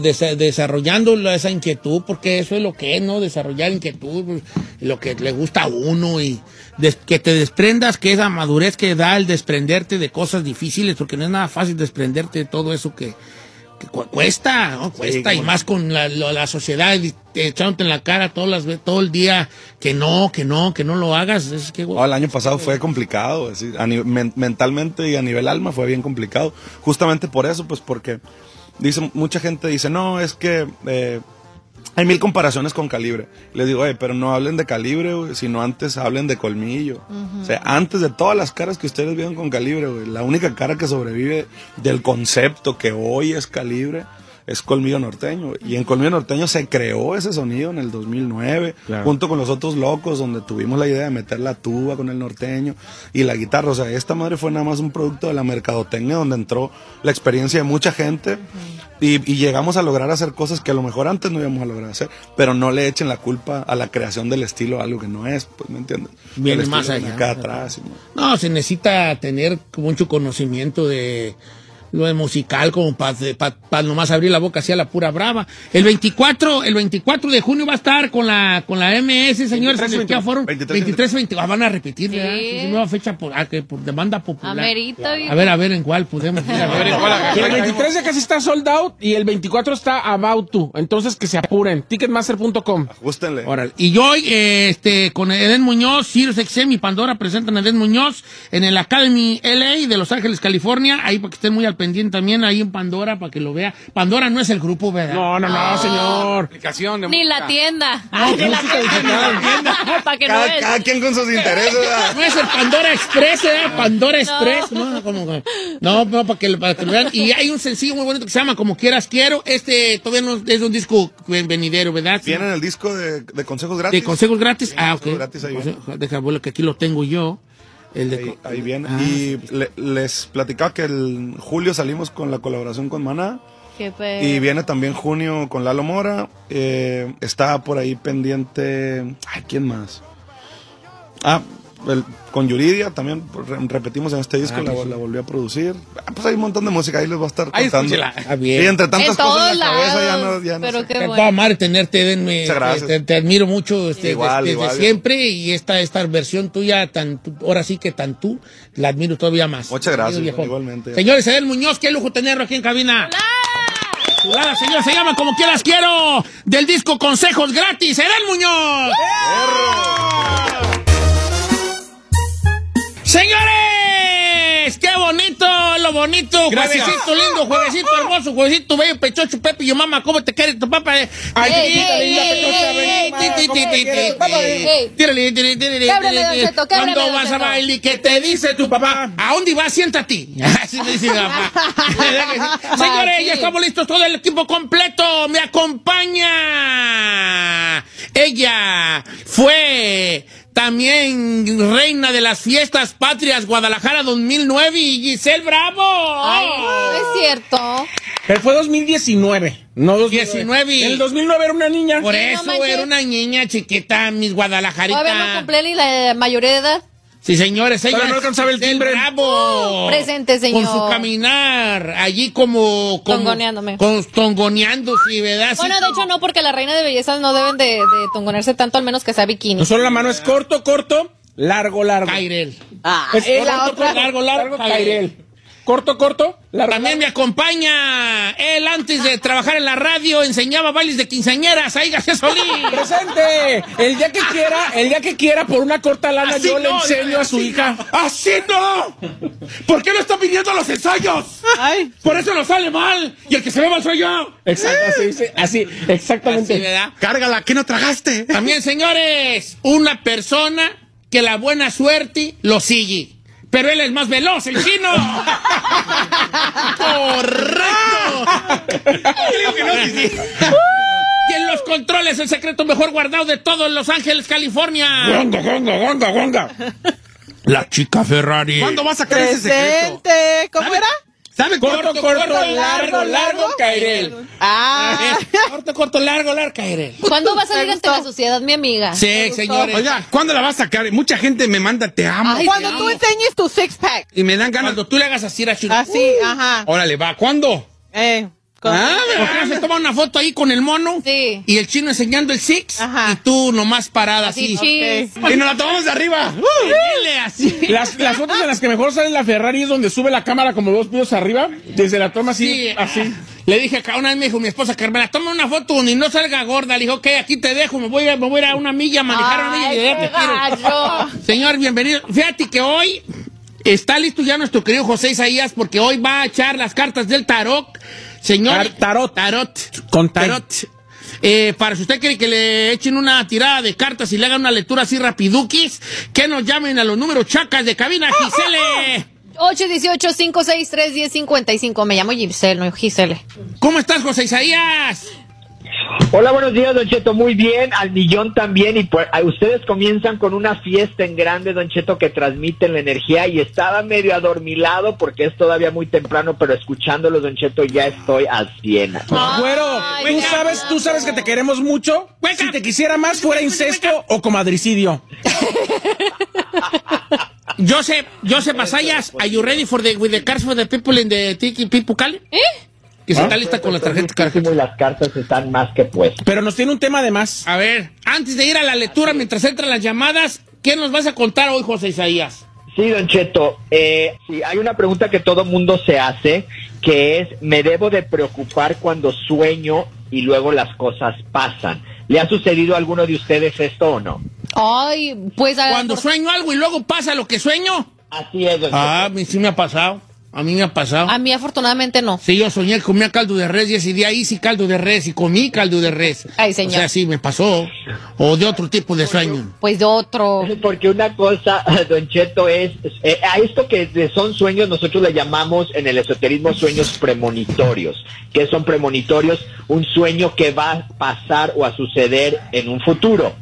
desa- desarrollando la- esa inquietud, porque eso es lo que es, ¿no? Desarrollar inquietud, pues, lo que le gusta a uno y des- que te desprendas, que esa madurez que da el desprenderte de cosas difíciles, porque no es nada fácil desprenderte de todo eso que cu- cuesta, ¿no? Cuesta, y más con la, la sociedad echándote en la cara todas las, todo el día que no, que no, que no lo hagas. Es que, Oh, el año pasado fue complicado, es decir, a nivel- men- mentalmente y a nivel alma fue bien complicado. Justamente por eso, pues porque dice mucha gente dice, no, es que eh, hay mil comparaciones con calibre. Les digo, oye, pero no hablen de calibre, güey, sino antes hablen de colmillo. O sea, antes de todas las caras que ustedes vieron con calibre, güey, la única cara que sobrevive del concepto que hoy es calibre es Colmillo Norteño. Y en Colmillo Norteño se creó ese sonido en el 2009, Claro. junto con los otros locos, donde tuvimos la idea de meter la tuba con el norteño y la guitarra. O sea, esta madre fue nada más un producto de la mercadotecnia donde entró la experiencia de mucha gente y, y llegamos a lograr hacer cosas que a lo mejor antes no íbamos a lograr hacer, pero no le echen la culpa a la creación del estilo a algo que no es, pues, ¿me entiendes? Viene más allá. Acá atrás. y- No, se necesita tener mucho conocimiento de, lo de musical como para nomás abrir la boca hacia la pura brava. El 24, el 24 de junio va a estar con la con la MS, señores, 23, 20, fueron 23, 20, ah, van a repetir, sí. ¿verdad? nueva fecha por, ah, por demanda popular. A ver, a ver en cuál podemos ir. A ver en cuál. el 23 ya casi está sold out y el 24 está about to. Entonces que se apuren. Ticketmaster.com. Ajustenle. Órale. Y yo, eh, este, con Eden Muñoz, Sirius XM y Pandora presentan a Eden Muñoz en el Academy LA de Los Ángeles, California. Ahí para que estén muy al pendiente también, ahí en Pandora, para que lo vea. Pandora no es el grupo, ¿verdad? No, no, no, señor. Aplicación de Ni la tienda. No, ni la tienda. para que cada, no cada quien con sus intereses. ¿verdad? No es el Pandora Express, ¿eh? Pandora Express. No, como no, no, para que, para que lo vean. Y hay un sencillo muy bonito que se llama Como Quieras Quiero. Este todavía no es un disco venidero, ¿verdad? Viene en el disco de, de consejos gratis. De consejos gratis. Ah, ok. consejos gratis, ahí viene. Deja, abuelo, que aquí lo tengo yo. El de Ahí, ahí viene. Ah, y le- les platicaba que el julio salimos con la colaboración con Maná. Y viene también junio con Lalo Mora. Eh, está por ahí pendiente. Ay, ¿quién más? Ah, el- con Yuridia también re- repetimos en este disco, Ah, la, sí. la volví a producir. Ah, pues hay un montón de música, ahí les va a estar Ahí contando. Ah, bien. Y entre tantas en cosas en la cabeza ya no, ya no pero sé. qué Te bueno. madre tenerte, Denme. Muchas gracias. Te, te admiro mucho este, Igual, desde igual. siempre y esta, esta versión tuya, tan, ahora sí que tan tú, la admiro todavía más. Muchas gracias, igualmente. Señores, Edel Muñoz, qué lujo tenerlo aquí en cabina. Chulada, señor, se llama Como Quieras Quiero, del disco Consejos Gratis, Edel Muñoz. Bonito, juevesito lindo, juevesito hermoso, juevesito bello, pechocho, Pepe y yo, mamá, ¿cómo te quiere tu papá? Ay. Tírale, tírale, tírale, Québrale, tírale, Don tírale. Cheto, québrale, ¿Cuándo Don vas a bailar y qué te dice tu papá? ¿A dónde vas? Siéntate. Así me dice mi papá. Señores, ya estamos listos, todo el equipo completo. Me acompaña. Ella fue también reina de las fiestas patrias Guadalajara 2009 y Giselle Bravo. Ay, no es cierto. Pero fue 2019, no 2009. 19. En el 2009 era una niña. Por Sí, no eso manches. era una niña chiquita, mis Guadalajarita. Todavía no cumplí ni la mayoría de edad. Sí, señores, ella no es alcanzaba el timbre. Bravo. Uh, presente, señor. Con su caminar, allí como... como Tongoneándome. Con, tongoneando, sí, ¿verdad? Sí, Bueno, de hecho no, porque la reina de belleza no deben de, de tongonearse tanto, al menos que sea bikini. No solo la mano es corto, corto, largo, largo. Cairel. Es Eh, la corto, otra- corto, largo, largo, Cairel. Corto, corto. También me acompaña. Él antes de trabajar en la radio enseñaba bailes de quinceañeras. Ahí, García Solís. Presente. El día que quiera, el día que quiera, por una corta lana, Así yo le no, enseño a su así hija. no. ¡Así no! ¿Por qué no está pidiendo los ensayos? Ay, Por eso nos sale mal. Y el que se ve mal soy yo. Exacto, así, así, Así, exactamente. ¿verdad? Cárgala, ¿qué no tragaste? También, señores, una persona que la buena suerte lo sigue. Pero él es más veloz, el chino. ¡Correcto! Digo que no, sí, sí. Y en los controles, el secreto mejor guardado de todos Los Ángeles, California. Gonga, gonga, gonga, gonga. La chica Ferrari. ¿Cuándo va a sacar ese secreto? ¿Cómo era? ¿Sabe Corto, corto, largo, largo, Cairel. Ah, Eh, corto, corto, largo, largo, caeré. ¿Cuándo va a salir ante la sociedad, mi amiga? Sí, señores. Oiga, ¿cuándo la va a sacar? Mucha gente me manda te amo. Ay, cuando tú enseñes tu six pack. y me dan ganas. Cuando tú le hagas así a. Así, ajá. Órale, va. ¿Cuándo? Eh, Ah, ¿Por qué no se toma una foto ahí con el mono? Sí. Y el chino enseñando el six. Ajá. Y tú nomás parada así. Y nos la tomamos de arriba. Dile así. Las, las fotos en las que mejor sale la Ferrari es donde sube la cámara como dos pisos arriba, desde la toma así, Sí, así. Le dije acá, una vez me dijo mi esposa Carmela, toma una foto donde no salga gorda. Le dijo, ok, aquí te dejo, me voy a, me voy a ir a una milla a manejar una milla y ya qué te quiero. gacho. Señor, bienvenido. Fíjate que hoy está listo ya nuestro querido José Isaías porque hoy va a echar las cartas del tarot. Señor. Tar- tarot. Tarot. Con tarot. Eh, para si usted quiere que le echen una tirada de cartas y le hagan una lectura así rapiduquis, que nos llamen a los números chacas de cabina, Gisele. 818-563-1055. Me llamo Giselle, no Gisele. ¿Cómo estás, José Isaías? Hola, buenos días, Don Cheto. Muy bien, al millón también. Y pues, a- ustedes comienzan con una fiesta en grande, Don Cheto, que transmiten la energía. Y estaba medio adormilado porque es todavía muy temprano, pero escuchándolo, Don Cheto, ya estoy al 100. Güero, tú sabes, tú sabes que te queremos mucho. Hueca. Si te quisiera más, fuera incesto o comadricidio. Joseph, Joseph Asayas, are you ready for the, with the cards for the people in the Tiki People? ¿Eh? Que se está lista con la tarjeta. Y las cartas están más que puestas. Pero nos tiene un tema de más. A ver, antes de ir a la lectura, mientras entran las llamadas, ¿qué nos vas a contar hoy, José Isaías? Sí, Don Cheto, eh, sí, hay una pregunta que todo mundo se hace, que es, ¿me debo de preocupar cuando sueño y luego las cosas pasan? ¿Le ha sucedido a alguno de ustedes esto o no? Ay, pues... a- Cuando sueño algo y luego pasa lo que sueño. Así es, don Ah, a mí sí me ha pasado. A mí me ha pasado. A mí afortunadamente no. Sí, yo soñé que comía caldo de res y ese día hice caldo de res y comí caldo de res. Ay, señor. O sea, sí, me pasó. O de otro tipo de sueño. Pues de otro. Porque una cosa, Don Cheto, es, eh, a esto que son sueños, nosotros le llamamos en el esoterismo sueños premonitorios. ¿Qué son premonitorios? Un sueño que va a pasar o a suceder en un futuro.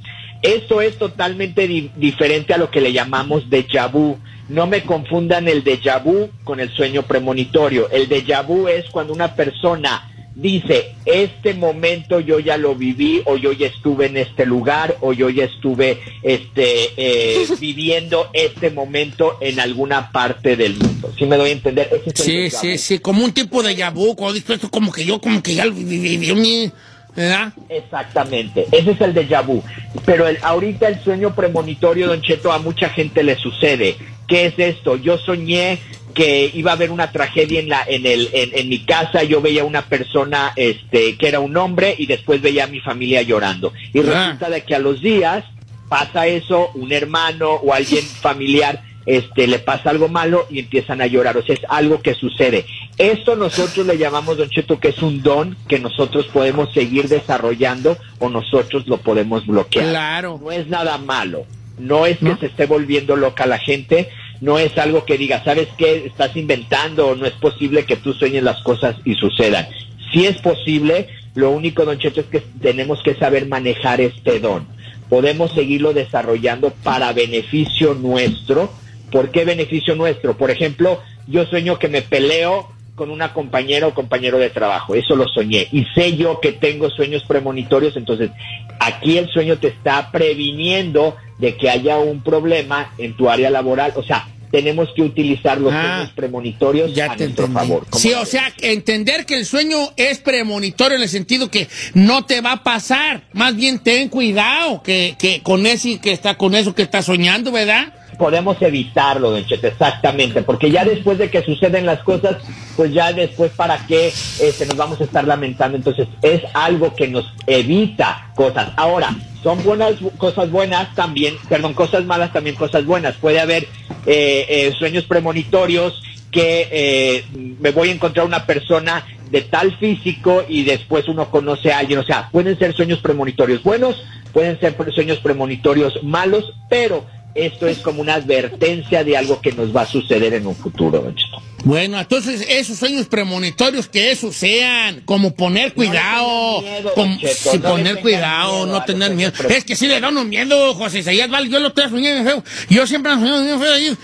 Esto es totalmente di- diferente a lo que le llamamos déjà vu. No me confundan el déjà vu con el sueño premonitorio. El déjà vu es cuando una persona dice, este momento yo ya lo viví, o yo ya estuve en este lugar, o yo ya estuve este, eh, viviendo este momento en alguna parte del mundo. ¿Sí me doy a entender? Ese es el Sí, sí, sí, como un tipo de yabú, cuando dices esto, como que yo, como que ya lo viví, viví, ¿verdad? Exactamente, ese es el déjà vu. Pero el, ahorita el sueño premonitorio, Don Cheto, a mucha gente le sucede. ¿Qué es esto? Yo soñé que iba a haber una tragedia en la en el en, en mi casa yo veía una persona este que era un hombre y después veía a mi familia llorando y resulta de que a los días pasa eso un hermano o alguien familiar este le pasa algo malo y empiezan a llorar o sea es algo que sucede esto nosotros le llamamos don Cheto que es un don que nosotros podemos seguir desarrollando o nosotros lo podemos bloquear Claro. no es nada malo no es que se esté volviendo loca la gente, no es algo que diga, ¿sabes qué? Estás inventando o no es posible que tú sueñes las cosas y sucedan. Si es posible, lo único, don Cheto, es que tenemos que saber manejar este don. Podemos seguirlo desarrollando para beneficio nuestro. ¿Por qué beneficio nuestro? Por ejemplo, yo sueño que me peleo con una compañera o compañero de trabajo. Eso lo soñé. Y sé yo que tengo sueños premonitorios, entonces aquí el sueño te está previniendo de que haya un problema en tu área laboral. O sea, tenemos que utilizar los sueños premonitorios a nuestro favor. ¿Cómo Sí, o sea, entender que el sueño es premonitorio en el sentido que no te va a pasar. Más bien ten cuidado que, que con ese que está con eso que estás soñando, ¿verdad? Podemos evitarlo, Don Cheto, exactamente, porque ya después de que suceden las cosas, pues ya después para qué este, nos vamos a estar lamentando, entonces es algo que nos evita cosas. Ahora, son buenas cosas buenas también, perdón, cosas malas también cosas buenas. Puede haber eh, eh, sueños premonitorios que eh, me voy a encontrar una persona de tal físico y después uno conoce a alguien, o sea, pueden ser sueños premonitorios buenos, pueden ser sueños premonitorios malos, pero esto es como una advertencia de algo que nos va a suceder en un futuro, Don Cheto. Bueno, entonces esos sueños premonitorios que esos sean, como poner cuidado, como- Cheto, sí, no poner cuidado, miedo no tener miedo. Es que sí le da uno miedo, José Isaías, yo lo estoy soñando feo. Yo siempre he soñado bien feo ahí,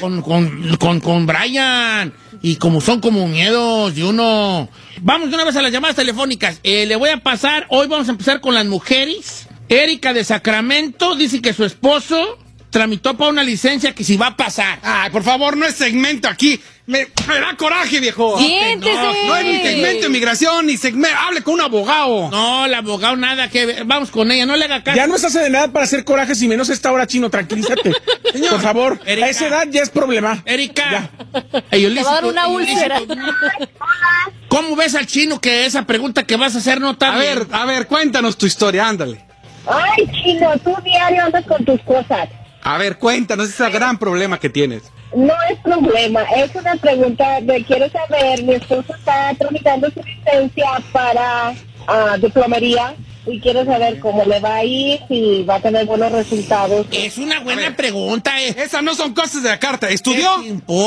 con, con, con, con Brian, y como son como miedos de uno. Vamos de una vez a las llamadas telefónicas. Eh, le voy a pasar, hoy vamos a empezar con las mujeres. Erika de Sacramento dice que su esposo tramitó para una licencia que si va a pasar. Ay, por favor, no es segmento aquí. Me, me da coraje, viejo. Siéntese. No, no es ni segmento de migración, ni segmento. Hable con un abogado. No, el abogado nada que ver. Vamos con ella, no le haga caso. Ya no estás en edad para hacer corajes y menos a esta hora chino, tranquilízate. Por favor, a esa edad ya es problema. Erika. Ey, Te va a dar una úlcera. ¿Cómo ves al chino que esa pregunta que vas a hacer no está A ver, a ver, cuéntanos tu historia, ándale. Ay, chino, tú diario andas con tus cosas. A ver, cuéntanos ese gran problema que tienes. No es problema, es una pregunta de quiero saber, mi esposo está tramitando su licencia para diplomería y quiero saber cómo le va a ir, si va a tener buenos resultados. Es una buena pregunta. eh. Esas no son cosas de la carta. ¿Estudió?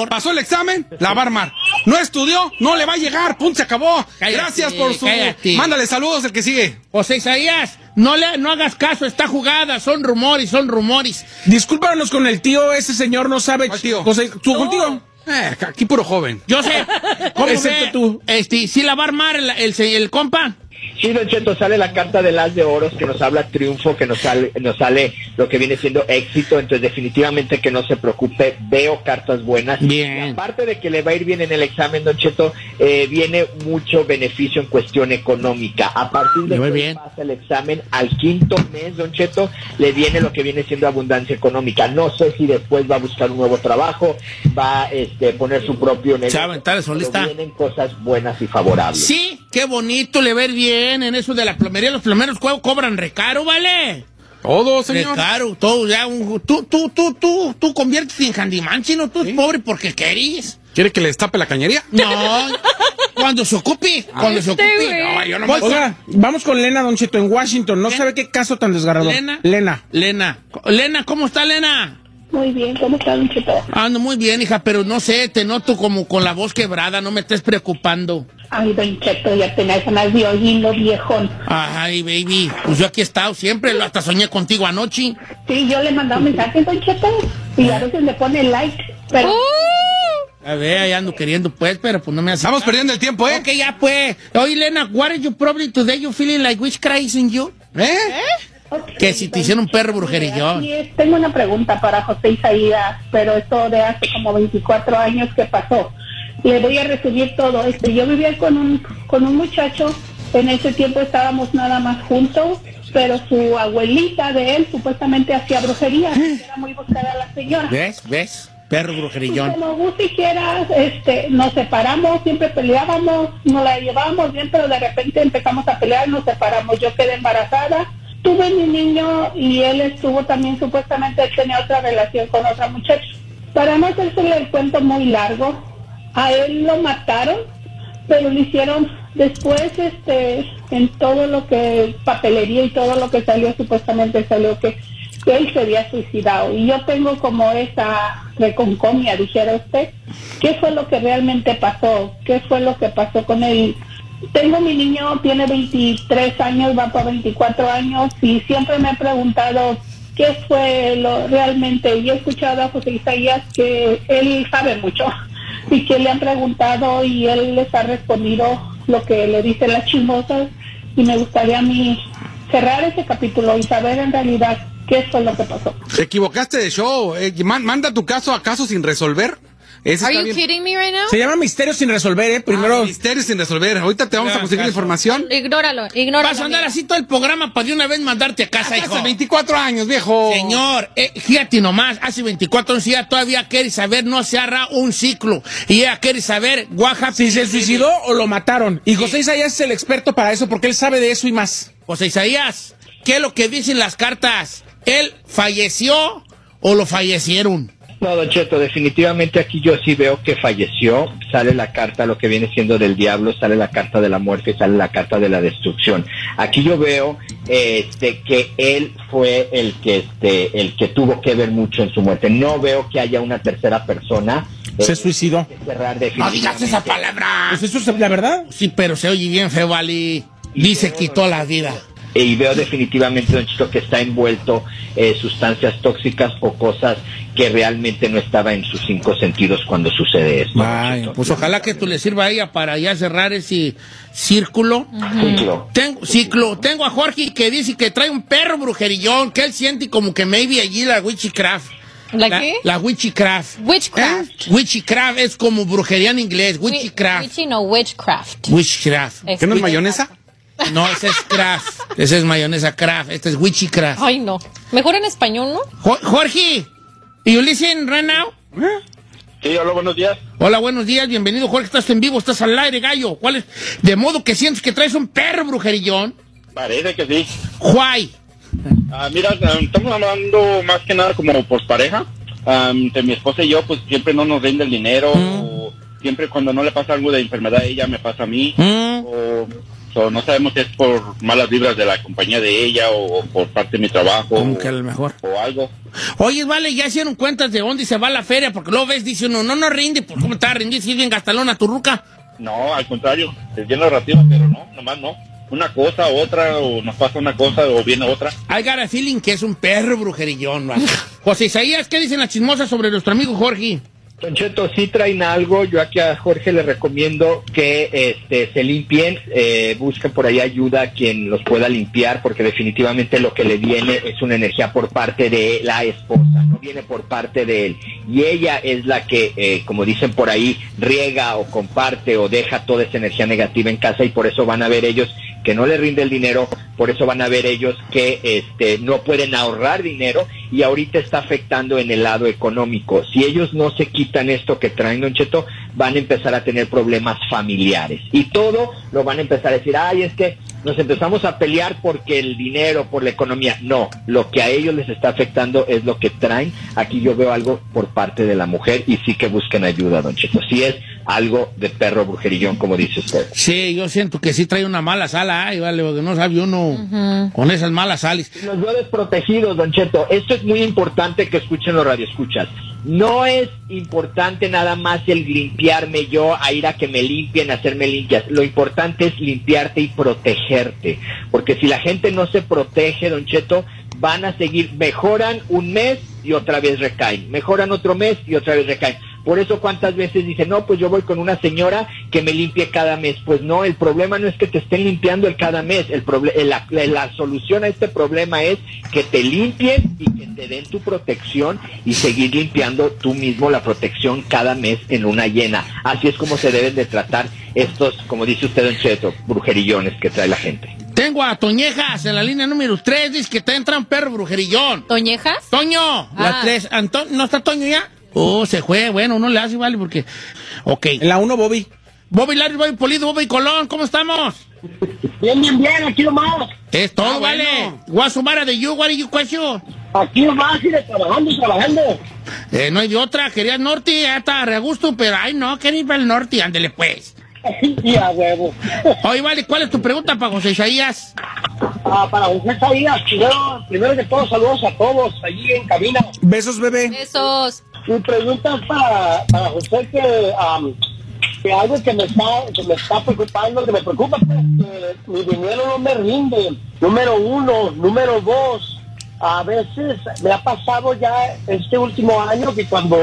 ¿Pasó el examen? La va a armar. ¿No estudió? No le va a llegar. Punto, se acabó. Cállate, Gracias por su... cállate. Mándale saludos el que sigue. José Isaías, no le no hagas caso, está jugada, son rumores, son rumores. Discúlpanos con el tío, ese señor no sabe. José, ¿tú contigo? Eh, aquí puro joven. Yo sé. ¿Cómo Excepto ve? tú. Este, ¿sí la va a armar el, el, el compa? Sí, Don Cheto, sale la carta del as de oros que nos habla triunfo, que nos sale, nos sale lo que viene siendo éxito, entonces definitivamente que no se preocupe, veo cartas buenas. Bien. Y aparte de que le va a ir bien en el examen, Don Cheto, eh, viene mucho beneficio en cuestión económica. A partir de Muy que bien. pasa el examen, al quinto mes, Don Cheto, le viene lo que viene siendo abundancia económica. No sé si después va a buscar un nuevo trabajo, va a este, poner su propio negocio. Se va a aventar. Vienen cosas buenas y favorables. Sí, qué bonito le ver bien en eso de la plomería. Los plomeros co- cobran recaro, ¿vale? Todo, señor. Recaro, todo. Ya un- tú, tú, tú, tú, tú conviertes en handyman, chino. Tú eres pobre porque querís. ¿Quiere que le destape la cañería? No, cuando se ocupe, cuando se Este ocupe. güey. No, yo no Oiga, vamos con Lena, Don Cheto, en Washington. No ¿Qué? sabe qué caso tan desgarrador. Lena. Lena. Lena, Lena, ¿cómo está Lena? Muy bien, ¿cómo está, Don Cheto? Ando muy bien, hija, pero no sé, te noto como con la voz quebrada, no me estés preocupando. Ay, Don Cheto, ya tenés ganas de oírlo, viejón. Ay, baby, pues yo aquí he estado siempre, lo- hasta soñé contigo anoche. Sí, yo le mandaba mensajes, Don Cheto, y a veces le pone like, pero... Uh, A ver, ahí ando queriendo pues, pero pues no me hace. Estamos perdiendo el tiempo, ¿eh? Ok, ya pues. Oye, Lena, what is your problem today? You feeling like witchcraft in you? ¿Eh? Ok, Que si te hicieron un perro es. Tengo una pregunta para José Isaías, pero esto de hace como 24 años que pasó. Le voy a resumir todo. Este, yo vivía con un, con un muchacho, en ese tiempo estábamos nada más juntos, pero su abuelita de él supuestamente hacía brujería. Era muy buscada la señora. ¿Ves? ¿Ves? Perro Y brujerillón. como vos dijeras, este, nos separamos, siempre peleábamos, nos la llevábamos bien, pero de repente empezamos a pelear, nos separamos. Yo quedé embarazada, tuve mi niño y él estuvo también, supuestamente, él tenía otra relación con otra muchacha. Para no hacerse el cuento muy largo, a él lo mataron, pero lo hicieron después, este, en todo lo que, papelería y todo lo que salió, supuestamente salió que que él se había suicidado. Y yo tengo como esa reconcomia, dijera usted. ¿Qué fue lo que realmente pasó? ¿Qué fue lo que pasó con él? Tengo mi niño, tiene 23 años, va para 24 años y siempre me he preguntado qué fue lo realmente. Y he escuchado a José Isaías que él sabe mucho y que le han preguntado y él les ha respondido lo que le dicen las chismosas y me gustaría a mí cerrar ese capítulo y saber en realidad qué fue lo que pasó. Te equivocaste de show. eh, man- manda tu caso a caso sin resolver. Ese Are you bien. kidding me right now? Se llama Misterio sin resolver, ¿eh? Primero. Ah, misterio sin resolver. Ahorita te vamos a conseguir la información. Ignóralo, ignóralo. Vas a andar así todo el programa para de una vez mandarte a casa, hijo. Hace 24 años, viejo. Señor, eh, fíjate nomás, hace 24 años ella todavía quiere saber, no se hará un ciclo. Y ella quiere saber, Oaxaca. Si se suicidó o lo mataron. Y José Isaías es el experto para eso porque él sabe de eso y más. José Isaías, ¿qué es lo que dicen las cartas? ¿Él falleció o lo fallecieron? No, Don Cheto, definitivamente aquí yo sí veo que falleció. Sale la carta, lo que viene siendo del diablo, sale la carta de la muerte, sale la carta de la destrucción. Aquí yo veo este, que él fue el que, este, el que tuvo que ver mucho en su muerte. No veo que haya una tercera persona. Se Eh, suicidó. que cerrar No digas esa palabra. Pues eso es la verdad. Sí, pero se oye bien feo, Ali. Dice quitó la vida. Y veo definitivamente Don Chito que está envuelto eh, sustancias tóxicas o cosas que realmente no estaba en sus cinco sentidos cuando sucede esto. Ay, pues ojalá que tú le sirva a ella para ya cerrar ese círculo. Ciclo. Tengo, ciclo, tengo a Jorge que dice que trae un perro brujerillón, que él siente como que maybe allí la witchcraft. ¿La qué? La witchcraft. Witchcraft. ¿Eh? Witchcraft es como brujería en inglés, Wi- witchcraft. Witchy no, witchcraft. Witchcraft. ¿Qué no es mayonesa? No, ese es craft. Ese es mayonesa craft. Este es witchcraft. Ay, no. Mejor en español, ¿no? Jo- Jorge, you listen right now? Sí, hola, buenos días. Hola, buenos días, bienvenido, Jorge. Estás en vivo, estás al aire, gallo. ¿Cuál es? De modo que sientes que traes un perro brujerillón. Parece que sí. Why? Ah, mira, ah, estamos hablando más que nada como por pareja. Ah, entre mi esposa y yo, pues siempre no nos rinde el dinero. o siempre cuando no le pasa algo de enfermedad, ella me pasa a mí. Mm. O, no sabemos si es por malas vibras de la compañía de ella o, o por parte de mi trabajo. Como que a lo mejor. o algo. Oye, vale, ya hicieron cuentas de dónde se va la feria, porque luego ves, dice uno, no nos rinde, pues cómo a rendir si bien gastalona tu ruca. No, al contrario, es bien narrativa, pero no, nomás no. Una cosa, otra, o nos pasa una cosa o viene otra. I got a feeling que es un perro brujerillón, ¿no? José Isaías, ¿qué dicen las chismosas sobre nuestro amigo Jorge? Don Cheto, sí traen algo. Yo aquí a Jorge le recomiendo que este, se limpien, eh, busquen por ahí ayuda a quien los pueda limpiar, porque definitivamente lo que le viene es una energía por parte de la esposa, no viene por parte de él. Y ella es la que, eh, como dicen por ahí, riega o comparte o deja toda esa energía negativa en casa y por eso van a ver ellos que no le rinde el dinero, por eso van a ver ellos que este, no pueden ahorrar dinero y ahorita está afectando en el lado económico. Si ellos no se quitan esto que traen, Don Cheto, van a empezar a tener problemas familiares. Y todo lo van a empezar a decir, ay, es que nos empezamos a pelear porque el dinero, por la economía. No, lo que a ellos les está afectando es lo que traen. Aquí yo veo algo por parte de la mujer y sí que busquen ayuda, Don Cheto. Sí es algo de perro brujerillón, como dice usted. Sí, yo siento que sí trae una mala sala, ay, vale, porque no sabe uno con esas malas sales. Los veo desprotegidos, Don Cheto. Esto es muy importante que escuchen los radioescuchas. No es importante nada más el limpiarme yo, a ir a que me limpien, a hacerme limpias. Lo importante es limpiarte y protegerte. Porque si la gente no se protege, Don Cheto, van a seguir, mejoran un mes y otra vez recaen. Mejoran otro mes y otra vez recaen. Por eso cuántas veces dicen, no, pues yo voy con una señora que me limpie cada mes. Pues no, el problema no es que te estén limpiando el cada mes. El proble- la, la- la solución a este problema es que te limpien y que te den tu protección y seguir limpiando tú mismo la protección cada mes en luna llena. Así es como se deben de tratar estos, como dice usted, Don Cheto, brujerillones que trae la gente. Tengo a Toñejas en la línea número 3, dice que te entra un perro brujerillón. ¿Toñejas? Toño, la Ah. 3. ¿No está Toño ya? Oh, se fue. Bueno, uno le hace, vale, porque... Ok. En la 1, Bobby. Bobby Larry, Bobby Polido, Bobby Colón, ¿cómo estamos? Bien, bien, bien, aquí nomás. Es todo, Ah, vale. bueno. Matter with you? What are you question? Aquí nomás, ir trabajando, trabajando. Eh, no hay de otra, querías norte, ya está re a gusto, pero ay no, que ir para el norte, ándele pues. Y a huevo. Oye, vale, ¿cuál es tu pregunta para José Isaías? Ah, para José Isaías, primero, primero que todo, saludos a todos allí en cabina. Besos, bebé. Besos. Mi pregunta es para, para José que, am, que algo que me está que me está preocupando, que me preocupa, pues, que mi dinero no me rinde. Número uno, número dos, a veces me ha pasado ya este último año que cuando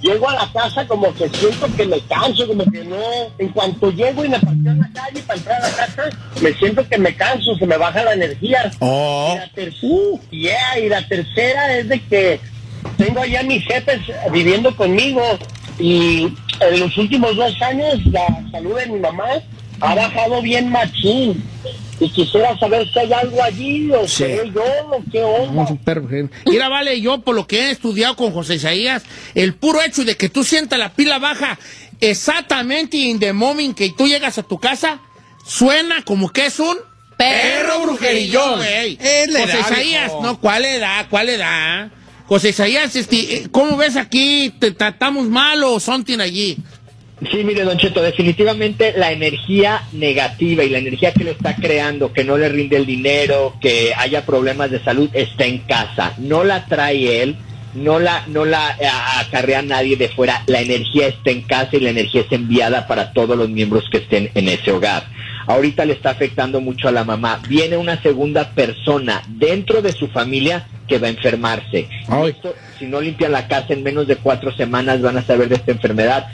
llego a la casa como que siento que me canso, como que no, en cuanto llego y me parqueo en la calle para entrar a la casa, me siento que me canso, se me baja la energía. Oh. Y la ter- yeah, y la tercera es de que tengo allá mis jefes viviendo conmigo y en los últimos dos años la salud de mi mamá ha bajado bien machín. Y quisiera saber si hay algo allí o Sí. qué yo o qué onda. Vamos, un perro brujerillón. Mira, vale, yo por lo que he estudiado con José Isaías, el puro hecho de que tú sientas la pila baja exactamente in the moment que tú llegas a tu casa, suena como que es un perro brujerillón, José Isaías, no, ¿cuál edad? ¿Cuál edad? José Isaías, este, eh, ¿cómo ves aquí? ¿Te tratamos mal o something allí? Sí, mire, Don Cheto, definitivamente la energía negativa y la energía que le está creando, que no le rinde el dinero, que haya problemas de salud, está en casa. No la trae él, no la, no la eh, acarrea nadie de fuera. La energía está en casa y la energía es enviada para todos los miembros que estén en ese hogar. Ahorita le está afectando mucho a la mamá. Viene una segunda persona dentro de su familia que va a enfermarse. Esto, si no limpian la casa en menos de cuatro semanas van a saber de esta enfermedad.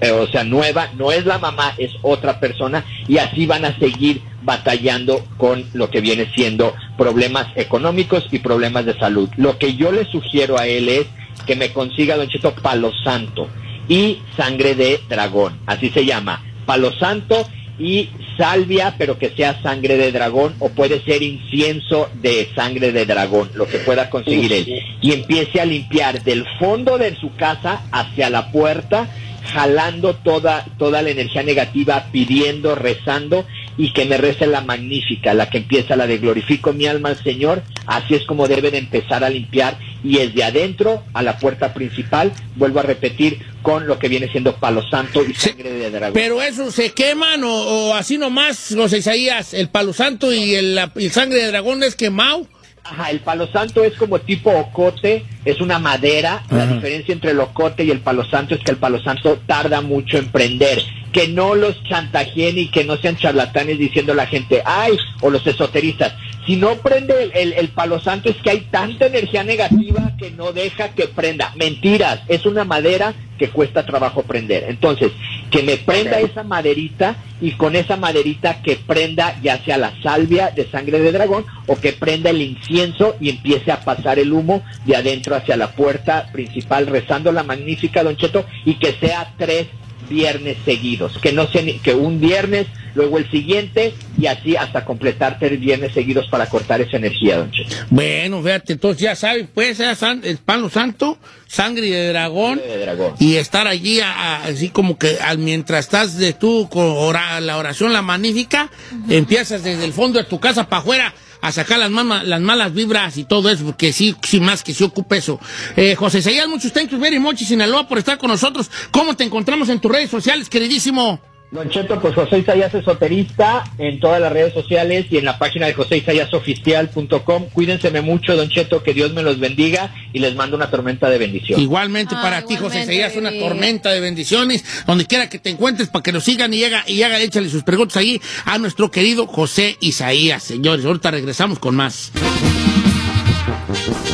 eh, o sea, nueva, no es la mamá, es otra persona y así van a seguir batallando con lo que viene siendo problemas económicos y problemas de salud. Lo que yo le sugiero a él es que me consiga, Don Cheto, palo santo y sangre de dragón, así se llama, palo santo y salvia, pero que sea sangre de dragón o puede ser incienso de sangre de dragón, lo que pueda conseguir él. Y empiece a limpiar del fondo de su casa hacia la puerta, jalando toda, toda la energía negativa, pidiendo, rezando y que me rece la magnífica, la que empieza la de glorifico mi alma al Señor, así es como deben empezar a limpiar y es de adentro a la puerta principal, vuelvo a repetir, con lo que viene siendo palo santo y sangre de dragón. Pero eso, ¿se queman o, o así nomás, José Isaías? ¿El palo santo y el, la- y el sangre de dragón es quemado? Ajá, el palo santo es como tipo ocote, es una madera. La Ajá. diferencia entre el ocote y el palo santo es que el palo santo tarda mucho en prender. Que no los chantajeen y que no sean charlatanes diciendo a la gente, ay, o los esoteristas. Si no prende el, el- el palo santo es que hay tanta energía negativa que no deja que prenda. Mentiras, es una madera que que cuesta trabajo prender. Entonces, que me prenda esa maderita y con esa maderita que prenda ya sea la salvia de sangre de dragón o que prenda el incienso y empiece a pasar el humo de adentro hacia la puerta principal rezando la magnífica Don Cheto y que sea tres viernes seguidos, que no sea ni- que un viernes, luego el siguiente y así hasta completar tres viernes seguidos para cortar esa energía, Don Cheto. Bueno, fíjate, entonces ya sabes, pues, san- el palo santo, sangre de dragón, De dragón. y estar allí a- a- así como que al, mientras estás de tú con ora- la oración, la magnífica, empiezas desde el fondo de tu casa para afuera a sacar las, mama- las malas vibras y todo eso, porque sí, sí más que sí ocupa eso. Eh, José Sayas, muchos thank you very much, Sinaloa, por estar con nosotros. ¿Cómo te encontramos en tus redes sociales, queridísimo? Don Cheto, pues José Isaías Esoterista en todas las redes sociales y en la página de joseisayasoficial.com. Cuídense mucho, Don Cheto, que Dios me los bendiga y les mando una tormenta de bendición. Igualmente Ah, para ti, José Sayas, una tormenta de bendiciones, donde quiera que te encuentres, para que nos sigan y llega, y haga, échale sus preguntas ahí a nuestro querido José Isaías, señores. Ahorita regresamos con más.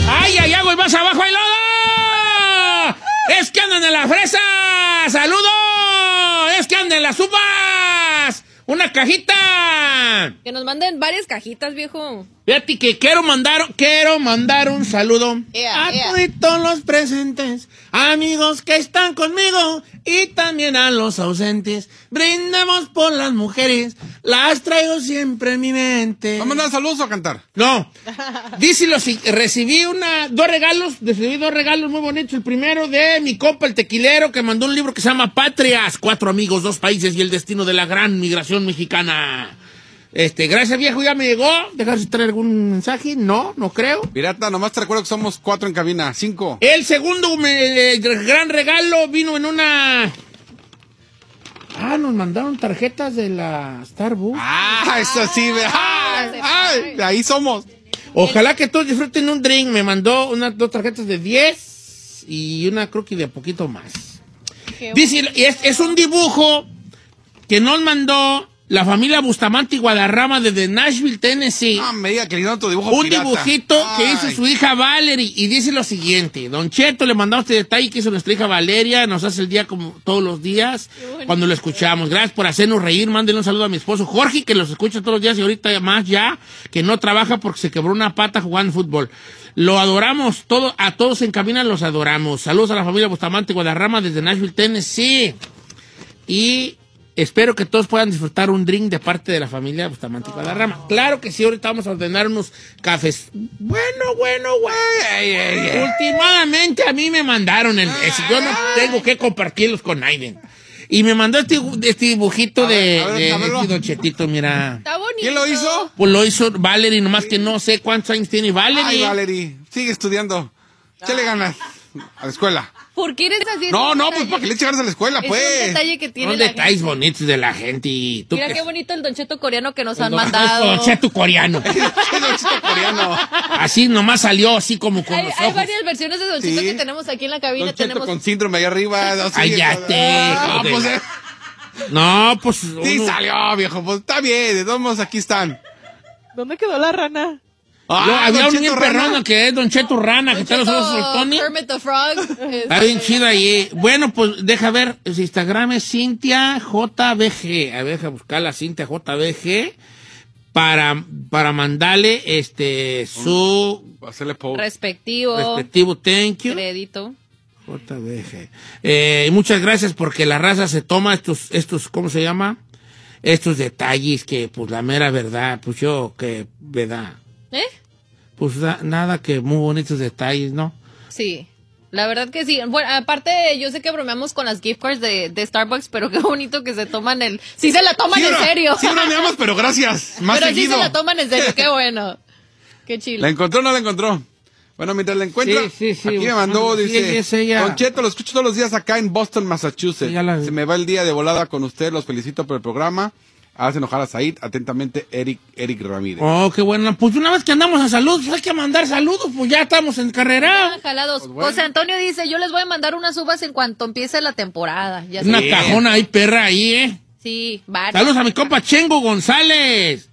¡Ay, ay, ay, más abajo hay lodo! ¡Es que andan en la fresa! ¡Saludos! ¡Es que andan en las uvas! ¡Una cajita! Que nos manden varias cajitas, viejo. Fíjate que quiero mandar, quiero mandar un saludo a todos los presentes, amigos que están conmigo y también a los ausentes. Brindemos por las mujeres, las traigo siempre en mi mente. ¿Vamos a mandar saludos o a cantar? No. Díselo, si recibí una, dos regalos, recibí dos regalos muy bonitos. El primero de mi compa, el tequilero, que mandó un libro que se llama Patrias, cuatro amigos, dos países y el destino de la gran migración mexicana. Este, gracias viejo, ya me llegó. ¿Dejas traer algún mensaje? No, no creo. Pirata, nomás te recuerdo que somos cuatro en cabina, cinco. El segundo me- el gran regalo vino en una... Ah, nos mandaron tarjetas de la Starbucks. Ah, eso sí, ve- ¡Ay! ¡Ay! De ahí somos. Ojalá que todos disfruten un drink. Me mandó unas dos tarjetas de 10 y una creo que de poquito más. Dice, y es, es un dibujo que nos mandó la familia Bustamante y Guadarrama desde Nashville, Tennessee. Ah, me diga que le tu dibujo un pirata. dibujito que hizo su hija Valerie y dice lo siguiente. Don Cheto, le mandamos este detalle que hizo nuestra hija Valeria. Nos hace el día como todos los días cuando lo escuchamos. Gracias por hacernos reír. Mándenle un saludo a mi esposo Jorge, que los escucha todos los días y ahorita más ya, que no trabaja porque se quebró una pata jugando fútbol. Lo adoramos, todo, a todos en cabina los adoramos. Saludos a la familia Bustamante y Guadarrama desde Nashville, Tennessee. Y espero que todos puedan disfrutar un drink de parte de la familia Bustamante y Guadarrama. Claro que sí, ahorita vamos a ordenar unos cafés. Bueno, bueno, güey. Últimamente a mí me mandaron el, ese, yo no tengo que compartirlos con Aiden. Y me mandó este, este dibujito ver, de, ver, este Don Chetito, mira. Está bonito. ¿Quién lo hizo? Pues lo hizo Valerie, nomás que no sé cuántos años tiene Valerie. Ay, Valerie, sigue estudiando. Échale ganas a la escuela. ¿Por qué eres así? No, no, pues para que le eche ganas a la escuela, Es un pues. detalle que tiene Son la detalles gente. bonitos de la gente y tú Mira qué bonito el doncheto coreano que nos han No, mandado. Don Cheto coreano. Qué donchito coreano. Así nomás salió así como con Hay, los hay ojos. varias versiones de Don Cheto Sí. que tenemos aquí en la cabina. Don Cheto tenemos con síndrome ahí arriba. no, sí, Cállate, No, hijo de pues, eh, No, pues. sí uno- salió, viejo. Pues está bien, de todos modos aquí están. ¿Dónde quedó la rana? Ah, había Don un Cheto bien perrón que es Don Cheto Rana, que está los ojos Tony. Kermit the Frog. Está bien chido ahí. Bueno, pues deja ver. Su Instagram es Cintia JBG. A ver, deja buscar la Cintia JBG para, para mandarle este su Hacerle. Respectivo. respectivo thank you. Crédito. JBG. Eh, muchas gracias porque la raza se toma estos, estos, ¿cómo se llama? Estos detalles que, pues, la mera verdad, pues yo, que, verdad. ¿Eh? Pues na- nada que muy bonitos detalles, ¿no? Sí. La verdad que sí. Bueno, aparte, yo sé que bromeamos con las gift cards de, de Starbucks, pero qué bonito que se toman el. Sí, se la toman Sí, en serio. Sí, bromeamos, pero gracias. Más pero sí seguido. se la toman en serio. Qué bueno. Qué chido. ¿La encontró o no la encontró? Bueno, mientras la encuentra, Sí, sí, sí. aquí me mandó, Sí, dice, es ella. Don Cheto, lo escucho todos los días acá en Boston, Massachusetts. Sí, ya la vi. Se me va el día de volada con usted, los felicito por el programa. Hace enojar a Said, atentamente, Eric, Eric Ramírez. Oh, qué bueno. Pues una vez que andamos a salud, pues hay que mandar saludos, pues ya estamos en carrera. Jalados. Pues bueno. José Antonio dice, yo les voy a mandar unas uvas en cuanto empiece la temporada. Ya Una sé. cajona ahí, perra, ahí, ¿eh? Sí, varias. Saludos a mi compa Chengo González.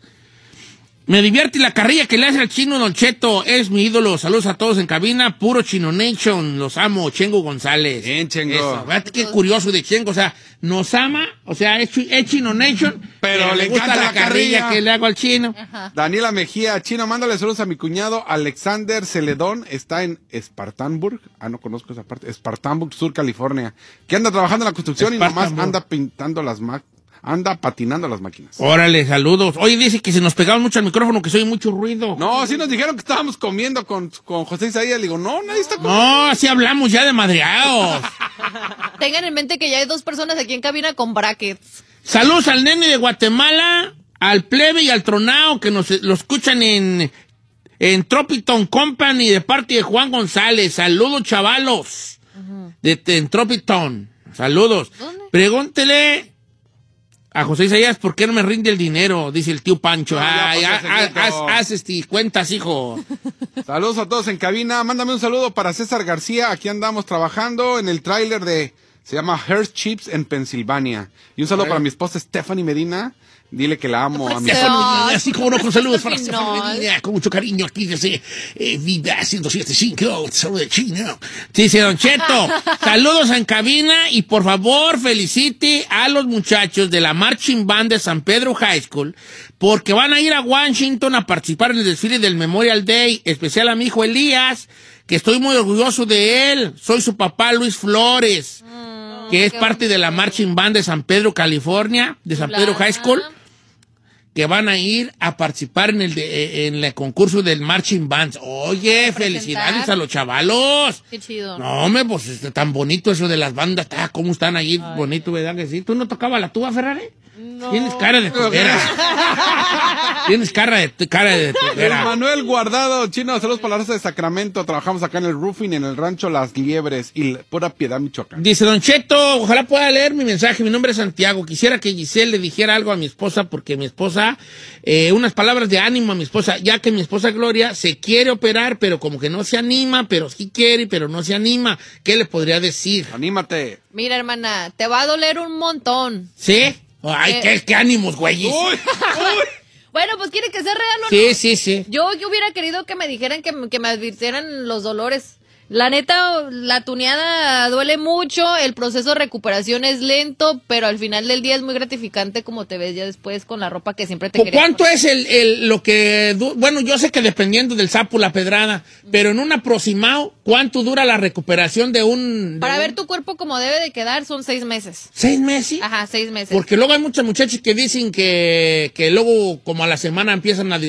Me divierte la carrilla que le hace al chino Don Cheto. Es mi ídolo. Saludos a todos en cabina. Puro Chino Nation. Los amo. Chengo González. Bien, Chengo. Eso. Fíjate qué curioso de Chengo. O sea, nos ama. O sea, es, chi- es Chino Nation. Pero le gusta encanta la la carrilla carrilla. que le hago al chino. Daniela Mejía, Chino, mándale saludos a mi cuñado Alexander Celedón, está en Spartanburg, ah, no conozco esa parte, Spartanburg, Sur, California, que anda trabajando en la construcción y nomás anda pintando las máquinas, anda patinando las máquinas. Órale, saludos. Oye, dice que se nos pegaba mucho al micrófono, que soy mucho ruido. No, sí nos dijeron que estábamos comiendo con, con José Isaías, le digo, no, nadie está comiendo. No, así hablamos ya de madreados. Tengan en mente que ya hay dos personas aquí en cabina con brackets. Saludos al nene de Guatemala, al plebe y al tronao que nos lo escuchan en, en Tropiton Company de parte de Juan González. Saludos, chavalos. de, de- en Tropiton. Saludos. Pregúntele a José Isaías por qué no me rinde el dinero, dice el tío Pancho. No, Ay, haz, haz- tiempo. haz- haz, este, cuentas, hijo. Saludos a todos en cabina. Mándame un saludo para César García. Aquí andamos trabajando en el tráiler de. Se llama Hearst Chips en Pensilvania. Y un saludo para mi esposa Stephanie Medina. Dile que la amo a mi Stephanie, así como no, con saludos para No. Medina, con mucho cariño aquí desde eh, Viva 107.5, saludo de Chino. Dice Don Cheto, saludos en cabina y por favor felicite a los muchachos de la Marching Band de San Pedro High School porque van a ir a Washington a participar en el desfile del Memorial Day, especial a mi hijo Elías, que estoy muy orgulloso de él. Soy su papá Luis Flores, que es parte de la Marching Band de San Pedro, California, de San Pedro High School que van a ir a participar en el, de- eh, en el concurso del Marching Bands. Oye, felicidades a los chavalos. Qué chido. No, hombre, pues este, tan bonito eso de las bandas. Ah, ¿Cómo están ahí? bonito, ¿verdad que sí? ¿Tú no tocabas la tuba, Ferrari? Tienes cara de tujera. Tienes cara de, cara de. Manuel Guardado, chino, saludos para la raza de Sacramento. Trabajamos acá en el roofing, en el rancho Las Liebres y pura piedad, Michoacán. Dice Don Cheto, ojalá pueda leer mi mensaje. Mi nombre es Santiago. Quisiera que Giselle le dijera algo a mi esposa, porque mi esposa, eh, unas palabras de ánimo a mi esposa, ya que mi esposa Gloria se quiere operar, pero como que no se anima, pero sí quiere, pero no se anima. ¿Qué le podría decir? Anímate. Mira, hermana, te va a doler un montón. ¿Sí? Ay, Eh. qué, qué ánimos, güey. Bueno, pues quiere que sea real o no. Sí, sí, sí. Yo, yo hubiera querido que me dijeran que, que me advirtieran los dolores. La neta, la tuneada duele mucho, el proceso de recuperación es lento, pero al final del día es muy gratificante como te ves ya después con la ropa que siempre te ¿Cu- quería ¿Cuánto es el, el- lo que... Bueno, yo sé que dependiendo del sapo, la pedrada, pero en un aproximado, ¿cuánto dura la recuperación de un... de Para un- ver tu cuerpo como debe de quedar son seis meses. ¿Seis meses? Ajá, seis meses. Porque luego hay muchas muchachas que dicen que, que luego como a la semana empiezan a,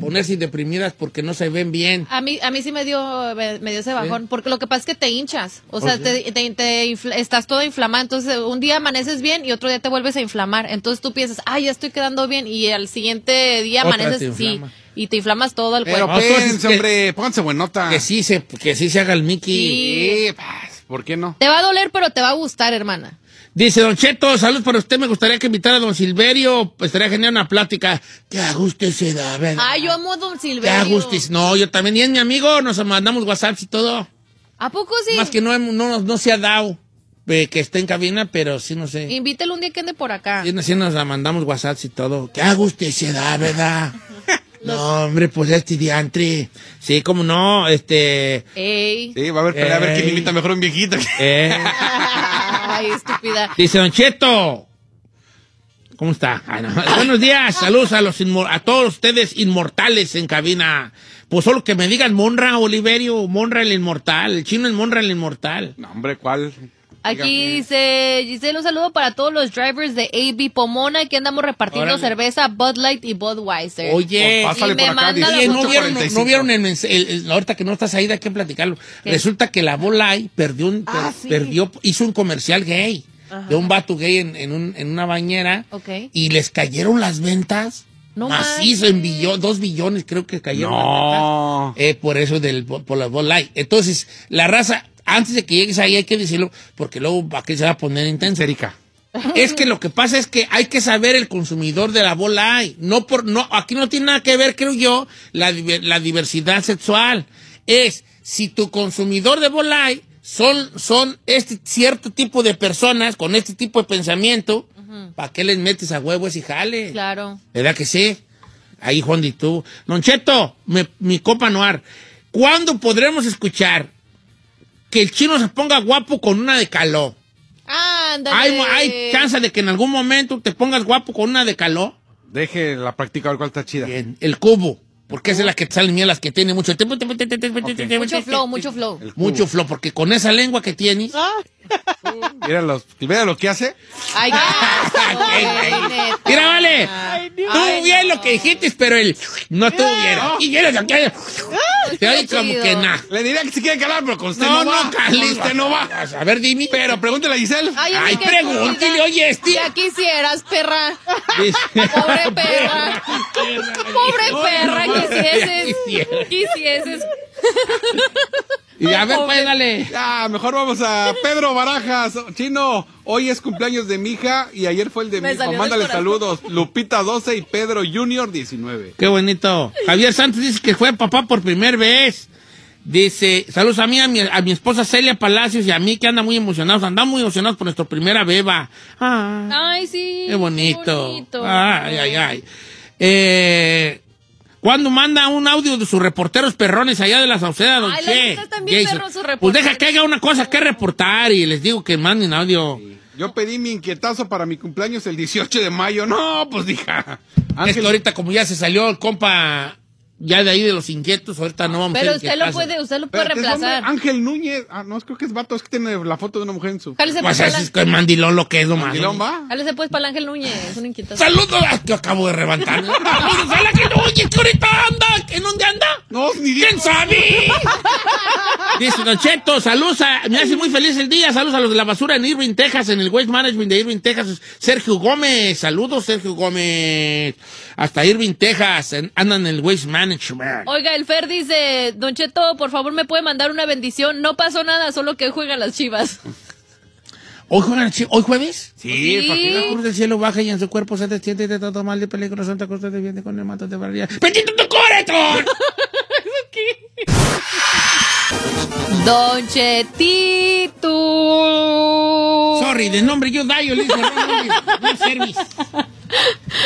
ponerse deprimidas porque no se ven bien. A mí, a mí sí me dio, me, me dio ese bajón, porque lo que pasa es que te hinchas, o sea, te, te- te infla- estás todo inflamado, entonces un día amaneces bien y otro día te vuelves a inflamar, entonces tú piensas, ah, ya estoy quedando bien, y al siguiente día Otra amaneces, sí, y te inflamas todo el Pero cuerpo. pérense, hombre, pónganse buenota. Que sí se, que sí se haga el Mickey. Sí. Pues, ¿por qué no? Te va a doler, pero te va a gustar, hermana. Dice Don Cheto, salud para usted, me gustaría que invitara a Don Silverio, pues estaría genial una plática. Que a gusto se da, ¿verdad? Ay, yo amo a Don Que a Silverio. gusto. No, yo también, y es mi amigo, nos mandamos WhatsApp y todo. ¿A poco sí? Más que no, no, no se ha dado eh, que esté en cabina, pero sí, no sé. Invítelo un día que ande por acá. Sí, sí nos la mandamos WhatsApp y todo. Que a gusto se da, ¿verdad? No, hombre, pues este diantre. Sí, como no, este... Ey. Sí, va a haber pelea, a ver quién invita mejor a un viejito. eh, Ay, estúpida. Dice Don Cheto. ¿Cómo está? Ah, no. Buenos días, saludos a los a todos ustedes inmortales en cabina. Pues solo que me digan Monra, Oliverio, Monra el inmortal, el chino es Monra el inmortal. No, hombre, ¿cuál? Aquí dice Giselle, un saludo para todos los drivers de AB Pomona que andamos repartiendo Órale. cerveza Bud Light y Budweiser. Oye, Y pásale me por acá, manda la Oye, ¿no vieron, no 45. vieron el mensaje? ahorita que no estás ahí, hay que platicarlo. Resulta que la Volay perdió un, Ah, per- sí. perdió, hizo un comercial gay de un vato gay en, en un- en una bañera Ok. y les cayeron las ventas. No macizo en billón, dos billones creo que cayeron las ventas. No. Eh, por eso del por la Bud Light. Entonces, la raza, antes de que llegues ahí hay que decirlo, porque luego para qué se va a poner intenso. Erika. Es que lo que pasa es que hay que saber el consumidor de la Bud Light. No por, no, aquí no tiene nada que ver, creo yo, la, la diversidad sexual. Es si tu consumidor de Bud Light son, son este cierto tipo de personas con este tipo de pensamiento, ¿para qué les metes a huevo ese jale? Claro. ¿Verdad que sí? Ahí, Juan, y tú. Don Cheto, me- mi copa noir, ¿cuándo podremos escuchar que el chino se ponga guapo con una de caló? Ándale. ¿Hay, hay chance de que en algún momento te pongas guapo con una de caló? Deje la práctica a ver cuál está chida. Bien, el cubo. Porque esa es la que te salen bien, las que tiene mucho tiempo. Mucho flow, mucho flow. Mucho flow, porque con esa lengua que tienes. Mira, los, mira lo que hace. Ay, qué Mira, vale. Estuvo bien lo que dijiste, pero el no estuvo bien. Y viene lo que. Te oye como que nada. Le diría que si quiere calar, pero con usted No, no, va. no, Cali. Con usted no va. A ver, dime. Pero pregúntale a Giselle. Ay, Ay, estúpida. oye, este. Ya quisieras, perra. Pobre perra. Pobre perra, quisieses. Quisieses. Y a ver, pues, dale. Ya, mejor vamos a Pedro Barajas. Chino, hoy es cumpleaños de mi hija y ayer fue el de Me mi hijo. Mándale saludos. Lupita 12 y Pedro Junior 19. Qué bonito. Javier Santos dice que fue papá por primera vez. Dice, saludos a mí, a mi, a mi esposa Celia Palacios y a mí que anda muy emocionados. Andamos muy emocionados por nuestra primera beba. Ah, Ay, sí. qué bonito. bonito. Ay, ay, ay. Eh, ¿Cuándo manda un audio de sus reporteros perrones allá de la Sauceda, don Ay, Che? la Jason. perros sus Pues deja que haya una cosa que reportar y les digo que manden audio. Yo pedí mi inquietazo para mi cumpleaños el 18 de mayo. No, pues dija. Es que ahorita como ya se salió el compa ya de ahí de los inquietos, ahorita no vamos a Pero hacer usted lo puede, usted lo puede reemplazar. Ángel Núñez. Ah, no, creo que es vato. Es que tiene la foto de una mujer en su. Jálese Pues pues así es que mandilón lo que es nomás. ¿Mandilón va? Jálese pues para el Ángel Núñez. Es una inquietación. Saludos, ah, que acabo de levantar. Saludos a la que no oye, que ahorita anda. ¿En dónde anda? No, ni ¿Quién sabe? Dice Don Cheto, saludos a, me hace muy feliz el día, saludos a los de la basura en Irving, Texas, en el Waste Management de Irving, Texas, Sergio Gómez, saludos Sergio Gómez, hasta Irving, Texas, en- andan en el Waste Management. Oiga, el Fer dice, Don Cheto, por favor, ¿me puede mandar una bendición? No pasó nada, solo que juegan las chivas. ¿Hoy juegan hoy jueves? Sí. para que la cruz del cielo baja y en su cuerpo se desciende de todo mal de peligro, Santa Cruz te defiende con el manto de barbaridad. ¡Bendito tu corazón! Don Chetito. Sorry, de nombre yo dayo, no service.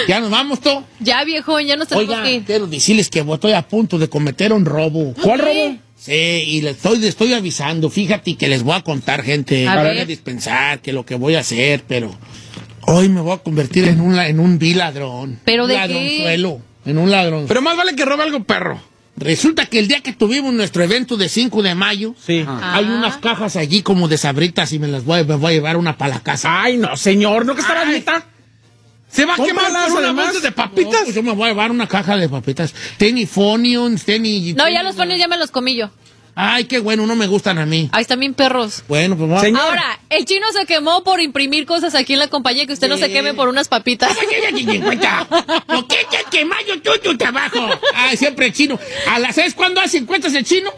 Ya nos vamos, ¿to? Ya, viejo, ya nos tenemos Oiga, que ir. quiero decirles que estoy a punto de cometer un robo. ¿Cuál robo? Sí, y le estoy, le estoy avisando. Fíjate que les voy a contar, gente. A para ver. dispensar que lo que voy a hacer, pero hoy me voy a convertir en un, en un vil ladrón. ¿Pero un de qué? ladronzuelo, En un ladrón. Pero más vale que robe algo perro. Resulta que el día que tuvimos nuestro evento de 5 de mayo, Sí. hay unas cajas allí como de sabritas y me las voy, a- me voy a llevar una para la casa. Ay, no, señor, ¿no que estaba dieta? Se va a ¿Cómo quemar una bolsa de No, papitas. pues yo me voy a llevar una caja de papitas. Tenny Phonions, Tenny... No, ya los pones, ya me los comí yo. Ay, qué bueno, no me gustan a mí. Ahí están bien perros. Bueno, pues vamos. Señor. Ahora, el chino se quemó por imprimir cosas aquí en la compañía que usted no se queme por unas papitas. ¿Por qué te quema yo tu trabajo? Ay, siempre el chino. ¿A las seis cuándo hacen cuentas el chino?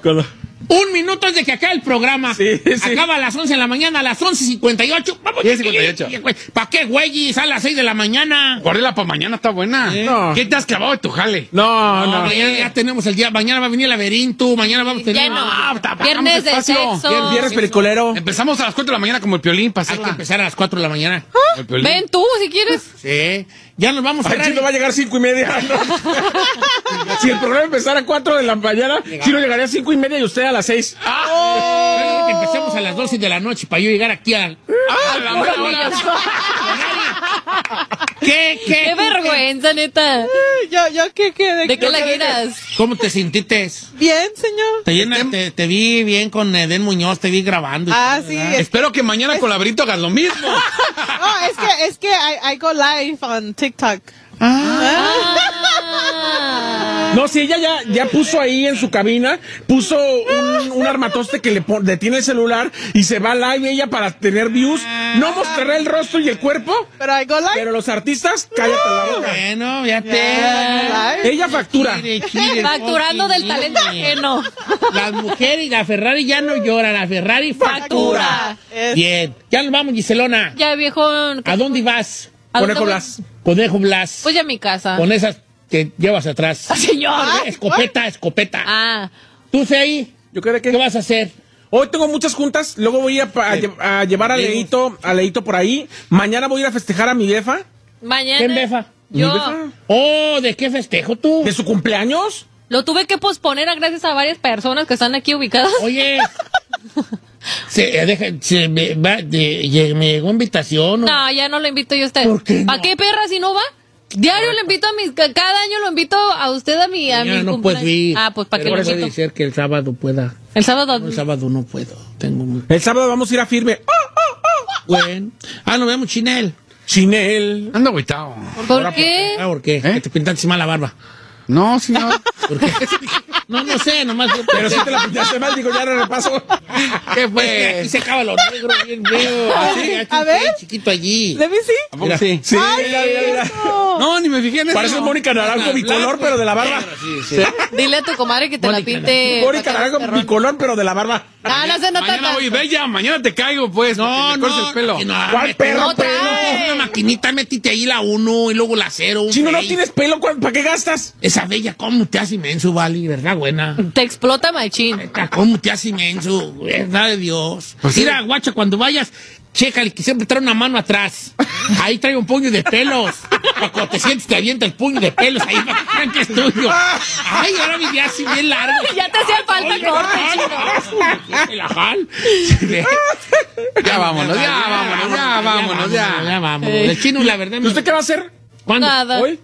Un minuto antes de que acabe el programa. Sí, sí. Acaba a las 11 de la mañana, a las 11.58. Vamos, 10:58. ¿Para qué, güey? A las 6 de la mañana. Guárdela para mañana, está buena. No. ¿Qué te has clavado de tu jale? No, No, no. mañana ya tenemos el día. Mañana va a venir el laberinto. Mañana vamos a tener. No. Ah, ta- Viernes de sexo. Viernes peliculero. Empezamos a las 4 de la mañana como el piolín para Hay que empezar a las 4 de la mañana. El piolín. Ven tú, si quieres. Sí. Ya nos vamos a Ay, Chino va a llegar cinco y media. si el programa empezara a cuatro de la mañana, Chino llegaría a cinco y media y usted a las seis. Pero que empecemos a las 12 de la noche para yo llegar aquí al. Ah, la buena hora. ¿Qué, qué? Qué vergüenza, neta. Yo, yo, ¿qué, qué? ¿De, ¿De qué la quieras? ¿Cómo te sintiste? Bien, señor. Te, llena- te, te vi bien con Eden Muñoz, te vi grabando. Ah, todo, sí. Es, Espero que mañana con laberinto hagas lo mismo. no, es que, es que I, I go live on TikTok. Ah. No, si ella ya, ya puso ahí en su cabina, puso un, un armatoste que le pon- detiene el celular y se va live ella para tener views. No mostrará el rostro y el cuerpo, Pero I go live. pero los artistas, cállate la boca. Bueno, ya te. Yeah. Ella factura. Facturando del talento ajeno. Las mujeres y la Ferrari ya no lloran, la Ferrari factura. Es- Bien, ya nos vamos, Giselona. Ya, viejo. ¿A dónde vas? ¿A dónde Conejo voy? Blas. Conejo Blas. Pues ya a mi casa. Con esas que llevas atrás. Señor. Escopeta, escopeta. Ah. ¿Tú, ahí? Yo creo que ¿Qué vas a hacer? Hoy tengo muchas juntas, luego voy a, pa- a lle- a llevar a. Leito, a Leito por ahí. Mañana voy a ir a festejar a mi befa. Mañana. ¿Quién befa? Yo Oh, ¿de qué festejo tú? ¿De su cumpleaños? lo tuve que posponer a gracias a varias personas que están aquí ubicadas. Oye. se, eh, deja- se me, va- de- me llegó invitación. ¿o? No, ya no lo invito yo a usted. ¿Por qué no? ¿Para qué perra si no va? Diario le invito a mis, ca- cada año lo invito a usted a mi, a mi no puedo ir. Ah, pues para qué Pero lo puede ser que el sábado pueda. El sábado. El sábado no puedo. Tengo muy... El sábado vamos a ir a firme. Bueno. Ah, nos vemos, Chinel. Chinel. Ando agüitado. ¿Por qué? Ah, ¿por qué? Que te pintaste mal la barba. No, señor. ¿Por qué? no, no sé, nomás. Pero si te la pintaste mal, digo, ya no repaso. ¿Qué Es que fue? aquí se acaba lo negro bien veo. Así, así, a ver. chiquito allí. Let me see. ¿A poco sí? Sí, mira, mira, mira. No, ni me fijé en eso. Parece Mónica Naranjo bicolor, pero de la barba. Sí, sí. Dile a tu comadre que te la pinte. Mónica Naranjo bicolor, pero de la barba. Ah, no se nota Mañana tanto. voy, bella, mañana te caigo, pues. No, me cortes no, el pelo. no, ¿Cuál perro, no, trae Una maquinita, metiste ahí la 1 y luego la 0. Si no, no tienes pelo, ¿cuál- ¿para qué gastas? Esa bella, ¿cómo te hace inmenso, Vali? ¿Verdad, buena? Te explota machín. ¿Cómo te hace inmenso? ¿Verdad de Dios? Pues sí. Mira, guacha, cuando vayas, chécale que siempre trae una mano atrás. Ahí trae un puño de pelos. Cuando te sientes, te avienta el puño de pelos ahí para que es tuyo. Ay, ahora mi día así bien largo. Ya te hacía falta Oye, corte, la jal. Ya vámonos, ya vámonos, ya vámonos, ya. Ya vámonos. El chino, la verdad. me- ¿Usted qué va a hacer ¿Cuándo? Nada. hoy?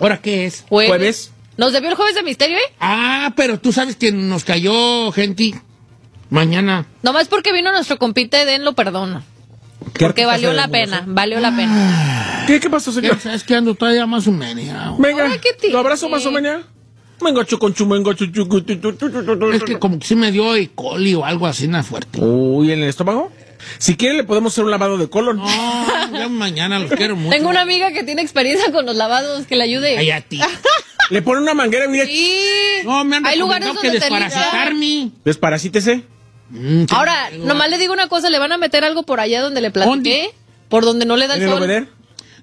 ¿Ahora qué es? Jueves. Jueves. ¿Nos debió el jueves de misterio, eh? Ah, pero tú sabes que nos cayó gente mañana. Nomás porque vino nuestro compite, den lo perdono. ¿Qué Porque valió la pena, valió la pena. ¿Qué, qué pasó, señor? Sabes que ando todavía más o menos. ya. Venga. ¿lo abrazo más o menos? Venga, Es que como que sí me dio E. coli o algo así, nada fuerte. Uy, ¿en el estómago? Si quiere, le podemos hacer un lavado de colon. No, ya mañana los quiero mucho. Tengo una amiga que tiene experiencia con los lavados, que le ayude. Ay, a ti. Le pone una manguera y mire, Sí. No, me han Hay lugares que donde desparasitarme. desparasítese. Mm, Ahora, nomás le digo una cosa, le van a meter algo por allá donde le platiqué, por donde no le da ¿En el el sol. obeder?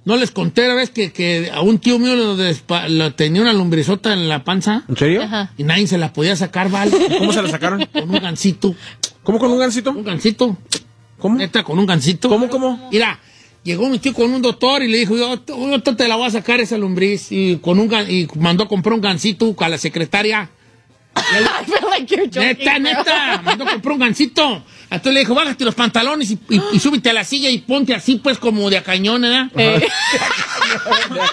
No les conté la vez que, que a un tío mío lo despa- lo tenía una lumbrizota en la panza ¿En serio? Ajá. y nadie se la podía sacar, ¿vale? ¿Cómo se la sacaron? Con un gancito. ¿Cómo con un gancito? Un gancito. ¿Cómo? Neta, con un gancito. ¿Cómo, cómo? Mira, llegó mi tío con un doctor y le dijo, yo, yo te la voy a sacar esa lombriz. Y, con un, y mandó a comprar un gancito a la secretaria. I feel like you're joking, neta, neta, mandó a comprar un gancito. Entonces le dijo, bájate los pantalones y, y- y súbete a la silla y ponte así, pues, como de a cañón, ¿verdad? Eh,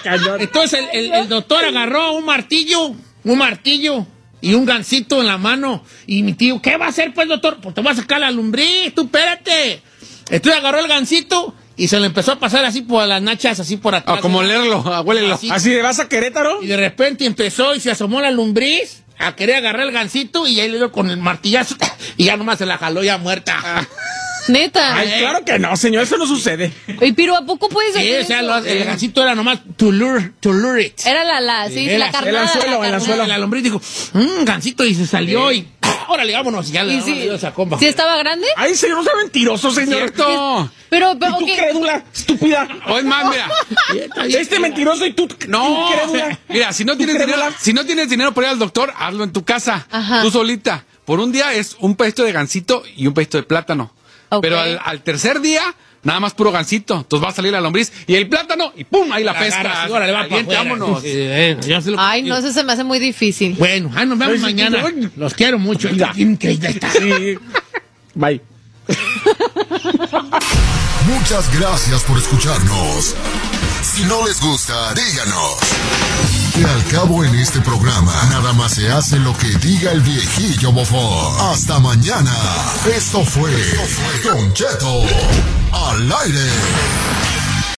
Entonces el, el- el doctor agarró un martillo, un martillo y un gancito en la mano. Y mi tío, ¿qué va a hacer, pues, doctor? Pues te voy a sacar la lumbriz, tú espérate. Entonces agarró el gancito y se le empezó a pasar así por las nachas, así por atrás. Ah, como leerlo, ah, huélelo. Así. ¿Así le vas a Querétaro? Y de repente empezó y se asomó la lumbriz a querer agarrar el gancito y ahí le dio con el martillazo y ya nomás se la jaló ya muerta. Neta. Ay, claro que no, señor, eso no sucede. Y pero ¿a poco puedes Sí, o sea, eso? lo- el gancito era nomás to lure, to lure it. Era la, la, sí, Era la carnada. el anzuelo, la el anzuelo. La lombriz dijo, mmm, gancito, y se salió y órale, vámonos. Y ya ¿Y le sí, esa comba. ¿Sí estaba grande? Ay, señor, no sea mentiroso, señor. Cierto. Pero, Y pero, tú, ok. crédula, estúpida. O es más, mira. Este mentiroso y tú, No, crédula. mira, si no ¿Tú tienes dinero, si no tienes dinero para ir al doctor, hazlo en tu casa, Ajá. tú solita. Por un día es un pedito de gansito y un pedito de plátano. Ok. Pero al, al tercer día, nada más puro gansito. Entonces va a salir la lombriz y el plátano y pum, ahí la, La pesca. sí, órale, va Caliente, vámonos. Eh, lo Ay, no, eso se me hace muy difícil. Bueno, ahí nos vemos sí, mañana. sí, Los quiero mucho. Increíble está. Sí. Bye. Muchas gracias por escucharnos. Si no les gusta, díganos. Que al cabo en este programa, nada más se hace lo que diga el viejillo bofón. Hasta mañana. Esto fue Don Cheto al aire.